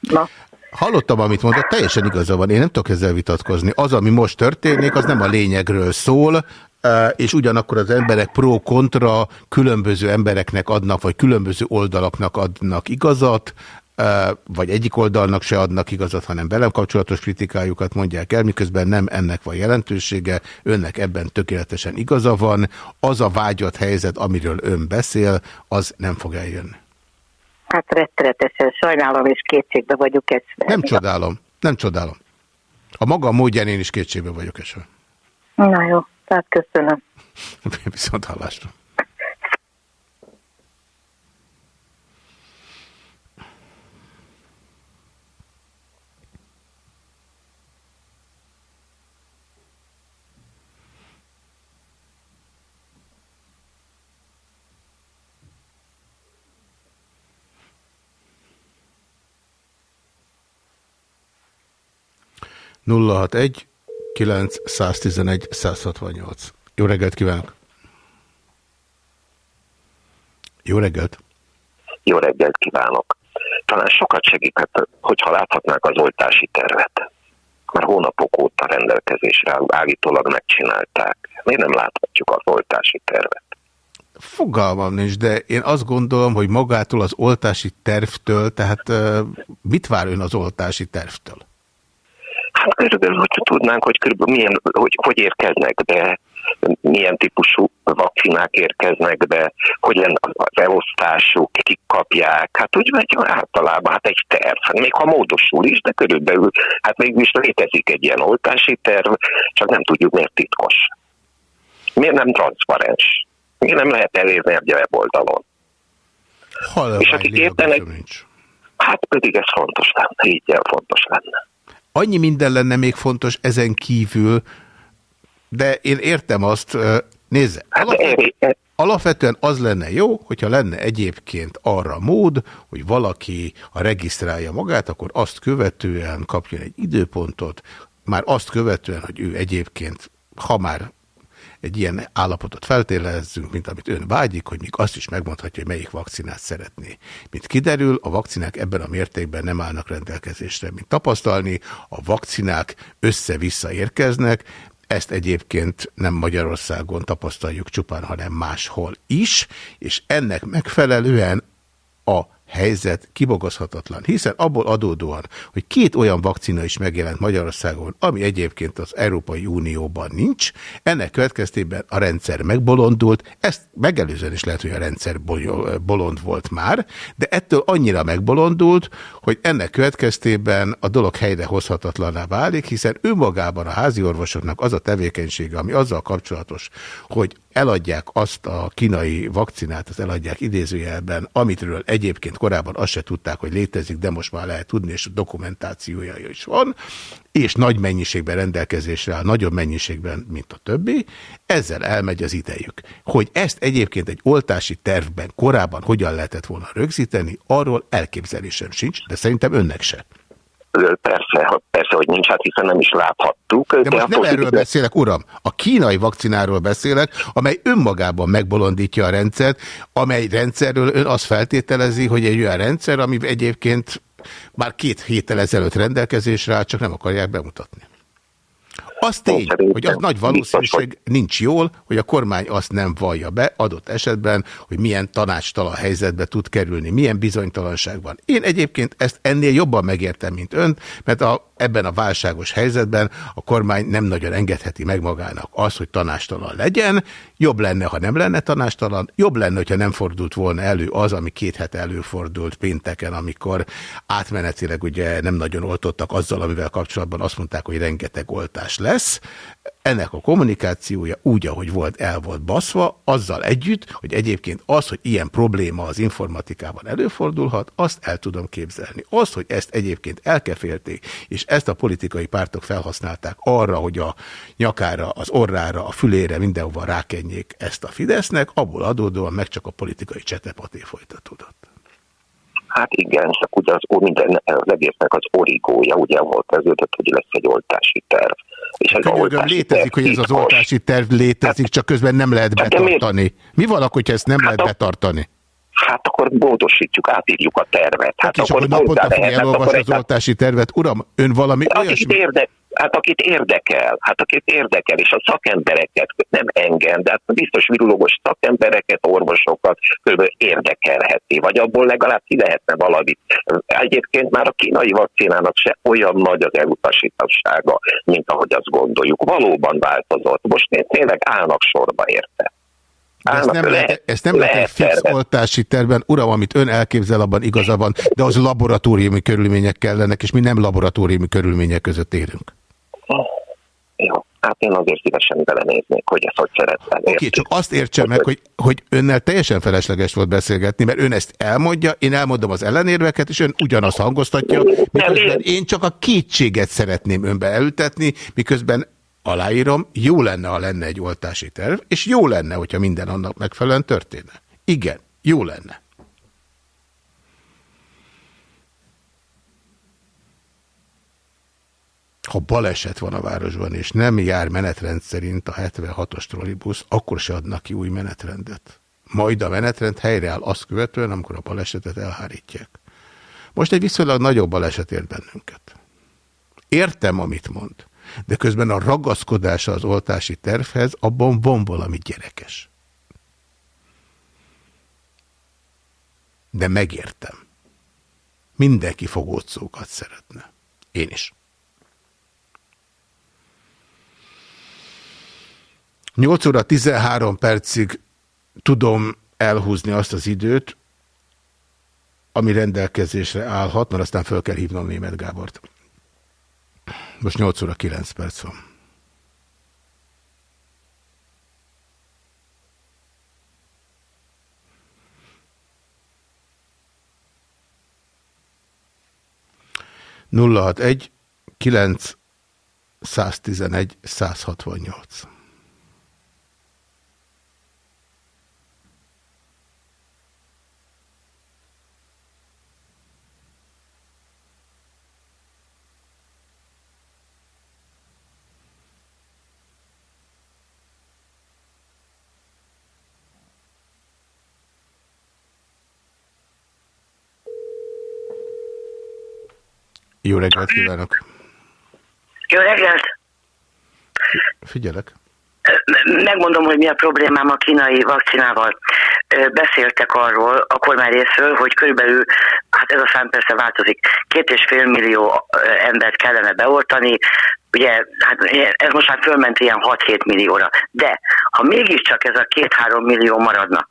Speaker 9: Na,
Speaker 1: Hallottam, amit mondott, teljesen igaza van, én nem tudok ezzel vitatkozni. Az, ami most történik, az nem a lényegről szól, és ugyanakkor az emberek pro-kontra különböző embereknek adnak, vagy különböző oldalaknak adnak igazat. vagy egyik oldalnak se adnak igazat, hanem velem kapcsolatos kritikájukat mondják el, miközben nem ennek van jelentősége, önnek ebben tökéletesen igaza van, az a vágyat helyzet, amiről ön beszél, az nem fog eljönni.
Speaker 9: Hát rettenetesen sajnálom, és kétségbe vagyok ezt.
Speaker 1: Nem csodálom, nem csodálom. A maga módján én is kétségbe vagyok esve.
Speaker 9: Na jó, tehát köszönöm.
Speaker 1: Viszont hallásra. Nulla hat egy 911 168. Jó reggelt kívánok! Jó reggelt!
Speaker 10: Jó reggelt kívánok! Talán sokat segíthet, hogyha láthatnák az oltási tervet. Már hónapok óta rendelkezésre áll, állítólag megcsinálták. Miért nem láthatjuk az oltási tervet?
Speaker 1: Fogalmam nincs, de én azt gondolom, hogy magától az oltási tervtől, tehát mit vár ön az oltási tervtől?
Speaker 10: Hát körülbelül, hogyha tudnánk, hogy körülbelül milyen, hogy, hogy érkeznek be, milyen típusú vakcinák érkeznek be, hogy lenne az elosztásuk, kik kapják, hát úgy megy általában, hát egy terv, hát még ha módosul is, de körülbelül, hát mégis létezik egy ilyen oltási terv, csak nem tudjuk miért titkos. Miért nem transzparens? Miért nem lehet elérni egy weboldalon? És akik értenek, hát pedig ez fontos lenne, így fontos lenne.
Speaker 1: Annyi minden lenne még fontos ezen kívül, de én értem azt, nézze, alapvetően, alapvetően az lenne jó, hogyha lenne egyébként arra mód, hogy valaki, ha regisztrálja magát, akkor azt követően kapjon egy időpontot, már azt követően, hogy ő egyébként, ha már egy ilyen állapotot feltételezzünk, mint amit ön vágyik, hogy még azt is megmondhatja, hogy melyik vakcinát szeretné. Mint kiderül, a vakcinák ebben a mértékben nem állnak rendelkezésre, mint tapasztalni, a vakcinák össze-vissza érkeznek, ezt egyébként nem Magyarországon tapasztaljuk csupán, hanem máshol is, és ennek megfelelően a helyzet kibogozhatatlan, hiszen abból adódóan, hogy két olyan vakcina is megjelent Magyarországon, ami egyébként az Európai Unióban nincs, ennek következtében a rendszer megbolondult, ezt megelőzően is lehet, hogy a rendszer bolond volt már, de ettől annyira megbolondult, hogy ennek következtében a dolog helyrehozhatatlaná válik, hiszen önmagában a házi orvosoknak az a tevékenysége, ami azzal kapcsolatos, hogy eladják azt a kínai vakcinát, az eladják idézőjelben, amitről egyébként korábban azt se tudták, hogy létezik, de most már lehet tudni, és a dokumentációja is van, és nagy mennyiségben rendelkezésre nagyobb mennyiségben, mint a többi, ezzel elmegy az idejük. Hogy ezt egyébként egy oltási tervben korábban hogyan lehetett volna rögzíteni, arról elképzelésem sincs, de szerintem önnek se.
Speaker 10: Persze, persze, hogy nincs, hát hiszen nem is láthattuk.
Speaker 1: De most nem erről
Speaker 10: függetlenül-
Speaker 1: beszélek, uram. A kínai vakcináról beszélek, amely önmagában megbolondítja a rendszert, amely rendszerről ön azt feltételezi, hogy egy olyan rendszer, ami egyébként már két héttel ezelőtt rendelkezésre áll, csak nem akarják bemutatni. Az tény, hogy az nagy valószínűség nincs jól, hogy a kormány azt nem vallja be adott esetben, hogy milyen tanácstalan helyzetbe tud kerülni, milyen bizonytalanság van. Én egyébként ezt ennél jobban megértem, mint ön, mert a, ebben a válságos helyzetben a kormány nem nagyon engedheti meg magának azt, hogy tanástalan legyen. Jobb lenne, ha nem lenne tanástalan, jobb lenne, hogyha nem fordult volna elő az, ami két hete előfordult pénteken, amikor átmenetileg ugye nem nagyon oltottak azzal, amivel kapcsolatban azt mondták, hogy rengeteg oltás lesz. Ennek a kommunikációja úgy, ahogy volt, el volt baszva, azzal együtt, hogy egyébként az, hogy ilyen probléma az informatikában előfordulhat, azt el tudom képzelni. Az, hogy ezt egyébként elkefélték, és ezt a politikai pártok felhasználták arra, hogy a nyakára, az orrára, a fülére, mindenhova rákenjék ezt a Fidesznek, abból adódóan meg csak a politikai csetepaté folytatódott.
Speaker 10: Hát igen, csak ugye az, minden, az egésznek az origója ugye volt kezdődött, hogy lesz egy oltási terv. És ez a
Speaker 1: Könyörgöm, létezik, hogy ez az oltási terv létezik, csak közben nem lehet
Speaker 10: Hát miért?
Speaker 1: betartani. Mi van akkor, hogyha ezt nem lehet betartani?
Speaker 10: Hát akkor módosítjuk, átírjuk a tervet. Hát
Speaker 1: És
Speaker 10: akkor
Speaker 1: akkor naponta fogja
Speaker 10: hát
Speaker 1: elolvasni az oltási tervet. Uram, ön valami
Speaker 10: akit
Speaker 1: olyasmi...
Speaker 10: érde, Hát akit érdekel, hát akit érdekel, és a szakembereket, nem engem, de hát biztos virulógos szakembereket, orvosokat kb. érdekelheti, vagy abból legalább ki lehetne valamit. Egyébként már a kínai vakcinának se olyan nagy az elutasítássága, mint ahogy azt gondoljuk. Valóban változott. Most tényleg állnak sorba érte.
Speaker 1: De ezt nem lehet, ezt nem lehet, lehet fix terve. oltási terben, uram, amit ön elképzel, abban igaza van, de az laboratóriumi körülmények kellenek, és mi nem laboratóriumi körülmények között érünk.
Speaker 10: Jó, hát én azért szívesen belenéznék, hogy ezt hogy szeretném.
Speaker 1: Oké, okay, csak azt értse meg, hogy, hogy önnel teljesen felesleges volt beszélgetni, mert ön ezt elmondja, én elmondom az ellenérveket, és ön ugyanazt hangoztatja, miközben én csak a kétséget szeretném önbe elültetni, miközben aláírom, jó lenne, ha lenne egy oltási terv, és jó lenne, hogyha minden annak megfelelően történne. Igen, jó lenne. Ha baleset van a városban, és nem jár menetrend szerint a 76-os trollibusz, akkor se adnak ki új menetrendet. Majd a menetrend helyreáll azt követően, amikor a balesetet elhárítják. Most egy viszonylag nagyobb baleset ért bennünket. Értem, amit mond de közben a ragaszkodása az oltási tervhez, abban van valami gyerekes. De megértem. Mindenki fogócókat szeretne. Én is. 8 óra 13 percig tudom elhúzni azt az időt, ami rendelkezésre állhat, mert aztán fel kell hívnom német Gábort. Most 8 óra 9 perc van. Nulla hat egy kilenc száztizenegy százhatvannyolc. Jó reggelt kívánok!
Speaker 11: Jó reggelt!
Speaker 1: Figyelek.
Speaker 11: Megmondom, hogy mi a problémám a kínai vakcinával. Beszéltek arról a kormány részről, hogy körülbelül, hát ez a szám persze változik, két és fél millió embert kellene beoltani, ugye, hát ez most már fölment ilyen 6-7 millióra. De ha mégiscsak ez a 2-3 millió maradna,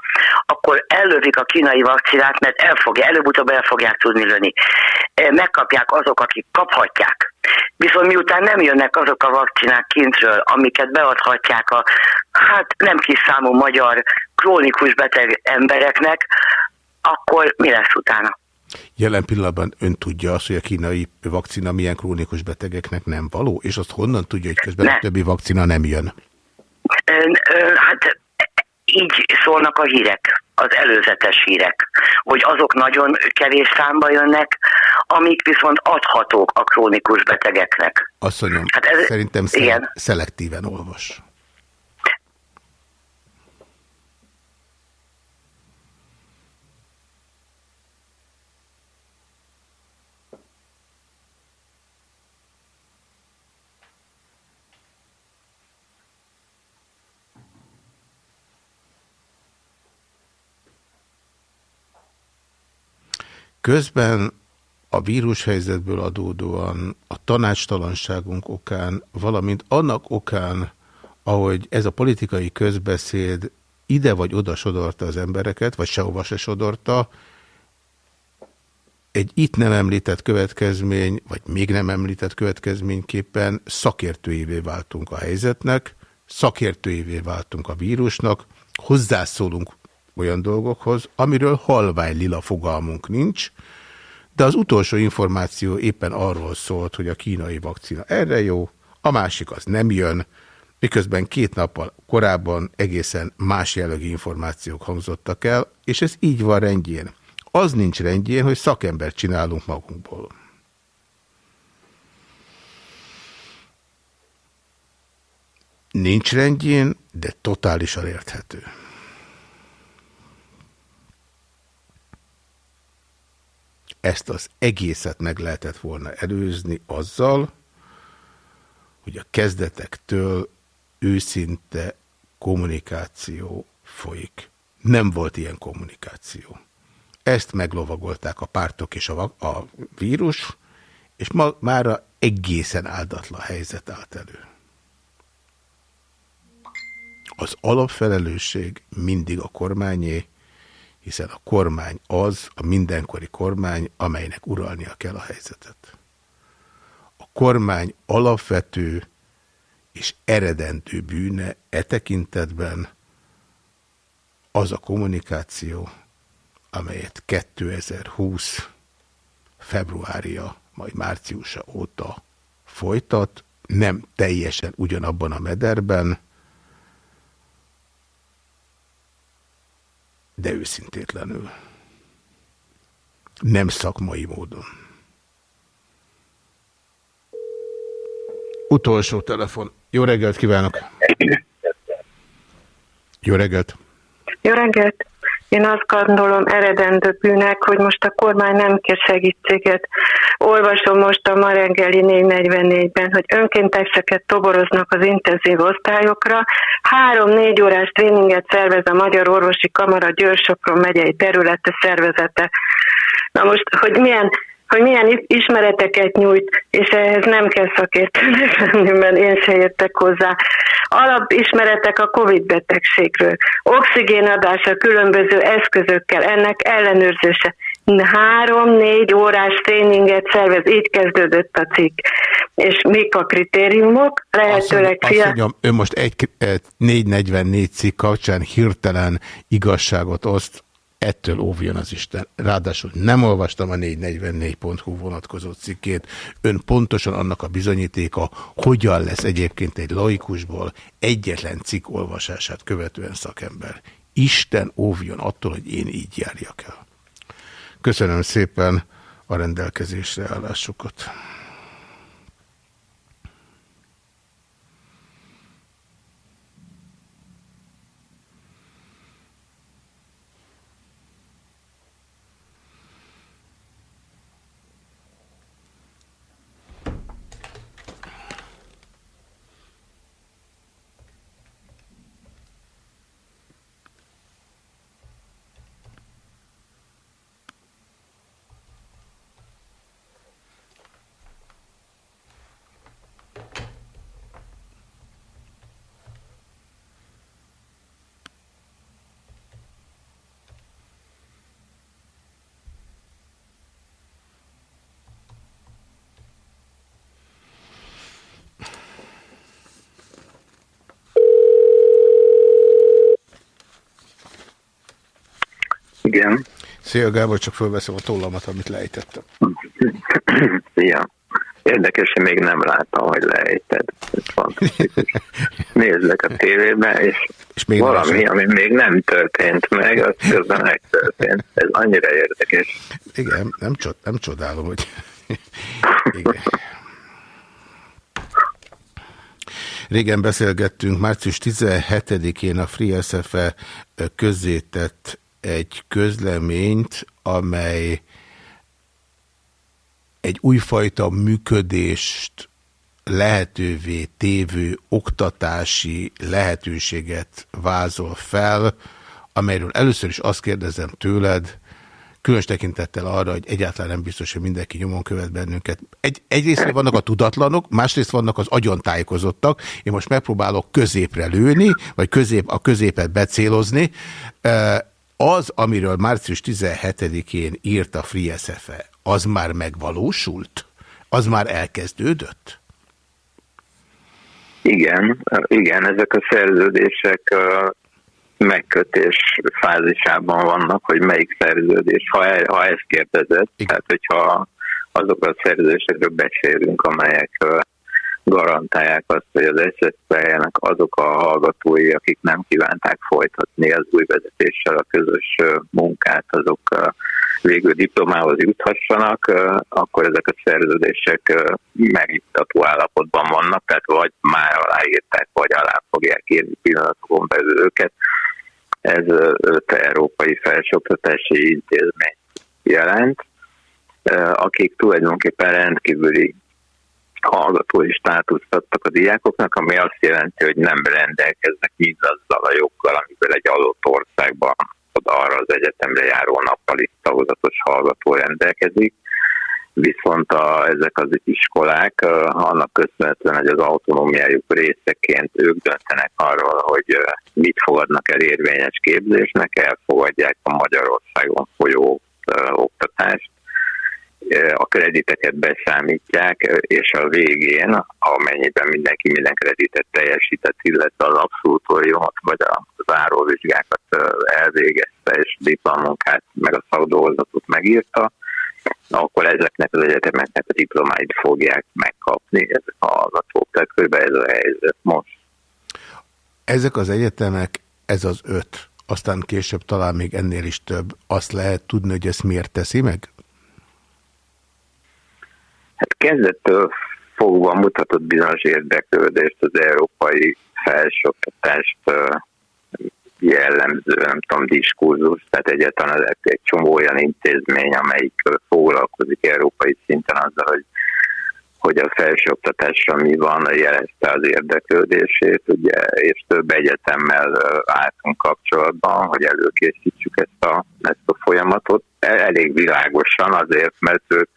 Speaker 11: akkor ellövik a kínai vakcinát, mert el fogja, előbb-utóbb el fogják tudni lőni. Megkapják azok, akik kaphatják. Viszont miután nem jönnek azok a vakcinák kintről, amiket beadhatják a hát nem kis számú magyar krónikus beteg embereknek, akkor mi lesz utána?
Speaker 1: Jelen pillanatban ön tudja azt, hogy a kínai vakcina milyen krónikus betegeknek nem való, és azt honnan tudja, hogy közben ne. a többi vakcina nem jön?
Speaker 11: Ön, ön, hát így szólnak a hírek, az előzetes hírek, hogy azok nagyon kevés számba jönnek, amik viszont adhatók a krónikus betegeknek.
Speaker 1: Azt mondjam, hát ez, szerintem igen. szelektíven olvas. Közben a vírushelyzetből adódóan, a tanácstalanságunk okán, valamint annak okán, ahogy ez a politikai közbeszéd ide vagy oda sodorta az embereket, vagy sehova se sodorta, egy itt nem említett következmény, vagy még nem említett következményképpen szakértőjévé váltunk a helyzetnek, szakértőjévé váltunk a vírusnak, hozzászólunk olyan dolgokhoz, amiről halvány lila fogalmunk nincs, de az utolsó információ éppen arról szólt, hogy a kínai vakcina erre jó, a másik az nem jön, miközben két nappal korábban egészen más jellegű információk hangzottak el, és ez így van rendjén. Az nincs rendjén, hogy szakembert csinálunk magunkból. Nincs rendjén, de totálisan érthető. Ezt az egészet meg lehetett volna előzni azzal, hogy a kezdetektől őszinte kommunikáció folyik. Nem volt ilyen kommunikáció. Ezt meglovagolták a pártok és a, a vírus, és ma mára egészen áldatlan helyzet állt elő. Az alapfelelősség mindig a kormányé, hiszen a kormány az, a mindenkori kormány, amelynek uralnia kell a helyzetet. A kormány alapvető és eredendő bűne e tekintetben az a kommunikáció, amelyet 2020 februárja, majd márciusa óta folytat, nem teljesen ugyanabban a mederben, de őszintétlenül. Nem szakmai módon. Utolsó telefon. Jó reggelt kívánok! Jó reggelt!
Speaker 12: Jó reggelt! Én azt gondolom eredendő bűnek, hogy most a kormány nem kér segítséget. Olvasom most a ma reggeli 444-ben, hogy önkénteseket toboroznak az intenzív osztályokra. Három-négy órás tréninget szervez a Magyar Orvosi Kamara Győr-Sopron megyei területe szervezete. Na most, hogy milyen hogy milyen ismereteket nyújt, és ehhez nem kell szakértőnek lenni, mert én se értek hozzá. Alapismeretek a COVID betegségről, oxigénadása különböző eszközökkel, ennek ellenőrzése. Három-négy órás tréninget szervez, így kezdődött a cikk. És mik a kritériumok? Lehetőleg
Speaker 1: Azt
Speaker 12: fia...
Speaker 1: mondjam, ő most egy 444 cikk kapcsán hirtelen igazságot oszt, ettől óvjon az Isten. Ráadásul nem olvastam a 444.hu vonatkozó cikkét. Ön pontosan annak a bizonyítéka, hogyan lesz egyébként egy laikusból egyetlen cikk olvasását követően szakember. Isten óvjon attól, hogy én így járjak el. Köszönöm szépen a rendelkezésre állásukat.
Speaker 13: Igen.
Speaker 1: Szia Gábor, csak fölveszem a tollamat, amit lejtettem.
Speaker 13: Szia. Érdekes, hogy még nem láttam, hogy lejted. Nézzek a tévébe, és,
Speaker 1: és még
Speaker 13: valami, ami még nem történt meg, az közben megtörtént. Ez annyira érdekes.
Speaker 1: Igen, nem, csod, nem csodálom, hogy... Igen. Régen beszélgettünk, március 17-én a Free SFE közzétett egy közleményt, amely egy újfajta működést lehetővé tévő oktatási lehetőséget vázol fel, amelyről először is azt kérdezem tőled, különös tekintettel arra, hogy egyáltalán nem biztos, hogy mindenki nyomon követ bennünket. Egy, egyrészt vannak a tudatlanok, másrészt vannak az agyontájékozottak. Én most megpróbálok középre lőni, vagy közép, a középet becélozni. Az, amiről március 17-én írt a Free SFE, az már megvalósult? Az már elkezdődött?
Speaker 13: Igen, igen, ezek a szerződések megkötés fázisában vannak, hogy melyik szerződés, ha, e, ha ezt kérdezett, tehát hogyha azok a szerződésekről beszélünk, amelyek garantálják azt, hogy az SZSZ-nek azok a hallgatói, akik nem kívánták folytatni az új vezetéssel a közös munkát, azok végül diplomához juthassanak, akkor ezek a szerződések megnyugtató állapotban vannak, tehát vagy már aláírták, vagy alá fogják írni pillanatokon belül őket. Ez öt európai felsőoktatási intézmény jelent, akik tulajdonképpen rendkívüli hallgatói státuszt adtak a diákoknak, ami azt jelenti, hogy nem rendelkeznek mindazzal a joggal, amivel egy adott országban arra az egyetemre járó nappali tagozatos hallgató rendelkezik. Viszont a, ezek az iskolák annak köszönhetően, hogy az autonómiájuk részeként ők döntenek arról, hogy mit fogadnak el érvényes képzésnek, elfogadják a Magyarországon folyó oktatást, a krediteket beszámítják, és a végén, amennyiben mindenki minden kreditet teljesített, illetve az abszolútoriumot vagy a záróvizsgákat elvégezte, és diplomunkát, meg a szakdolgozatot megírta, akkor ezeknek az egyetemeknek a diplomáit fogják megkapni ezek a hallgatók. Tehát kb. ez a helyzet most.
Speaker 1: Ezek az egyetemek, ez az öt, aztán később talán még ennél is több, azt lehet tudni, hogy ezt miért teszi meg?
Speaker 13: Hát kezdettől fogva mutatott bizonyos érdeklődést az európai felsőoktatást jellemző, nem tudom, diskurzus, tehát egyáltalán egy csomó olyan intézmény, amelyik foglalkozik európai szinten azzal, hogy hogy a felsőoktatással mi van, jelezte az érdeklődését, ugye, és több egyetemmel álltunk kapcsolatban, hogy előkészítsük ezt a, ezt a folyamatot. Elég világosan azért, mert ők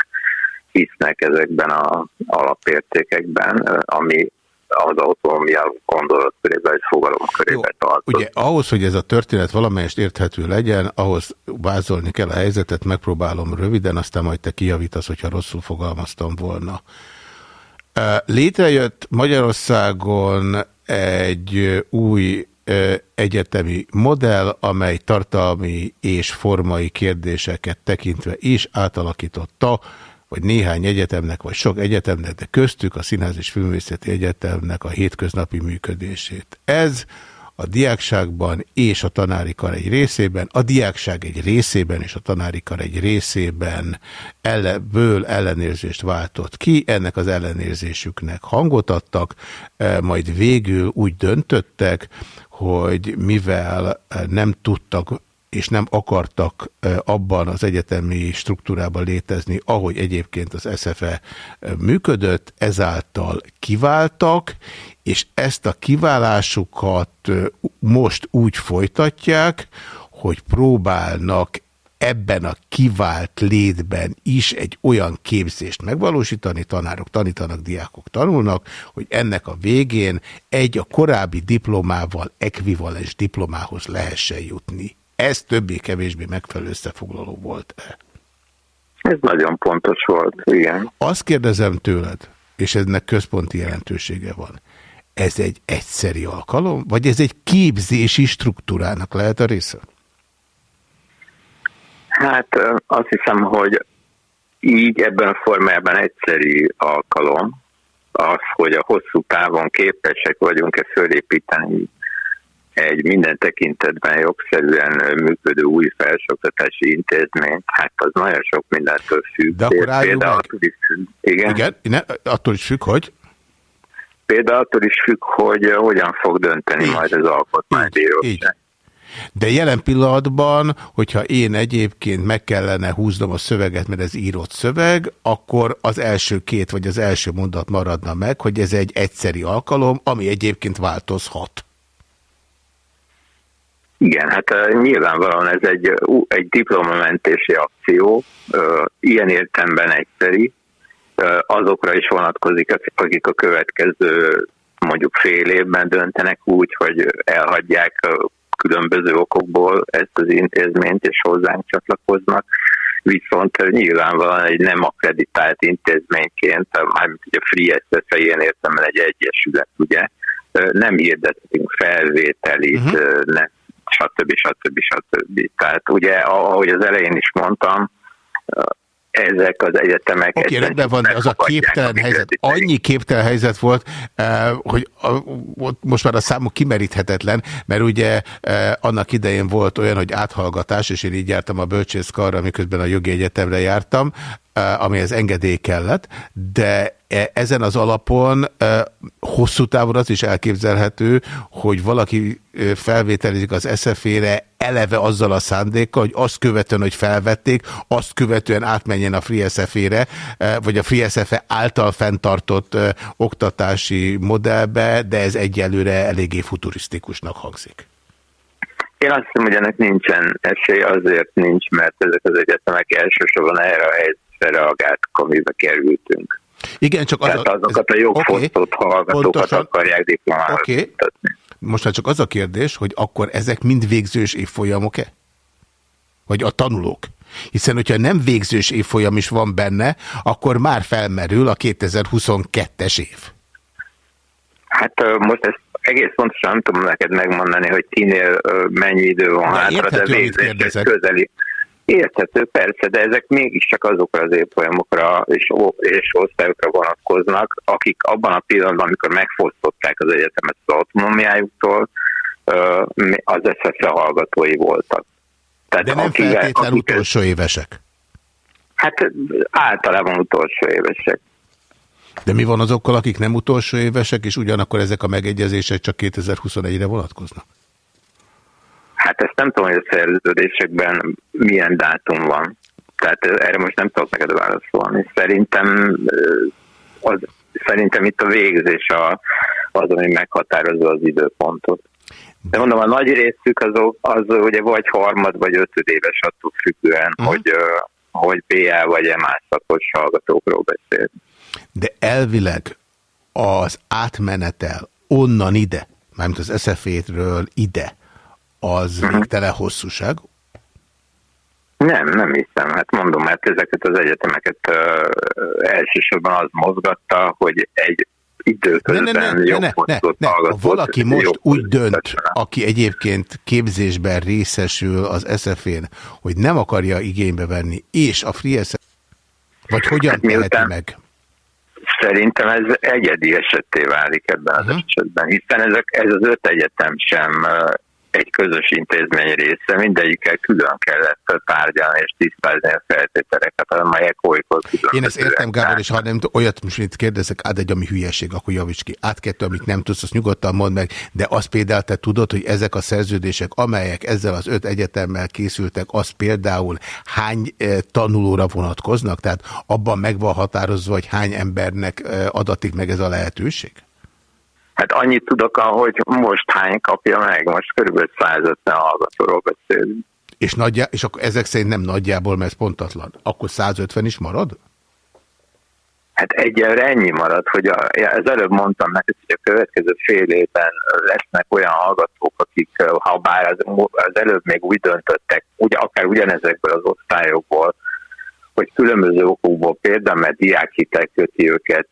Speaker 13: hisznek ezekben az alapértékekben, ami az autonómia gondolatkörébe, egy fogalomkörébe tartozik.
Speaker 1: Ugye ahhoz, hogy ez a történet valamelyest érthető legyen, ahhoz vázolni kell a helyzetet, megpróbálom röviden, aztán majd te kijavítasz, hogyha rosszul fogalmaztam volna. Létrejött Magyarországon egy új egyetemi modell, amely tartalmi és formai kérdéseket tekintve is átalakította vagy néhány egyetemnek, vagy sok egyetemnek, de köztük a Színház és Filmvészeti Egyetemnek a hétköznapi működését. Ez a diákságban és a tanári kar egy részében, a diákság egy részében és a tanári kar egy részében ellenből ellenérzést váltott ki, ennek az ellenérzésüknek hangot adtak, e, majd végül úgy döntöttek, hogy mivel nem tudtak és nem akartak abban az egyetemi struktúrában létezni, ahogy egyébként az SFE működött, ezáltal kiváltak, és ezt a kiválásukat most úgy folytatják, hogy próbálnak ebben a kivált létben is egy olyan képzést megvalósítani, tanárok tanítanak, diákok tanulnak, hogy ennek a végén egy a korábbi diplomával ekvivalens diplomához lehessen jutni. Ez többé-kevésbé megfelelő összefoglaló volt-e?
Speaker 13: Ez nagyon pontos volt, igen.
Speaker 1: Azt kérdezem tőled, és ennek központi jelentősége van. Ez egy egyszeri alkalom, vagy ez egy képzési struktúrának lehet a része?
Speaker 13: Hát azt hiszem, hogy így ebben a formában egyszeri alkalom, az, hogy a hosszú távon képesek vagyunk-e fölépíteni egy minden tekintetben jogszerűen működő új felsőoktatási intézmény, hát az nagyon sok mindentől függ.
Speaker 1: De akkor álljunk meg.
Speaker 13: Attól is, igen?
Speaker 1: igen ne, attól is függ, hogy?
Speaker 13: Például attól is függ, hogy hogyan fog dönteni így. majd az alkotmánybíróság.
Speaker 1: De jelen pillanatban, hogyha én egyébként meg kellene húznom a szöveget, mert ez írott szöveg, akkor az első két vagy az első mondat maradna meg, hogy ez egy egyszeri alkalom, ami egyébként változhat.
Speaker 13: Igen, hát nyilvánvalóan ez egy, egy diplomamentési akció, ilyen értemben egyszeri, azokra is vonatkozik, akik a következő mondjuk fél évben döntenek úgy, hogy elhagyják különböző okokból ezt az intézményt, és hozzánk csatlakoznak, viszont nyilvánvalóan egy nem akreditált intézményként, mármint ugye a Free SSA ilyen értem egy egyesület, ugye, nem hirdetünk felvételit, uh-huh. nem stb. stb. stb. Tehát ugye, ahogy az elején is mondtam, ezek az egyetemek...
Speaker 1: Oké, okay, rendben van, de az a képtelen helyzet, annyi képtelen helyzet volt, eh, hogy most már a számuk kimeríthetetlen, mert ugye eh, annak idején volt olyan, hogy áthallgatás, és én így jártam a bölcsészkarra, miközben a jogi egyetemre jártam, amihez engedély kellett, de e- ezen az alapon hosszú távon az is elképzelhető, hogy valaki felvételizik az SZF-ére eleve azzal a szándékkal, hogy azt követően, hogy felvették, azt követően átmenjen a FreeSF-ére, vagy a FreeSF-e által fenntartott oktatási modellbe, de ez egyelőre eléggé futurisztikusnak hangzik.
Speaker 13: Én azt hiszem, hogy ennek nincsen esély, azért nincs, mert ezek az egyetemek elsősorban erre a helyzetre reagáltak, amibe kerültünk.
Speaker 1: Igen, csak az
Speaker 13: Tehát
Speaker 1: a-
Speaker 13: azokat a
Speaker 1: ez-
Speaker 13: jogfosztott
Speaker 1: oké,
Speaker 13: hallgatókat
Speaker 1: pontosan.
Speaker 13: akarják diplomára jutatni.
Speaker 1: Most már csak az a kérdés, hogy akkor ezek mind végzős évfolyamok-e? Vagy a tanulók? Hiszen, hogyha nem végzős évfolyam is van benne, akkor már felmerül a 2022-es év.
Speaker 13: Hát most ezt egész pontosan nem tudom neked megmondani, hogy kinél mennyi idő van
Speaker 1: Na,
Speaker 13: hátra, de
Speaker 1: érthető,
Speaker 13: végzéshez
Speaker 1: kérdezek.
Speaker 13: közeli. Érthető, persze, de ezek mégiscsak azokra az évfolyamokra és, és osztályokra vonatkoznak, akik abban a pillanatban, amikor megfosztották az egyetemet az autonómiájuktól, az SZSZ hallgatói voltak. Tehát
Speaker 1: De nem
Speaker 13: akivel-
Speaker 1: feltétlen
Speaker 13: akik-
Speaker 1: utolsó évesek.
Speaker 13: Hát általában utolsó évesek.
Speaker 1: De mi van azokkal, akik nem utolsó évesek, és ugyanakkor ezek a megegyezések csak 2021-re vonatkoznak?
Speaker 13: Hát ezt nem tudom, hogy a szerződésekben milyen dátum van. Tehát erre most nem tudok neked válaszolni. Szerintem az, szerintem itt a végzés a, az, ami meghatározza az időpontot. De mondom, a nagy részük az, az ugye vagy harmad, vagy ötödéves attól függően, uh-huh. hogy, hogy BA vagy MA szakos hallgatókról beszél.
Speaker 1: De elvileg az átmenetel onnan ide, mármint az SZF-ről ide, az
Speaker 13: Mhm.
Speaker 1: végtelen hosszúság.
Speaker 13: Nem, nem hiszem. Hát mondom, mert ezeket az egyetemeket ö, elsősorban az mozgatta, hogy egy időközben
Speaker 1: Ne, ne, ne, ne, ne, ne, ne. Ha valaki most
Speaker 13: jobb
Speaker 1: úgy dönt, aki egyébként képzésben részesül az SF-én, hogy nem akarja igénybe venni, és a Free SF vagy hogyan
Speaker 13: Hát
Speaker 1: teheti meg?
Speaker 13: Szerintem ez egyedi esetté válik ebben az esetben, hiszen ezek, ez az öt egyetem sem egy közös intézmény része, mindegyikkel külön kellett tárgyalni és tisztázni a feltételeket, amelyek olykor külön.
Speaker 1: Én ezt értem, Gábor, és ha nem olyat most kérdezek, át egy, ami hülyeség, akkor javíts ki. Át kettő, amit nem tudsz, azt nyugodtan mondd meg, de azt például te tudod, hogy ezek a szerződések, amelyek ezzel az öt egyetemmel készültek, az például hány eh, tanulóra vonatkoznak? Tehát abban meg van határozva, hogy hány embernek eh, adatik meg ez a lehetőség?
Speaker 13: Hát annyit tudok, hogy most hány kapja meg, most körülbelül 150 hallgatóról beszélünk.
Speaker 1: És, nagyjá, és akkor ezek szerint nem nagyjából, mert ez pontatlan. Akkor 150 is marad?
Speaker 13: Hát egyelőre ennyi marad, hogy a, az előbb mondtam neked, hogy a következő fél évben lesznek olyan hallgatók, akik, ha bár az, az előbb még úgy döntöttek, ugye, akár ugyanezekből az osztályokból, hogy különböző okokból, például mert diákhitel köti őket,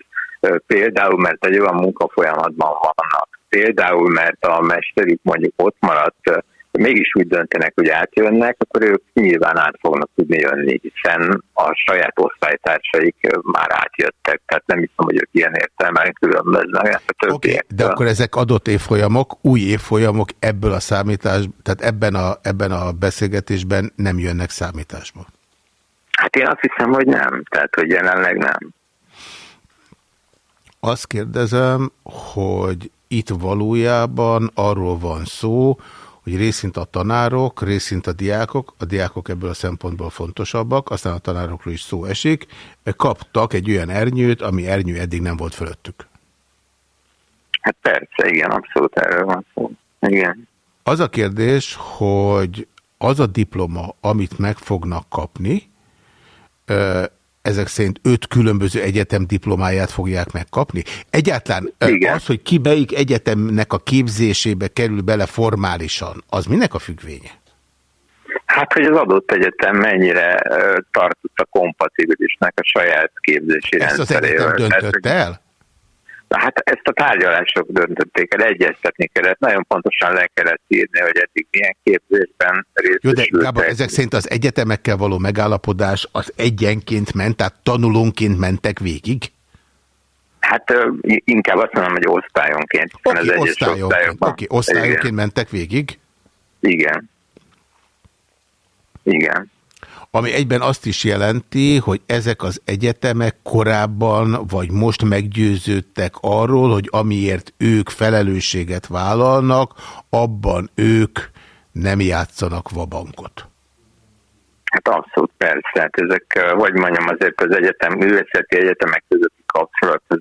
Speaker 13: például mert egy olyan munkafolyamatban vannak, például mert a mesterük mondjuk ott maradt, mégis úgy döntenek, hogy átjönnek, akkor ők nyilván át fognak tudni jönni, hiszen a saját osztálytársaik már átjöttek, tehát nem hiszem, hogy ők ilyen értelemben különböznek a többiek.
Speaker 1: De akkor ezek adott évfolyamok, új évfolyamok ebből a számítás, tehát ebben a, ebben a beszélgetésben nem jönnek számításba.
Speaker 13: Hát én azt hiszem, hogy nem, tehát hogy jelenleg nem.
Speaker 1: Azt kérdezem, hogy itt valójában arról van szó, hogy részint a tanárok, részint a diákok, a diákok ebből a szempontból fontosabbak, aztán a tanárokról is szó esik, kaptak egy olyan ernyőt, ami ernyő eddig nem volt fölöttük.
Speaker 13: Hát persze, igen, abszolút erről van szó. Igen.
Speaker 1: Az a kérdés, hogy az a diploma, amit meg fognak kapni, ezek szerint öt különböző egyetem diplomáját fogják megkapni. Egyáltalán ö, az, hogy ki melyik egyetemnek a képzésébe kerül bele formálisan, az minek a függvénye?
Speaker 13: Hát, hogy az adott egyetem mennyire tartotta kompatibilisnek a saját képzési
Speaker 1: Ezt az
Speaker 13: rendszerével.
Speaker 1: egyetem
Speaker 13: Tehát,
Speaker 1: döntötte el?
Speaker 13: Hát ezt a tárgyalások döntötték el, egyeztetni kellett, nagyon pontosan le kellett írni, hogy eddig milyen képzésben
Speaker 1: Jó, de
Speaker 13: részesültek.
Speaker 1: Gábor, ezek szerint az egyetemekkel való megállapodás az egyenként ment, tehát tanulónként mentek végig?
Speaker 13: Hát inkább azt mondom, hogy osztályonként.
Speaker 1: Oké,
Speaker 13: egyes
Speaker 1: osztályonként, oké, osztályonként mentek végig?
Speaker 13: Igen. Igen.
Speaker 1: Ami egyben azt is jelenti, hogy ezek az egyetemek korábban vagy most meggyőződtek arról, hogy amiért ők felelősséget vállalnak, abban ők nem játszanak vabankot.
Speaker 13: Hát abszolút persze, hát ezek, hogy mondjam, azért az egyetem, művészeti egyetemek közötti kapcsolat az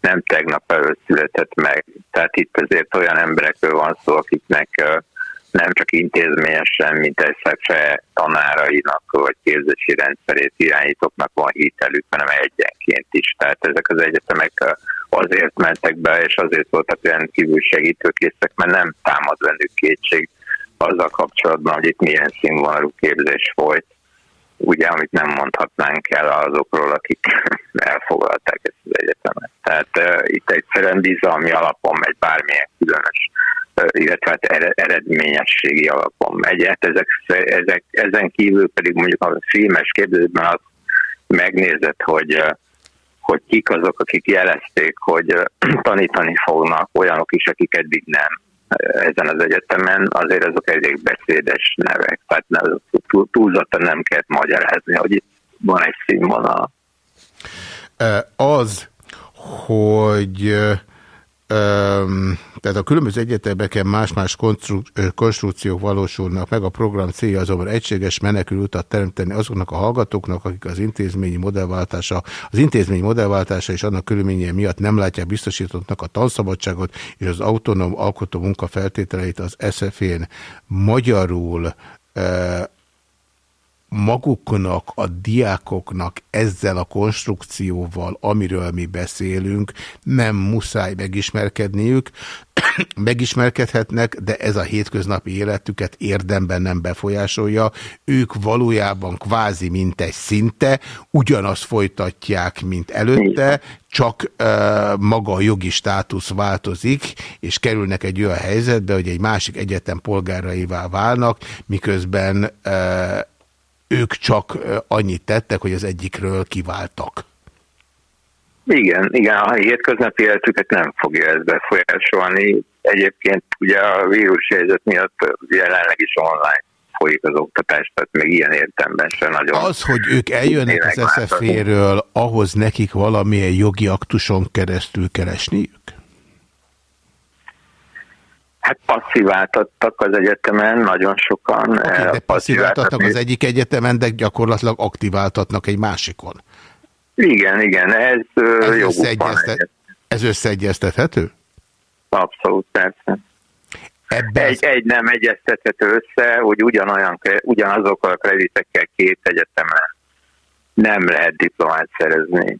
Speaker 13: nem tegnap előtt született meg. Tehát itt azért olyan emberekről van szó, akiknek nem csak intézményesen, mint egy SZFE tanárainak vagy képzési rendszerét irányítóknak van hitelük, hanem egyenként is. Tehát ezek az egyetemek azért mentek be, és azért voltak olyan kívül segítőkészek, mert nem támad bennük kétség azzal kapcsolatban, hogy itt milyen színvonalú képzés folyt, ugye, amit nem mondhatnánk el azokról, akik elfoglalták ezt az egyetemet. Tehát uh, itt egyszerűen bizalmi alapon megy bármilyen különös, illetve hát eredményességi alapon megy. Hát ezek, ezek, ezen kívül pedig mondjuk a filmes képzésben azt megnézett, hogy hogy kik azok, akik jelezték, hogy tanítani fognak, olyanok is, akik eddig nem ezen az egyetemen, azért azok elég beszédes nevek, tehát túlzottan nem kell magyarázni, hogy itt van egy színvonal.
Speaker 1: Az, hogy tehát a különböző egyetemeken más-más konstrukciók valósulnak meg, a program célja azonban egységes menekülőutat teremteni azoknak a hallgatóknak, akik az intézményi modellváltása, az intézményi modellváltása és annak körülményei miatt nem látják biztosítottnak a tanszabadságot és az autonóm alkotó munka feltételeit az SF-én. Magyarul maguknak, a diákoknak ezzel a konstrukcióval, amiről mi beszélünk, nem muszáj megismerkedniük, megismerkedhetnek, de ez a hétköznapi életüket érdemben nem befolyásolja. Ők valójában kvázi mint egy szinte, ugyanazt folytatják, mint előtte, csak uh, maga a jogi státusz változik, és kerülnek egy olyan helyzetbe, hogy egy másik egyetem polgáraivá válnak, miközben uh, ők csak annyit tettek, hogy az egyikről kiváltak.
Speaker 13: Igen, igen, a hétköznapi életüket nem fogja ez befolyásolni. Egyébként ugye a helyzet miatt jelenleg is online folyik az oktatás, tehát még ilyen értemben sem nagyon...
Speaker 1: Az, hogy ők eljönnek az SZF-ről, ahhoz nekik valamilyen jogi aktuson keresztül keresniük?
Speaker 13: Hát passziváltattak az egyetemen, nagyon sokan.
Speaker 1: Okay, de passziváltatnak az egyik egyetemen, de gyakorlatilag aktiváltatnak egy másikon.
Speaker 13: Igen, igen, ez, ez
Speaker 1: összeegyeztet, Ez összeegyeztethető?
Speaker 13: Abszolút, persze. Ebben egy, egy nem egyeztethető össze, hogy ugyanolyan, ugyanazokkal a kreditekkel két egyetemen nem lehet diplomát szerezni.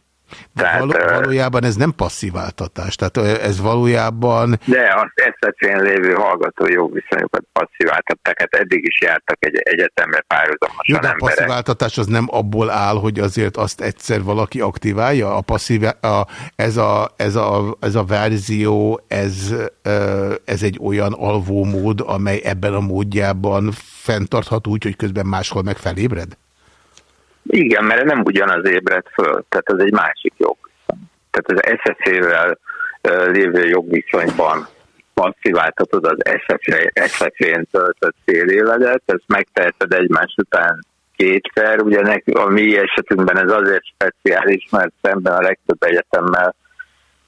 Speaker 1: De tehát, való, valójában ez nem passziváltatás, tehát ez valójában...
Speaker 13: De az eszetén lévő hallgató jogviszonyokat passziváltatták, hát eddig is jártak egy egyetemre párhuzamosan Jó, de
Speaker 1: a passziváltatás az nem abból áll, hogy azért azt egyszer valaki aktiválja? A passzív, a, ez, a, ez, a, ez a verzió, ez, ez egy olyan alvómód, amely ebben a módjában fenntartható úgy, hogy közben máshol meg felébred?
Speaker 13: Igen, mert nem ugyanaz ébredt föl, tehát ez egy másik jogviszony. Tehát az SSZ-vel lévő jogviszonyban passziváltatod az SSZ-n töltött fél évedet, ezt megteheted egymás után kétszer, ugye a mi esetünkben ez azért speciális, mert szemben a legtöbb egyetemmel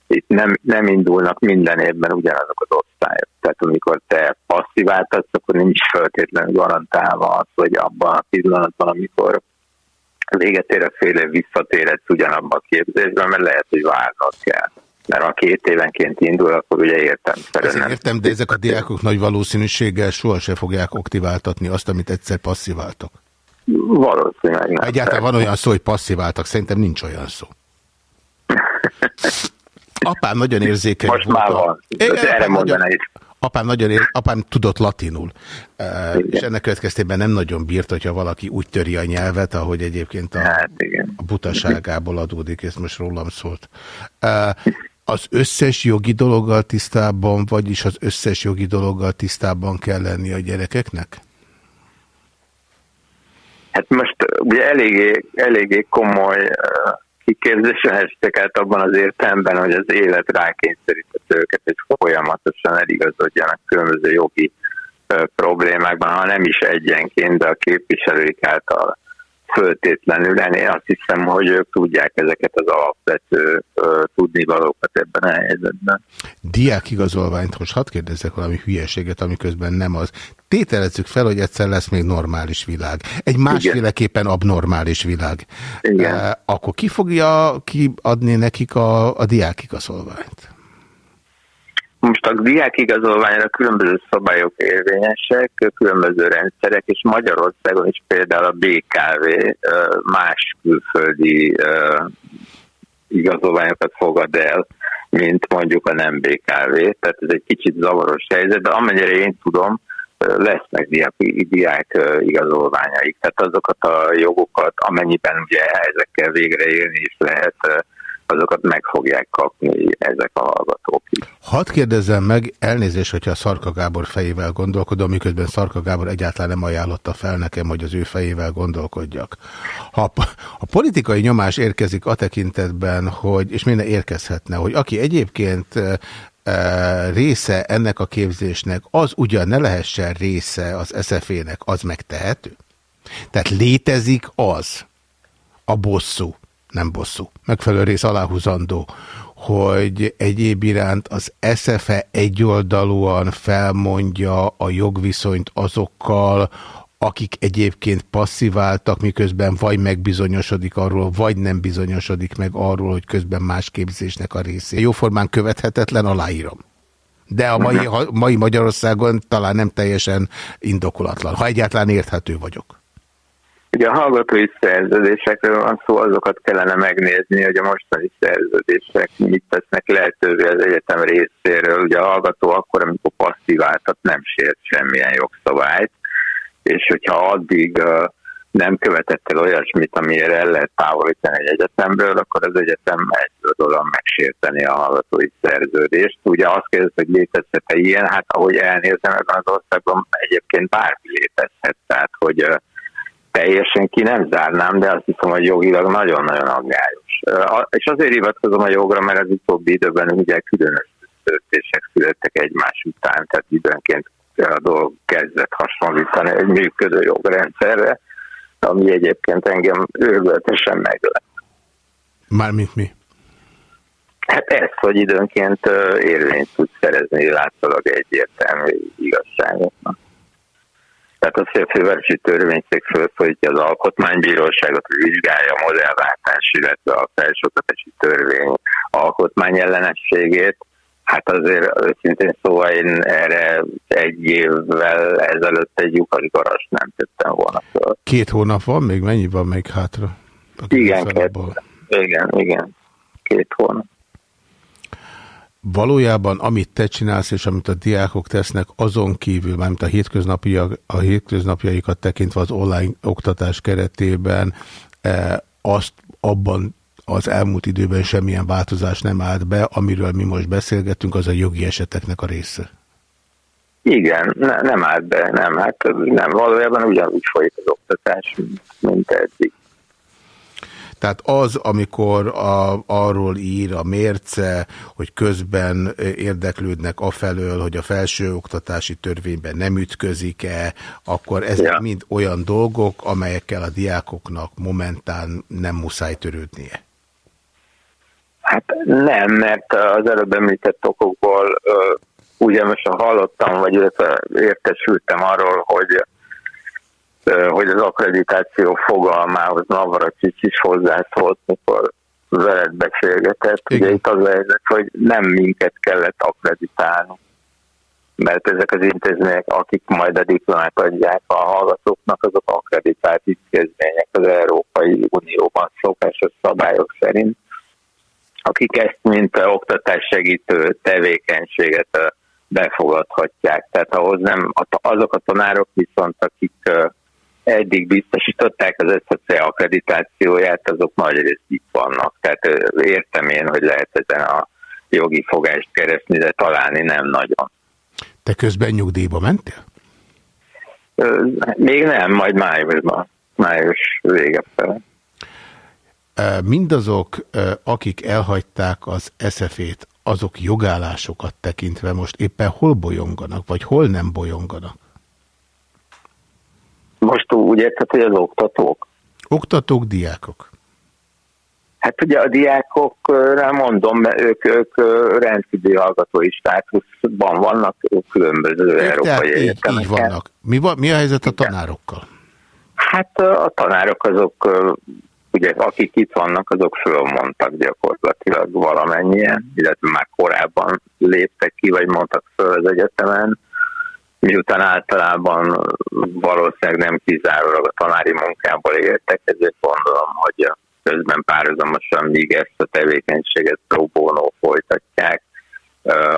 Speaker 13: itt nem, nem indulnak minden évben ugyanazok az osztályok. Tehát amikor te passziváltatsz, akkor nincs feltétlenül garantálva az, hogy abban a pillanatban, amikor véget ér a fél év visszatérhetsz ugyanabba a képzésben, mert lehet, hogy várnod kell. Mert ha két évenként indul, akkor ugye értem.
Speaker 1: Ezt értem, de ezek a diákok nagy valószínűséggel sohasem fogják aktiváltatni azt, amit egyszer passziváltak.
Speaker 13: Valószínűleg nem.
Speaker 1: Egyáltalán van olyan szó, hogy passziváltak, szerintem nincs olyan szó. Apám nagyon érzékeny
Speaker 13: Most volt. már van.
Speaker 1: Igen, erre nagyon, is. Apám, nagyon ér, apám tudott latinul, igen. és ennek következtében nem nagyon bírt, hogyha valaki úgy töri a nyelvet, ahogy egyébként a, hát, a butaságából adódik, ez most rólam szólt. Az összes jogi dologgal tisztában, vagyis az összes jogi dologgal tisztában kell lenni a gyerekeknek?
Speaker 13: Hát most ugye eléggé, eléggé komoly kiképzésre estek át abban az értelemben, hogy az élet rákényszerített folyamatosan eligazodjanak különböző jogi problémákban, ha nem is egyenként, de a képviselők által föltétlenül. Én azt hiszem, hogy ők tudják ezeket az alapvető tudnivalókat ebben a helyzetben.
Speaker 1: Diákigazolványt, most hadd kérdezzek valami hülyeséget, amiközben nem az. Tételezzük fel, hogy egyszer lesz még normális világ. Egy másféleképpen abnormális világ.
Speaker 13: Igen.
Speaker 1: Eh, Akkor ki fogja kiadni nekik a, a diákigazolványt?
Speaker 13: Most a diákigazolványra különböző szabályok érvényesek, különböző rendszerek, és Magyarországon is például a BKV más külföldi igazolványokat fogad el, mint mondjuk a nem BKV, tehát ez egy kicsit zavaros helyzet, de amennyire én tudom, lesznek diák, diák igazolványaik, tehát azokat a jogokat, amennyiben ugye ezekkel végre élni is lehet, azokat meg fogják kapni ezek a hallgatók is.
Speaker 1: Hadd kérdezzem meg, elnézést, hogyha Szarka Gábor fejével gondolkodom, miközben Szarka Gábor egyáltalán nem ajánlotta fel nekem, hogy az ő fejével gondolkodjak. Ha a po- a politikai nyomás érkezik a tekintetben, hogy, és minden érkezhetne, hogy aki egyébként e, e, része ennek a képzésnek, az ugyan ne lehessen része az SZF-ének, az megtehető? Tehát létezik az, a bosszú, nem bosszú, megfelelő rész aláhúzandó, hogy egyéb iránt az SZFE egyoldalúan felmondja a jogviszonyt azokkal, akik egyébként passziváltak, miközben vagy megbizonyosodik arról, vagy nem bizonyosodik meg arról, hogy közben más képzésnek a részé. Jóformán követhetetlen, aláírom. De a mai, mai Magyarországon talán nem teljesen indokolatlan, ha egyáltalán érthető vagyok.
Speaker 13: Ugye a hallgatói szerződésekről van szó, azokat kellene megnézni, hogy a mostani szerződések mit tesznek lehetővé az egyetem részéről. Ugye a hallgató akkor, amikor passziváltat, nem sért semmilyen jogszabályt, és hogyha addig nem követett el olyasmit, amiért el lehet távolítani egy egyetemről, akkor az egyetem egyoldalúan megsérteni a hallgatói szerződést. Ugye azt kérdez, hogy létezhet-e ilyen, hát ahogy elnézem ebben az országban, egyébként bármi létezhet, tehát hogy teljesen ki nem zárnám, de azt hiszem, hogy jogilag nagyon-nagyon aggályos. És azért hivatkozom a jogra, mert az utóbbi időben ugye különös döntések születtek egymás után, tehát időnként a dolog kezdett hasonlítani egy működő jogrendszerre, ami egyébként engem őrületesen meglep.
Speaker 1: Mármint mi?
Speaker 13: Hát ez, hogy időnként érvényt tud szerezni látszólag egyértelmű igazságoknak. Tehát az, hogy a fővárosi törvényszék fölszólítja az alkotmánybíróságot, hogy vizsgálja a modellváltás, illetve a felsőoktatási törvény alkotmányellenességét, hát azért őszintén szóval én erre egy évvel ezelőtt egy lyukas nem tettem volna föl.
Speaker 1: Két hónap van még? Mennyi van még hátra?
Speaker 13: Igen, két, igen, igen, két hónap.
Speaker 1: Valójában, amit te csinálsz, és amit a diákok tesznek, azon kívül, mármint a, hétköznapi, a hétköznapjaikat tekintve az online oktatás keretében, e, azt abban az elmúlt időben semmilyen változás nem állt be, amiről mi most beszélgetünk, az a jogi eseteknek a része.
Speaker 13: Igen, ne, nem állt be, nem, hát nem, valójában ugyanúgy folyik az oktatás, mint eddig.
Speaker 1: Tehát az, amikor a, arról ír a mérce, hogy közben érdeklődnek afelől, hogy a felsőoktatási törvényben nem ütközik-e, akkor ezek
Speaker 13: Ja.
Speaker 1: mind olyan dolgok, amelyekkel a diákoknak momentán nem muszáj törődnie.
Speaker 13: Hát nem, mert az előbb említett okokból most hallottam, vagy értesültem arról, hogy hogy az akkreditáció fogalmához Navracsics is hozzászólt, mikor veled beszélgetett. Ugye itt az a helyzet, hogy nem minket kellett akkreditálni, mert ezek az intézmények, akik majd a diplomát adják a hallgatóknak, azok akkreditált intézmények az Európai Unióban szokásos szabályok szerint akik ezt, mint a oktatássegítő tevékenységet befogadhatják. Tehát ahhoz nem, azok a tanárok viszont, akik eddig biztosították az SZC akkreditációját, azok nagy részt itt vannak. Tehát értem én, hogy lehet ezen a jogi fogást keresni, de találni nem nagyon.
Speaker 1: Te közben nyugdíjba mentél?
Speaker 13: Ö, Még nem, majd májusban, május vége felé.
Speaker 1: Mindazok, akik elhagyták az SZF-ét, azok jogállásokat tekintve most éppen hol bolyonganak, vagy hol nem bolyonganak?
Speaker 13: Most úgy érted, hogy az oktatók?
Speaker 1: Oktatók, diákok.
Speaker 13: Hát ugye a diákokra mondom, mert ők, ők rendkívüli hallgatói státuszban vannak különböző
Speaker 1: Tehát
Speaker 13: európai
Speaker 1: így, így vannak. Mi, van, mi a helyzet a tanárokkal?
Speaker 13: Hát a tanárok azok, ugye akik itt vannak, azok fölmondtak gyakorlatilag valamennyien, illetve már korábban léptek ki, vagy mondtak föl az egyetemen, miután általában valószínűleg nem kizárólag a tanári munkából éltek, ezért gondolom, hogy közben párhuzamosan, míg ezt a tevékenységet pro folytatják,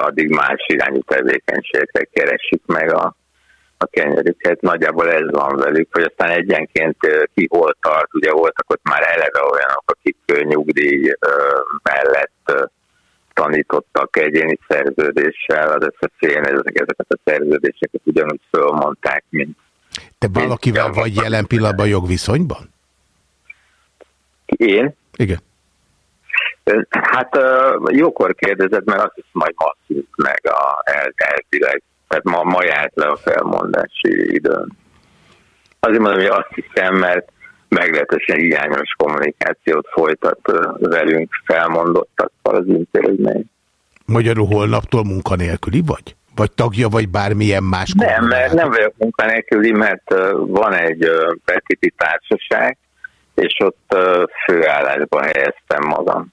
Speaker 13: addig más irányú tevékenységekre keresik meg a, a kenyerüket. Nagyjából ez van velük, hogy aztán egyenként ki hol tart. Ugye voltak ott már eleve olyanok, akik nyugdíj mellett tanítottak egyéni szerződéssel, az összeszén ezeket a szerződéseket ugyanúgy fölmondták, mint
Speaker 1: Te valakivel vagy jelen pillanatban jogviszonyban?
Speaker 13: én.
Speaker 1: Igen.
Speaker 13: Hát jókor kérdezett, mert azt hiszem, majd ma szűnt meg a el, elvileg. Tehát ma, ma járt le a felmondási időn. Azért mondom, hogy azt hiszem, mert meglehetősen hiányos kommunikációt folytat velünk felmondottakkal az intézmény.
Speaker 1: Magyarul holnaptól munkanélküli vagy? Vagy tagja, vagy bármilyen más
Speaker 13: Nem, mert nem vagyok munkanélküli, mert van egy ö, Petiti társaság, és ott ö, főállásba helyeztem magam.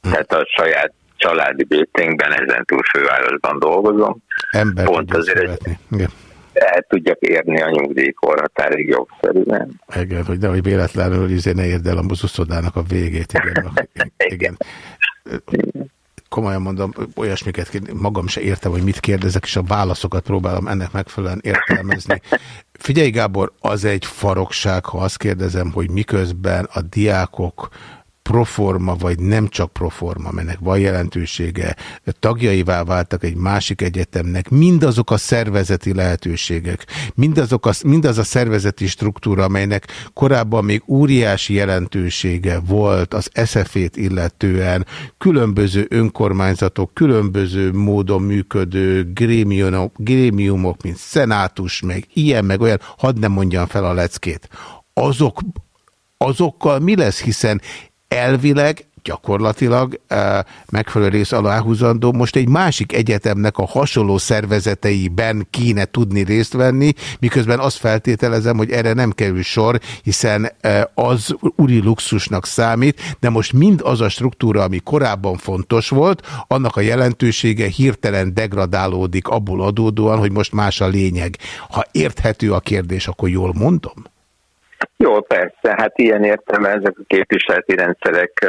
Speaker 13: Tehát a saját családi béténkben ezentúl főállásban dolgozom.
Speaker 1: Ember
Speaker 13: Pont azért.
Speaker 1: Igen.
Speaker 13: El tudjak érni a nyugdíjkorhatárig jogszerűen.
Speaker 1: Igen, hogy nehogy véletlenül izé ne érd el a buszuszodának a végét. Igen. igen. Komolyan mondom, olyasmiket magam se értem, hogy mit kérdezek, és a válaszokat próbálom ennek megfelelően értelmezni. Figyelj Gábor, az egy farokság, ha azt kérdezem, hogy miközben a diákok proforma, vagy nem csak proforma, mennek van jelentősége, tagjaivá váltak egy másik egyetemnek, mindazok a szervezeti lehetőségek, mindazok a, mindaz a szervezeti struktúra, amelynek korábban még óriási jelentősége volt az SZF-ét illetően, különböző önkormányzatok, különböző módon működő grémiumok, grémiumok mint szenátus, meg ilyen, meg olyan, hadd nem mondjam fel a leckét. Azok, azokkal mi lesz, hiszen elvileg, gyakorlatilag eh, megfelelő rész aláhúzandó, most egy másik egyetemnek a hasonló szervezeteiben kéne tudni részt venni, miközben azt feltételezem, hogy erre nem kerül sor, hiszen az uri luxusnak számít, de most mind az a struktúra, ami korábban fontos volt, annak a jelentősége hirtelen degradálódik abból adódóan, hogy most más a lényeg. Ha érthető a kérdés, akkor jól mondom?
Speaker 13: Jó, persze, hát ilyen értelemben ezek a képviseleti rendszerek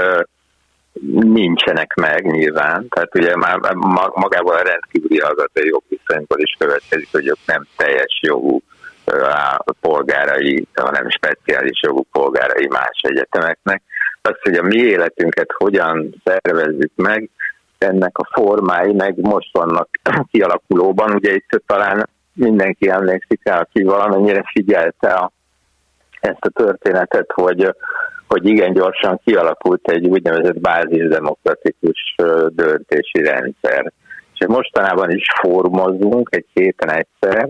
Speaker 13: nincsenek meg nyilván. Tehát ugye már ma- magából a rendkívüli hallgatói jogviszonyból is következik, hogy ők nem teljes jogú á- polgárai, hanem speciális jogú polgárai más egyetemeknek. Az, hogy a mi életünket hogyan szervezzük meg, ennek a formái meg most vannak kialakulóban. Ugye itt talán mindenki emlékszik rá, aki valamennyire figyelte a ezt a történetet, hogy, hogy igen gyorsan kialakult egy úgynevezett bázisdemokratikus döntési rendszer. És mostanában is formozunk egy héten egyszer,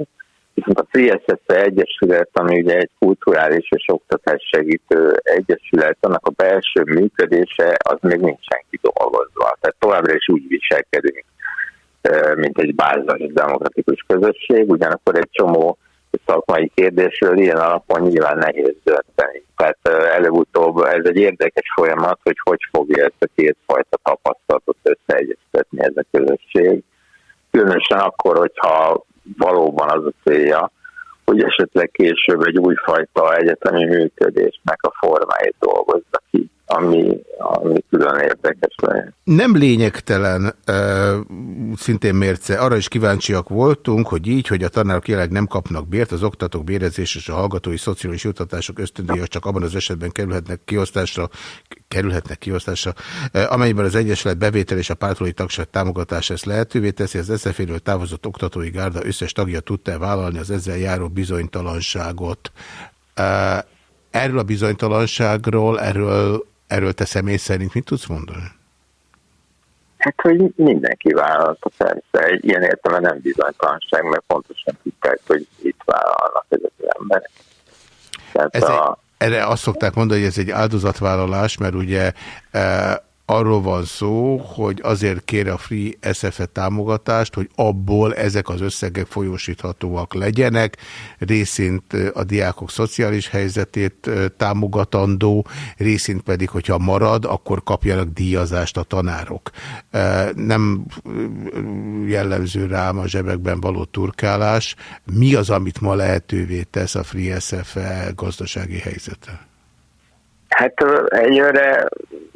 Speaker 13: viszont a CSSZ Egyesület, ami ugye egy kulturális és oktatás segítő egyesület, annak a belső működése az még nincsen kidolgozva. Tehát továbbra is úgy viselkedünk, mint egy bázis demokratikus közösség, ugyanakkor egy csomó szakmai kérdésről ilyen alapon nyilván nehéz dönteni. Tehát előbb-utóbb ez egy érdekes folyamat, hogy hogy fogja ezt a kétfajta tapasztalatot összeegyeztetni ez a közösség. Különösen akkor, hogyha valóban az a célja, hogy esetleg később egy újfajta egyetemi működésnek a formáit dolgozza ki, ami, ami külön érdekes lehet.
Speaker 1: Nem lényegtelen, ö, szintén mérce, arra is kíváncsiak voltunk, hogy így, hogy a tanárok jelenleg nem kapnak bért, az oktatók bérezés és a hallgatói szociális jutatások ösztöndíjak csak abban az esetben kerülhetnek kiosztásra, kerülhetnek kiosztásra, ö, amelyben az Egyesület bevétel és a pártolói tagság támogatása ezt lehetővé teszi, az SZF-ről távozott oktatói gárda összes tagja tudta vállalni az ezzel járó bizonytalanságot. Ö, Erről a bizonytalanságról, erről, erről te személy szerint mit tudsz mondani?
Speaker 13: Hát, hogy mindenki vállalta persze. Egy ilyen értelme nem bizonytalanság, mert pontosan tudták, hogy itt vállalnak ezek az emberek. Tehát
Speaker 1: Ez egy,
Speaker 13: a,
Speaker 1: erre azt szokták mondani, hogy ez egy áldozatvállalás, mert ugye e, arról van szó, hogy azért kér a Free SFE támogatást, hogy abból ezek az összegek folyósíthatóak legyenek, részint a diákok szociális helyzetét támogatandó, részint pedig, hogyha marad, akkor kapjanak díjazást a tanárok. Nem jellemző rám a zsebekben való turkálás. Mi az, amit ma lehetővé tesz a Free SFE gazdasági helyzete?
Speaker 13: Hát egyre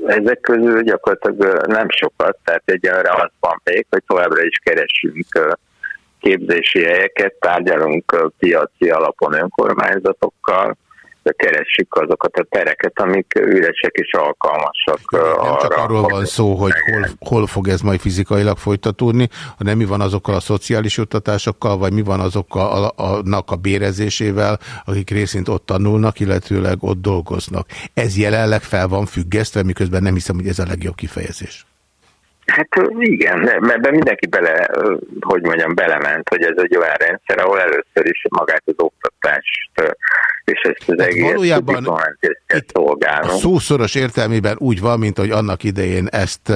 Speaker 13: ezek közül gyakorlatilag nem sokat, tehát egyelőre az van még, hogy továbbra is keresünk képzési helyeket, tárgyalunk piaci alapon önkormányzatokkal, keressük azokat a tereket, amik üresek és alkalmasak
Speaker 1: Nem
Speaker 13: arra.
Speaker 1: csak arról van szó, hogy hol, hol fog ez majd fizikailag folytatódni, hanem mi van azokkal a szociális juttatásokkal, vagy mi van azokkal a, annak a bérezésével, akik részint ott tanulnak, illetőleg ott dolgoznak. Ez jelenleg fel van függesztve, miközben nem hiszem, hogy ez a legjobb kifejezés.
Speaker 13: Hát igen, mert ebben mindenki bele, hogy mondjam, belement, hogy ez egy olyan rendszer, ahol először is magát az oktatást és ezt az egész
Speaker 1: Hát valójában
Speaker 13: kell szolgálnunk.
Speaker 1: A szószoros értelmében úgy van, mint hogy annak idején ezt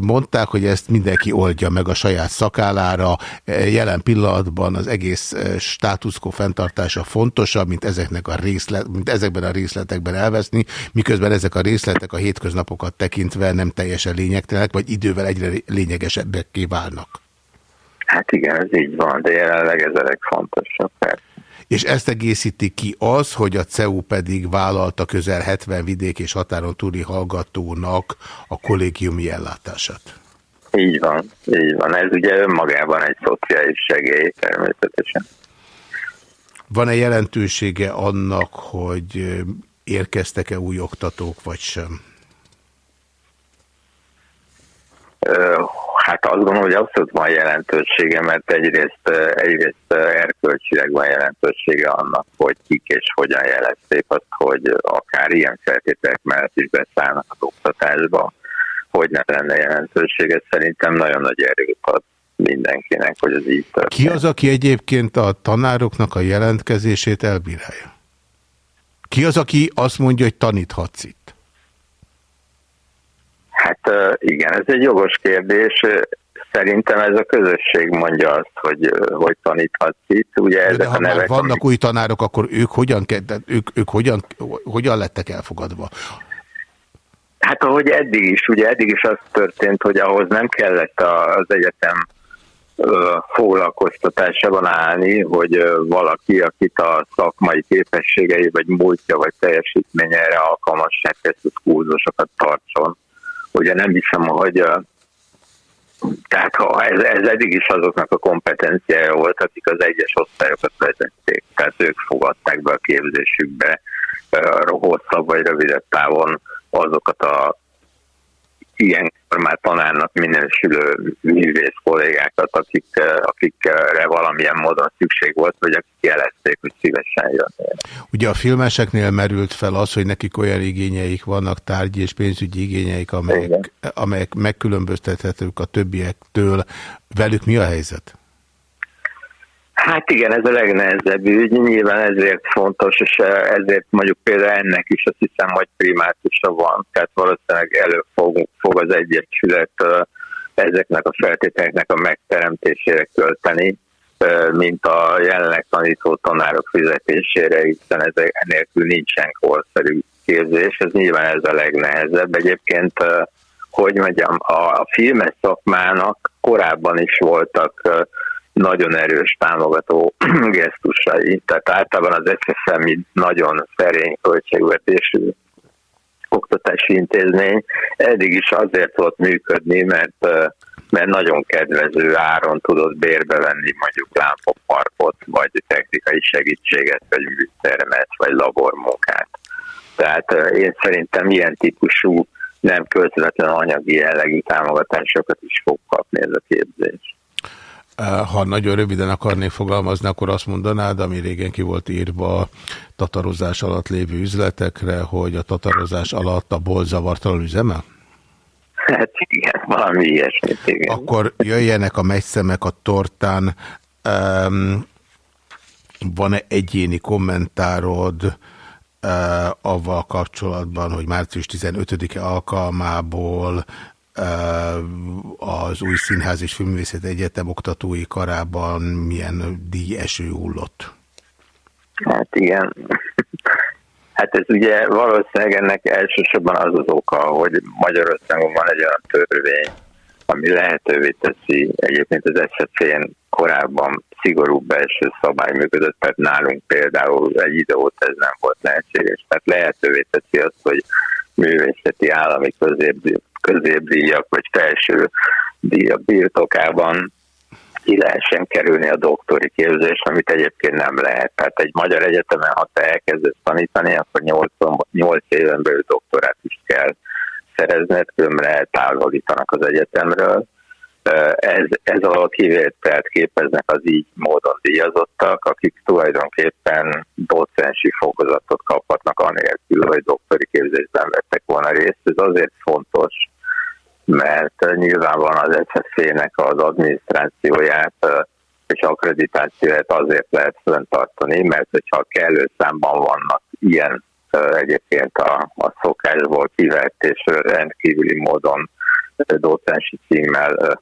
Speaker 1: mondták, hogy ezt mindenki oldja meg a saját szakálára. E, Jelen pillanatban az egész státuszkó fenntartása fontosabb, mint, ezeknek a részlet, mint ezekben a részletekben elveszni, miközben ezek a részletek a hétköznapokat tekintve nem teljesen lényegtelenek, vagy idővel egyre lényegesebbekké válnak.
Speaker 13: Hát igen, ez így van, de jelenleg ez a legfontosabb. Persze.
Speaker 1: És ezt egészíti ki az, hogy a CEU pedig vállalta közel 70 vidék és határon túli hallgatónak a kollégiumi ellátását.
Speaker 13: Így van, így van. Ez ugye önmagában egy szociális segély természetesen.
Speaker 1: Van-e jelentősége annak, hogy érkeztek-e új oktatók, vagy sem?
Speaker 13: Hát azt gondolom, hogy abszolút van jelentősége, mert egyrészt, egyrészt erkölcsileg van jelentősége annak, hogy kik és hogyan jelezték azt, hogy akár ilyen feltételek mellett is beszállnak az oktatásba, hogy ne lenne jelentősége. Szerintem nagyon nagy erőt ad mindenkinek, hogy az így történt.
Speaker 1: Ki az, aki egyébként a tanároknak a jelentkezését elbírálja? Ki az, aki azt mondja, hogy taníthatsz itt?
Speaker 13: Hát igen, ez egy jogos kérdés. Szerintem ez a közösség mondja azt, hogy, hogy taníthatsz itt. Ugye ezek
Speaker 1: de ha
Speaker 13: a nevek,
Speaker 1: vannak új tanárok, akkor ők hogyan, ők, ők hogyan, hogyan lettek elfogadva?
Speaker 13: Hát ahogy eddig is, ugye eddig is az történt, hogy ahhoz nem kellett az egyetem foglalkoztatásában állni, hogy valaki, akit a szakmai képességei, vagy múltja, vagy teljesítménye erre alkalmassá tesz, az kurzusokat tartson. Ugye nem hiszem, hogy tehát ha ez, ez eddig is azoknak a kompetenciája volt, akik az egyes osztályokat vezették, tehát ők fogadták be a képzésükbe hosszabb vagy rövidebb távon azokat a ilyen már tanárnak minősülő művész kollégákat, akik, akikre valamilyen módon szükség volt, vagy akik jelezték, hogy szívesen jönnének.
Speaker 1: Ugye a filmeseknél merült fel az, hogy nekik olyan igényeik vannak, tárgyi és pénzügyi igényeik, amelyek, amelyek megkülönböztethetők a többiektől. Velük mi a helyzet?
Speaker 13: Hát igen, ez a legnehezebb ügy, nyilván ezért fontos, és ezért mondjuk például ennek is azt hiszem, hogy primátusa van, tehát valószínűleg elő fog, fog az Egyesület ezeknek a feltételeknek a megteremtésére költeni, mint a jelenleg tanító tanárok fizetésére, hiszen ezek enélkül nincsen korszerű képzés, ez nyilván ez a legnehezebb. Egyébként, hogy mondjam, a filmes szakmának korábban is voltak nagyon erős támogató gesztusai. Tehát általában az SSM nagyon szerény költségvetésű oktatási intézmény eddig is azért volt működni, mert, mert nagyon kedvező áron tudott bérbe venni mondjuk lámpaparkot, vagy technikai segítséget, vagy műtermet, vagy labormunkát. Tehát én szerintem ilyen típusú nem közvetlen anyagi jellegű támogatásokat is fog kapni ez a képzés.
Speaker 1: Ha nagyon röviden akarnék fogalmazni, akkor azt mondanád, ami régen ki volt írva tatarozás alatt lévő üzletekre, hogy a tatarozás alatt a bolt zavartalan üzemel?
Speaker 13: Hát igen, valami ilyesmit, igen.
Speaker 1: Akkor jöjjenek a megyszemek a tortán. Um, Van-e egyéni kommentárod uh, avval kapcsolatban, hogy március 15-e alkalmából az új Színház és Filmvészet Egyetem oktatói karában milyen díj eső hullott?
Speaker 13: Hát igen. Hát ez ugye valószínűleg ennek elsősorban az az oka, hogy Magyarországon van egy olyan törvény, ami lehetővé teszi, egyébként az SZC-n korábban szigorúbb belső szabály működött, tehát nálunk például egy idő óta ez nem volt lehetséges, tehát lehetővé teszi azt, hogy művészeti állami középdíjak, középdíjak vagy felső díjak birtokában ki lehessen kerülni a doktori képzést, amit egyébként nem lehet. Tehát egy magyar egyetemen, ha te elkezdesz tanítani, akkor 8, 8 éven belül doktorát is kell szerezned, különben eltávolítanak az egyetemről. Ez, ez a kivételt képeznek az így módon díjazottak, akik tulajdonképpen docensi fokozatot kaphatnak anélkül, hogy doktori képzésben vettek volna részt. Ez azért fontos, mert nyilvánvalóan az SZSZ-nek az adminisztrációját és akkreditációját azért lehet fenntartani, mert hogyha kellő számban vannak ilyen egyébként a, a szokásból kivett és rendkívüli módon docensi címmel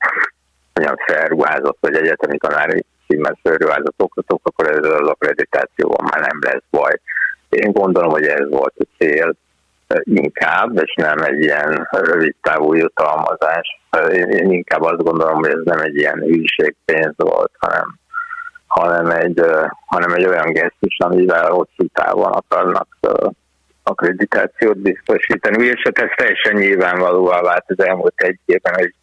Speaker 13: olyan felruházott, vagy egyetemi tanári címmel felruházott oktatók, akkor ez az akkreditációval már nem lesz baj. Én gondolom, hogy ez volt a cél, inkább, és nem egy ilyen rövid távú jutalmazás. Én inkább azt gondolom, hogy ez nem egy ilyen hűségpénz volt, hanem, hanem, egy, hanem egy olyan gesztus, amivel hosszú távon akarnak akkreditációt biztosítani. És hát ez teljesen nyilvánvalóvá vált az elmúlt egy évben, hogy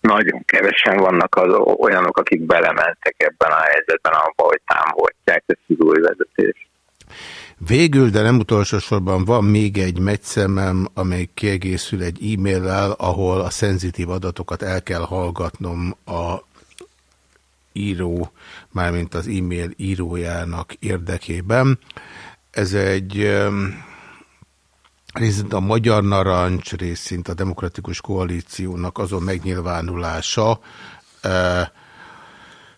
Speaker 13: nagyon kevesen vannak az olyanok, akik belementek ebben a helyzetben, abban, hogy támogatják ezt az új vezetést.
Speaker 1: Végül, de nem utolsó sorban van még egy meccemem, amely kiegészül egy e-maillel, ahol a szenzitív adatokat el kell hallgatnom a író, mármint az e-mail írójának érdekében. Ez egy részint a Magyar Narancs, részint a Demokratikus Koalíciónak azon megnyilvánulása,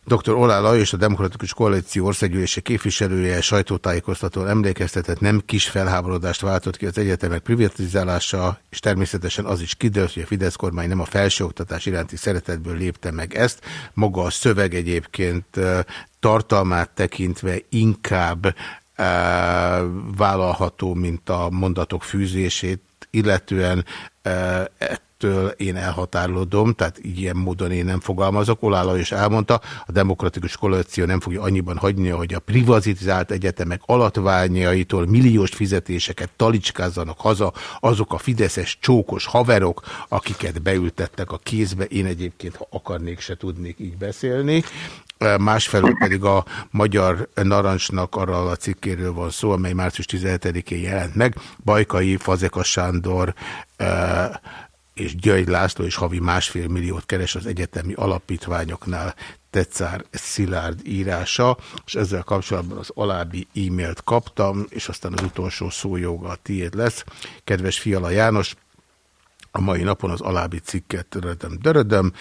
Speaker 1: Dr. Olá Lajos, a Demokratikus Koalíció országgyűlése képviselője sajtótájékoztatón emlékeztetett, nem kis felháborodást váltott ki az egyetemek privatizálása, és természetesen az is kiderült, hogy a Fidesz kormány nem a felsőoktatás iránti szeretetből lépte meg ezt. Maga a szöveg egyébként tartalmát tekintve inkább vállalható, mint a mondatok fűzését, illetően ettől én elhatárolodom, tehát ilyen módon én nem fogalmazok. Olála is elmondta, a demokratikus koalíció nem fogja annyiban hagyni, hogy a privatizált egyetemek alatványaitól milliós fizetéseket talicskázzanak haza azok a fideszes csókos haverok, akiket beültettek a kézbe. Én egyébként, ha akarnék, se tudnék így beszélni másfelől pedig a Magyar Narancsnak arra a cikkéről van szó, amely március 17-én jelent meg. Bajkai Fazekas Sándor és György László is havi másfél milliót keres az egyetemi alapítványoknál Tetszár Szilárd írása, és ezzel kapcsolatban az alábbi e-mailt kaptam, és aztán az utolsó szójoga a tiéd lesz. Kedves Fiala János, a mai napon az alábbi cikket dörödöm, dörödöm,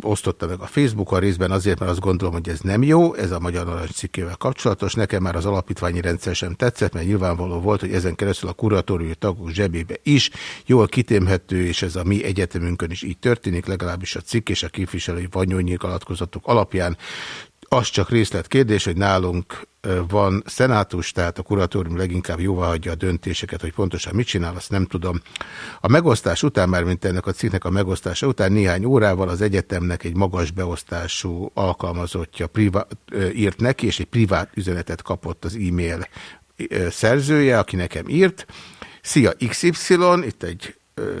Speaker 1: osztotta meg a Facebookon részben azért, mert azt gondolom, hogy ez nem jó, ez a Magyar Narancs cikkével kapcsolatos. Nekem már az alapítványi rendszer sem tetszett, mert nyilvánvaló volt, hogy ezen keresztül a kuratóriumi tagok zsebébe is jól kitémhető, és ez a mi egyetemünkön is így történik, legalábbis a cikk és a képviselői vanyónyi alatkozatok alapján. Az csak részletkérdés, hogy nálunk van szenátus, tehát a kuratórium leginkább jóvá hagyja a döntéseket, hogy pontosan mit csinál, azt nem tudom. A megosztás után, már mint ennek a cikknek a megosztása után néhány órával az egyetemnek egy magas beosztású alkalmazottja privát, írt neki, és egy privát üzenetet kapott az e-mail szerzője, aki nekem írt. Szia XY, itt egy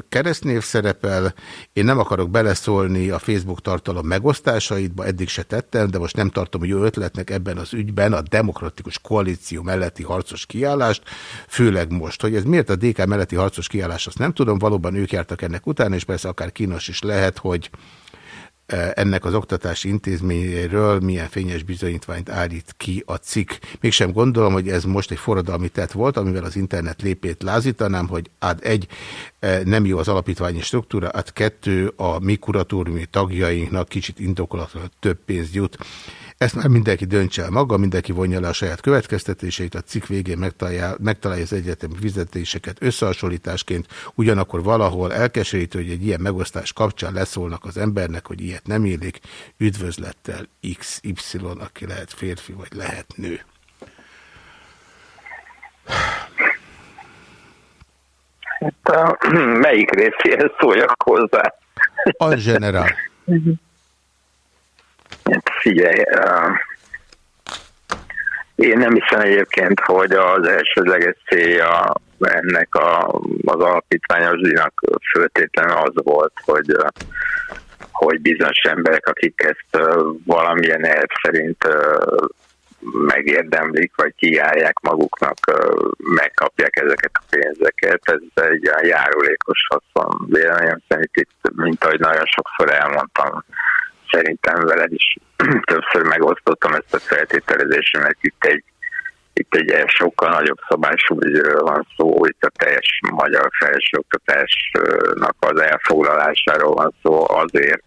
Speaker 1: keresztnév szerepel. Én nem akarok beleszólni a Facebook tartalom megosztásaidba, eddig se tettem, de most nem tartom jó ötletnek ebben az ügyben a demokratikus koalíció melletti harcos kiállást, főleg most. Hogy ez miért a DK melletti harcos kiállás, azt nem tudom, valóban ők jártak ennek után, és persze akár kínos is lehet, hogy ennek az oktatási intézményéről milyen fényes bizonyítványt állít ki a cikk. Mégsem gondolom, hogy ez most egy forradalmi tett volt, amivel az internet lépét lázítanám, hogy ad egy nem jó az alapítványi struktúra, ad kettő a mi kuratóriumi tagjainknak kicsit indokolatlan több pénzt jut. Ezt már mindenki döntse el maga, mindenki vonja le a saját következtetéseit, a cikk végén megtalálja, megtalálja az egyetemi fizetéseket összehasonlításként, ugyanakkor valahol elkeserítő, hogy egy ilyen megosztás kapcsán leszólnak az embernek, hogy ilyet nem élik, üdvözlettel XY, aki lehet férfi vagy lehet nő.
Speaker 13: Hát, a, melyik részéhez szóljak hozzá?
Speaker 1: A generál.
Speaker 13: Hát figyelj, uh, én nem hiszem egyébként, hogy az elsődleges célja ennek a, az alapítványos díjnak föltétlenül az volt, hogy, uh, hogy bizonyos emberek, akik ezt uh, valamilyen elv szerint uh, megérdemlik, vagy kiállják maguknak, megkapják ezeket a pénzeket. Ez egy járulékos haszon véleményem szerint itt, mint ahogy nagyon sokszor elmondtam, szerintem veled is többször megosztottam ezt a feltételezést, mert itt egy, itt egy sokkal nagyobb szabású ügyről van szó, itt a teljes magyar felsőoktatásnak az elfoglalásáról van szó azért,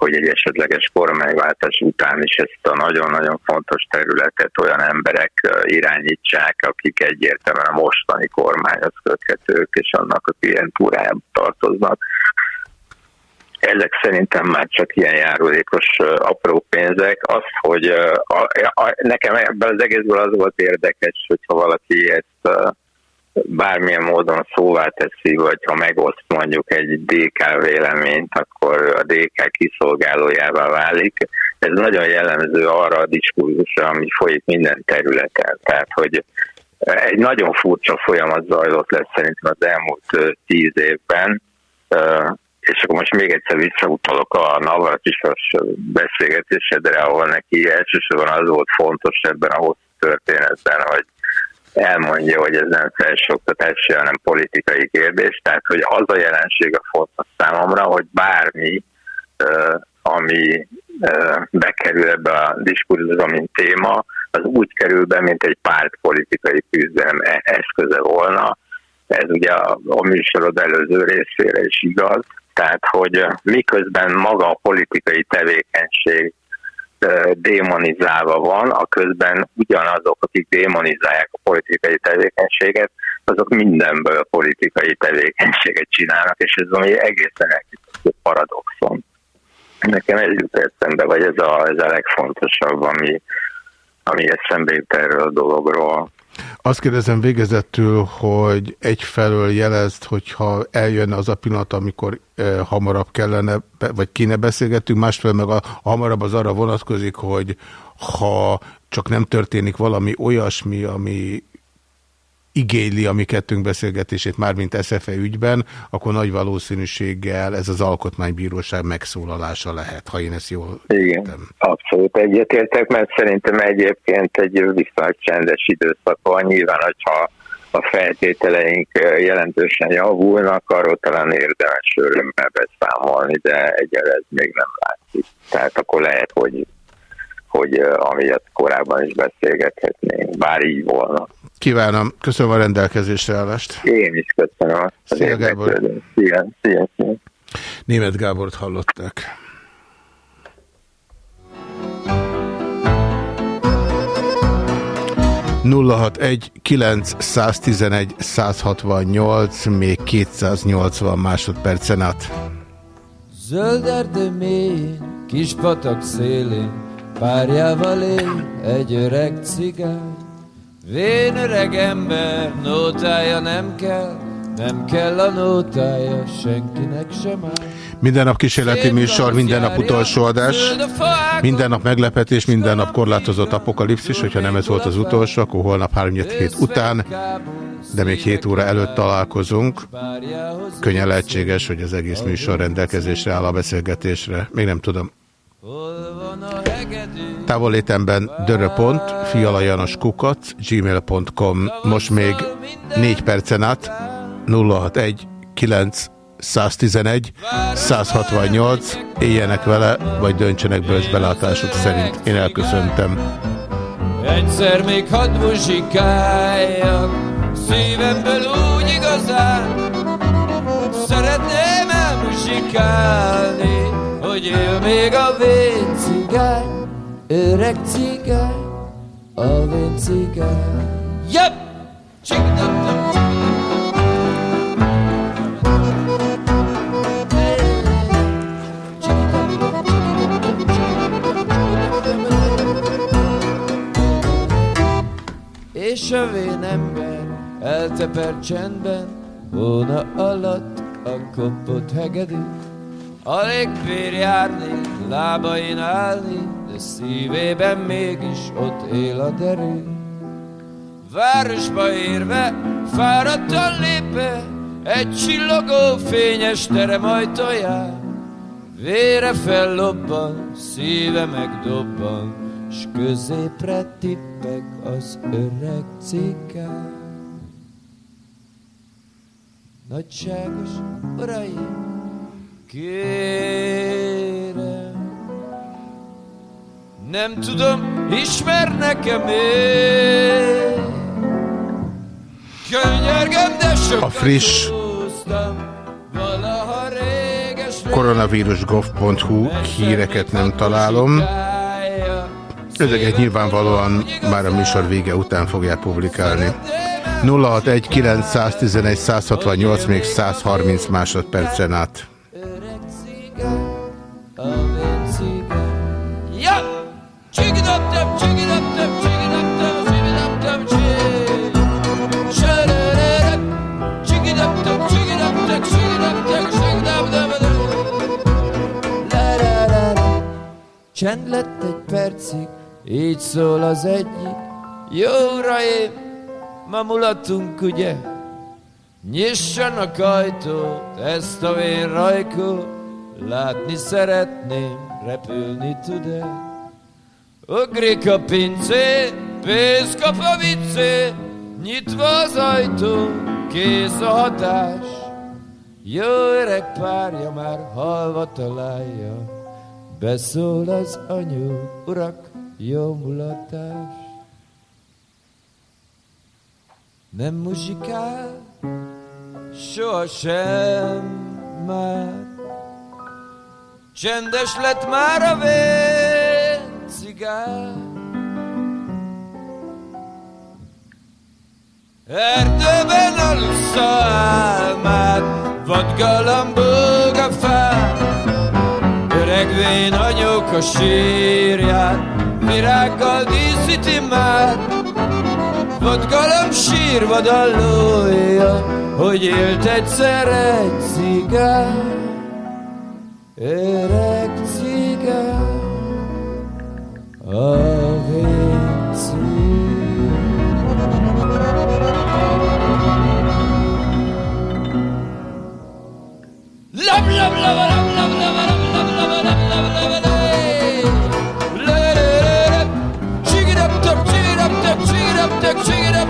Speaker 13: hogy egy esetleges kormányváltás után is ezt a nagyon-nagyon fontos területet olyan emberek irányítsák, akik egyértelműen a mostani kormányhoz köthetők, és annak a klientúrájába tartoznak ezek szerintem már csak ilyen járulékos apró pénzek. Az, hogy a, a, nekem ebben az egészből az volt érdekes, hogyha valaki ezt bármilyen módon szóvá teszi, vagy ha megoszt mondjuk egy DK véleményt, akkor a DK kiszolgálójává válik. Ez nagyon jellemző arra a diskurzusra, ami folyik minden területen. Tehát, hogy egy nagyon furcsa folyamat zajlott lesz szerintem az elmúlt tíz évben, és akkor most még egyszer visszautalok a Navracsisos beszélgetésedre, ahol neki elsősorban az volt fontos ebben a hosszú történetben, hogy elmondja, hogy ez nem felsőoktatási, hanem politikai kérdés. Tehát, hogy az a jelenség a fontos számomra, hogy bármi, ami bekerül ebbe a diskurzusba, mint téma, az úgy kerül be, mint egy pártpolitikai küzdelem e- eszköze volna. Ez ugye a, a műsorod előző részére is igaz, tehát hogy miközben maga a politikai tevékenység démonizálva van, a közben ugyanazok, akik démonizálják a politikai tevékenységet, azok mindenből a politikai tevékenységet csinálnak, és ez ami egészen elképesztő paradoxon. Nekem ez jut eszembe, vagy ez a, ez a legfontosabb, ami, ami eszembe jut erről a dologról.
Speaker 1: Azt kérdezem végezettül, hogy egyfelől jelezd, hogyha eljönne az a pillanat, amikor e, hamarabb kellene, vagy kéne beszélgetünk, másfelől meg a, a hamarabb az arra vonatkozik, hogy ha csak nem történik valami olyasmi, ami igényli a mi kettőnk beszélgetését már mint SZFE ügyben, akkor nagy valószínűséggel ez az alkotmánybíróság megszólalása lehet, ha én ezt jól
Speaker 13: Igen, abszolút egyetértek, mert szerintem egyébként egy viszonylag csendes időszak van. Nyilván, hogyha a feltételeink jelentősen javulnak, arról talán érdemes örömmel beszámolni, de egyelőre ez még nem látszik. Tehát akkor lehet, hogy hogy amiatt korábban is beszélgethetnénk, bár így volna.
Speaker 1: Kívánom, köszönöm a rendelkezésre állást.
Speaker 13: Én is köszönöm.
Speaker 1: Szia, Gábor.
Speaker 13: Szia, szia, szia.
Speaker 1: Német Gábort hallották. nulla hat egy 911 168 még 280 másodpercen át.
Speaker 14: Zöld erdő kis patak szélén, párjával él egy öreg cigány. Vén öreg ember, nótája nem kell, nem kell a nótája senkinek sem áll.
Speaker 1: Minden nap kísérleti műsor, minden nap utolsó adás, minden nap meglepetés, minden nap korlátozott apokalipszis, hogyha nem ez volt az utolsó, akkor holnap 3 hét után, de még 7 óra előtt találkozunk. Könnyen lehetséges, hogy az egész műsor rendelkezésre áll a beszélgetésre. Még nem tudom. Távolétemben döröpont, fialajanoskukat, gmail.com. Most még 4 percen át 061 9 111 168 éljenek vele, vagy döntsenek bölcs belátásuk szerint. Én elköszöntem.
Speaker 14: Egyszer még hadd muzsikáljak, szívemből úgy igazán, szeretném elmuzsikálni, hogy él még a véncigány. Öreg cigány, a vén cigány. Yep! Csikdapdap, És a vén ember eltepert csendben, Hóna alatt a kopott hegedű. Alig bír járni, lábain állni, de szívében mégis ott él a derű. Városba érve, fáradtan lépve, egy csillogó fényes terem ajtaján, Vére fellobban, szíve megdobban, S középre tippek az öreg cigány. Nagyságos uraim, kérem, nem tudom, ismernek-e még? Könyörgöm, de sokat
Speaker 1: A friss koronavírus.gov.hu híreket nem találom. Ezeket nyilvánvalóan már a műsor vége után fogják publikálni. 061 911 168 még 130 másodpercen át.
Speaker 14: Csend lett egy percig, így szól az egyik. Jó uraim, ma mulatunk, ugye? Nyissanak ajtót, ezt a vén rajkót, látni szeretném, repülni tud-e? Ugrik a pincé, pénz kap a viccé, nyitva az ajtó, kész a hatás. Jó öreg párja már halva találja, beszól az anyu, urak, jó mulatás. Nem muzsikál, sohasem már, Csendes lett már a vén. Erdőben alussza álmát, vadgalambog a fát, Öreg vén anyók a sírját, virággal díszíti már. Vadgalom sírva dallója, hogy élt egyszer egy cigány. Öreg cigány, a vén cigány. Love, love, love, love. Ching it up, ching it up, ching it up, ching it up, ching it up,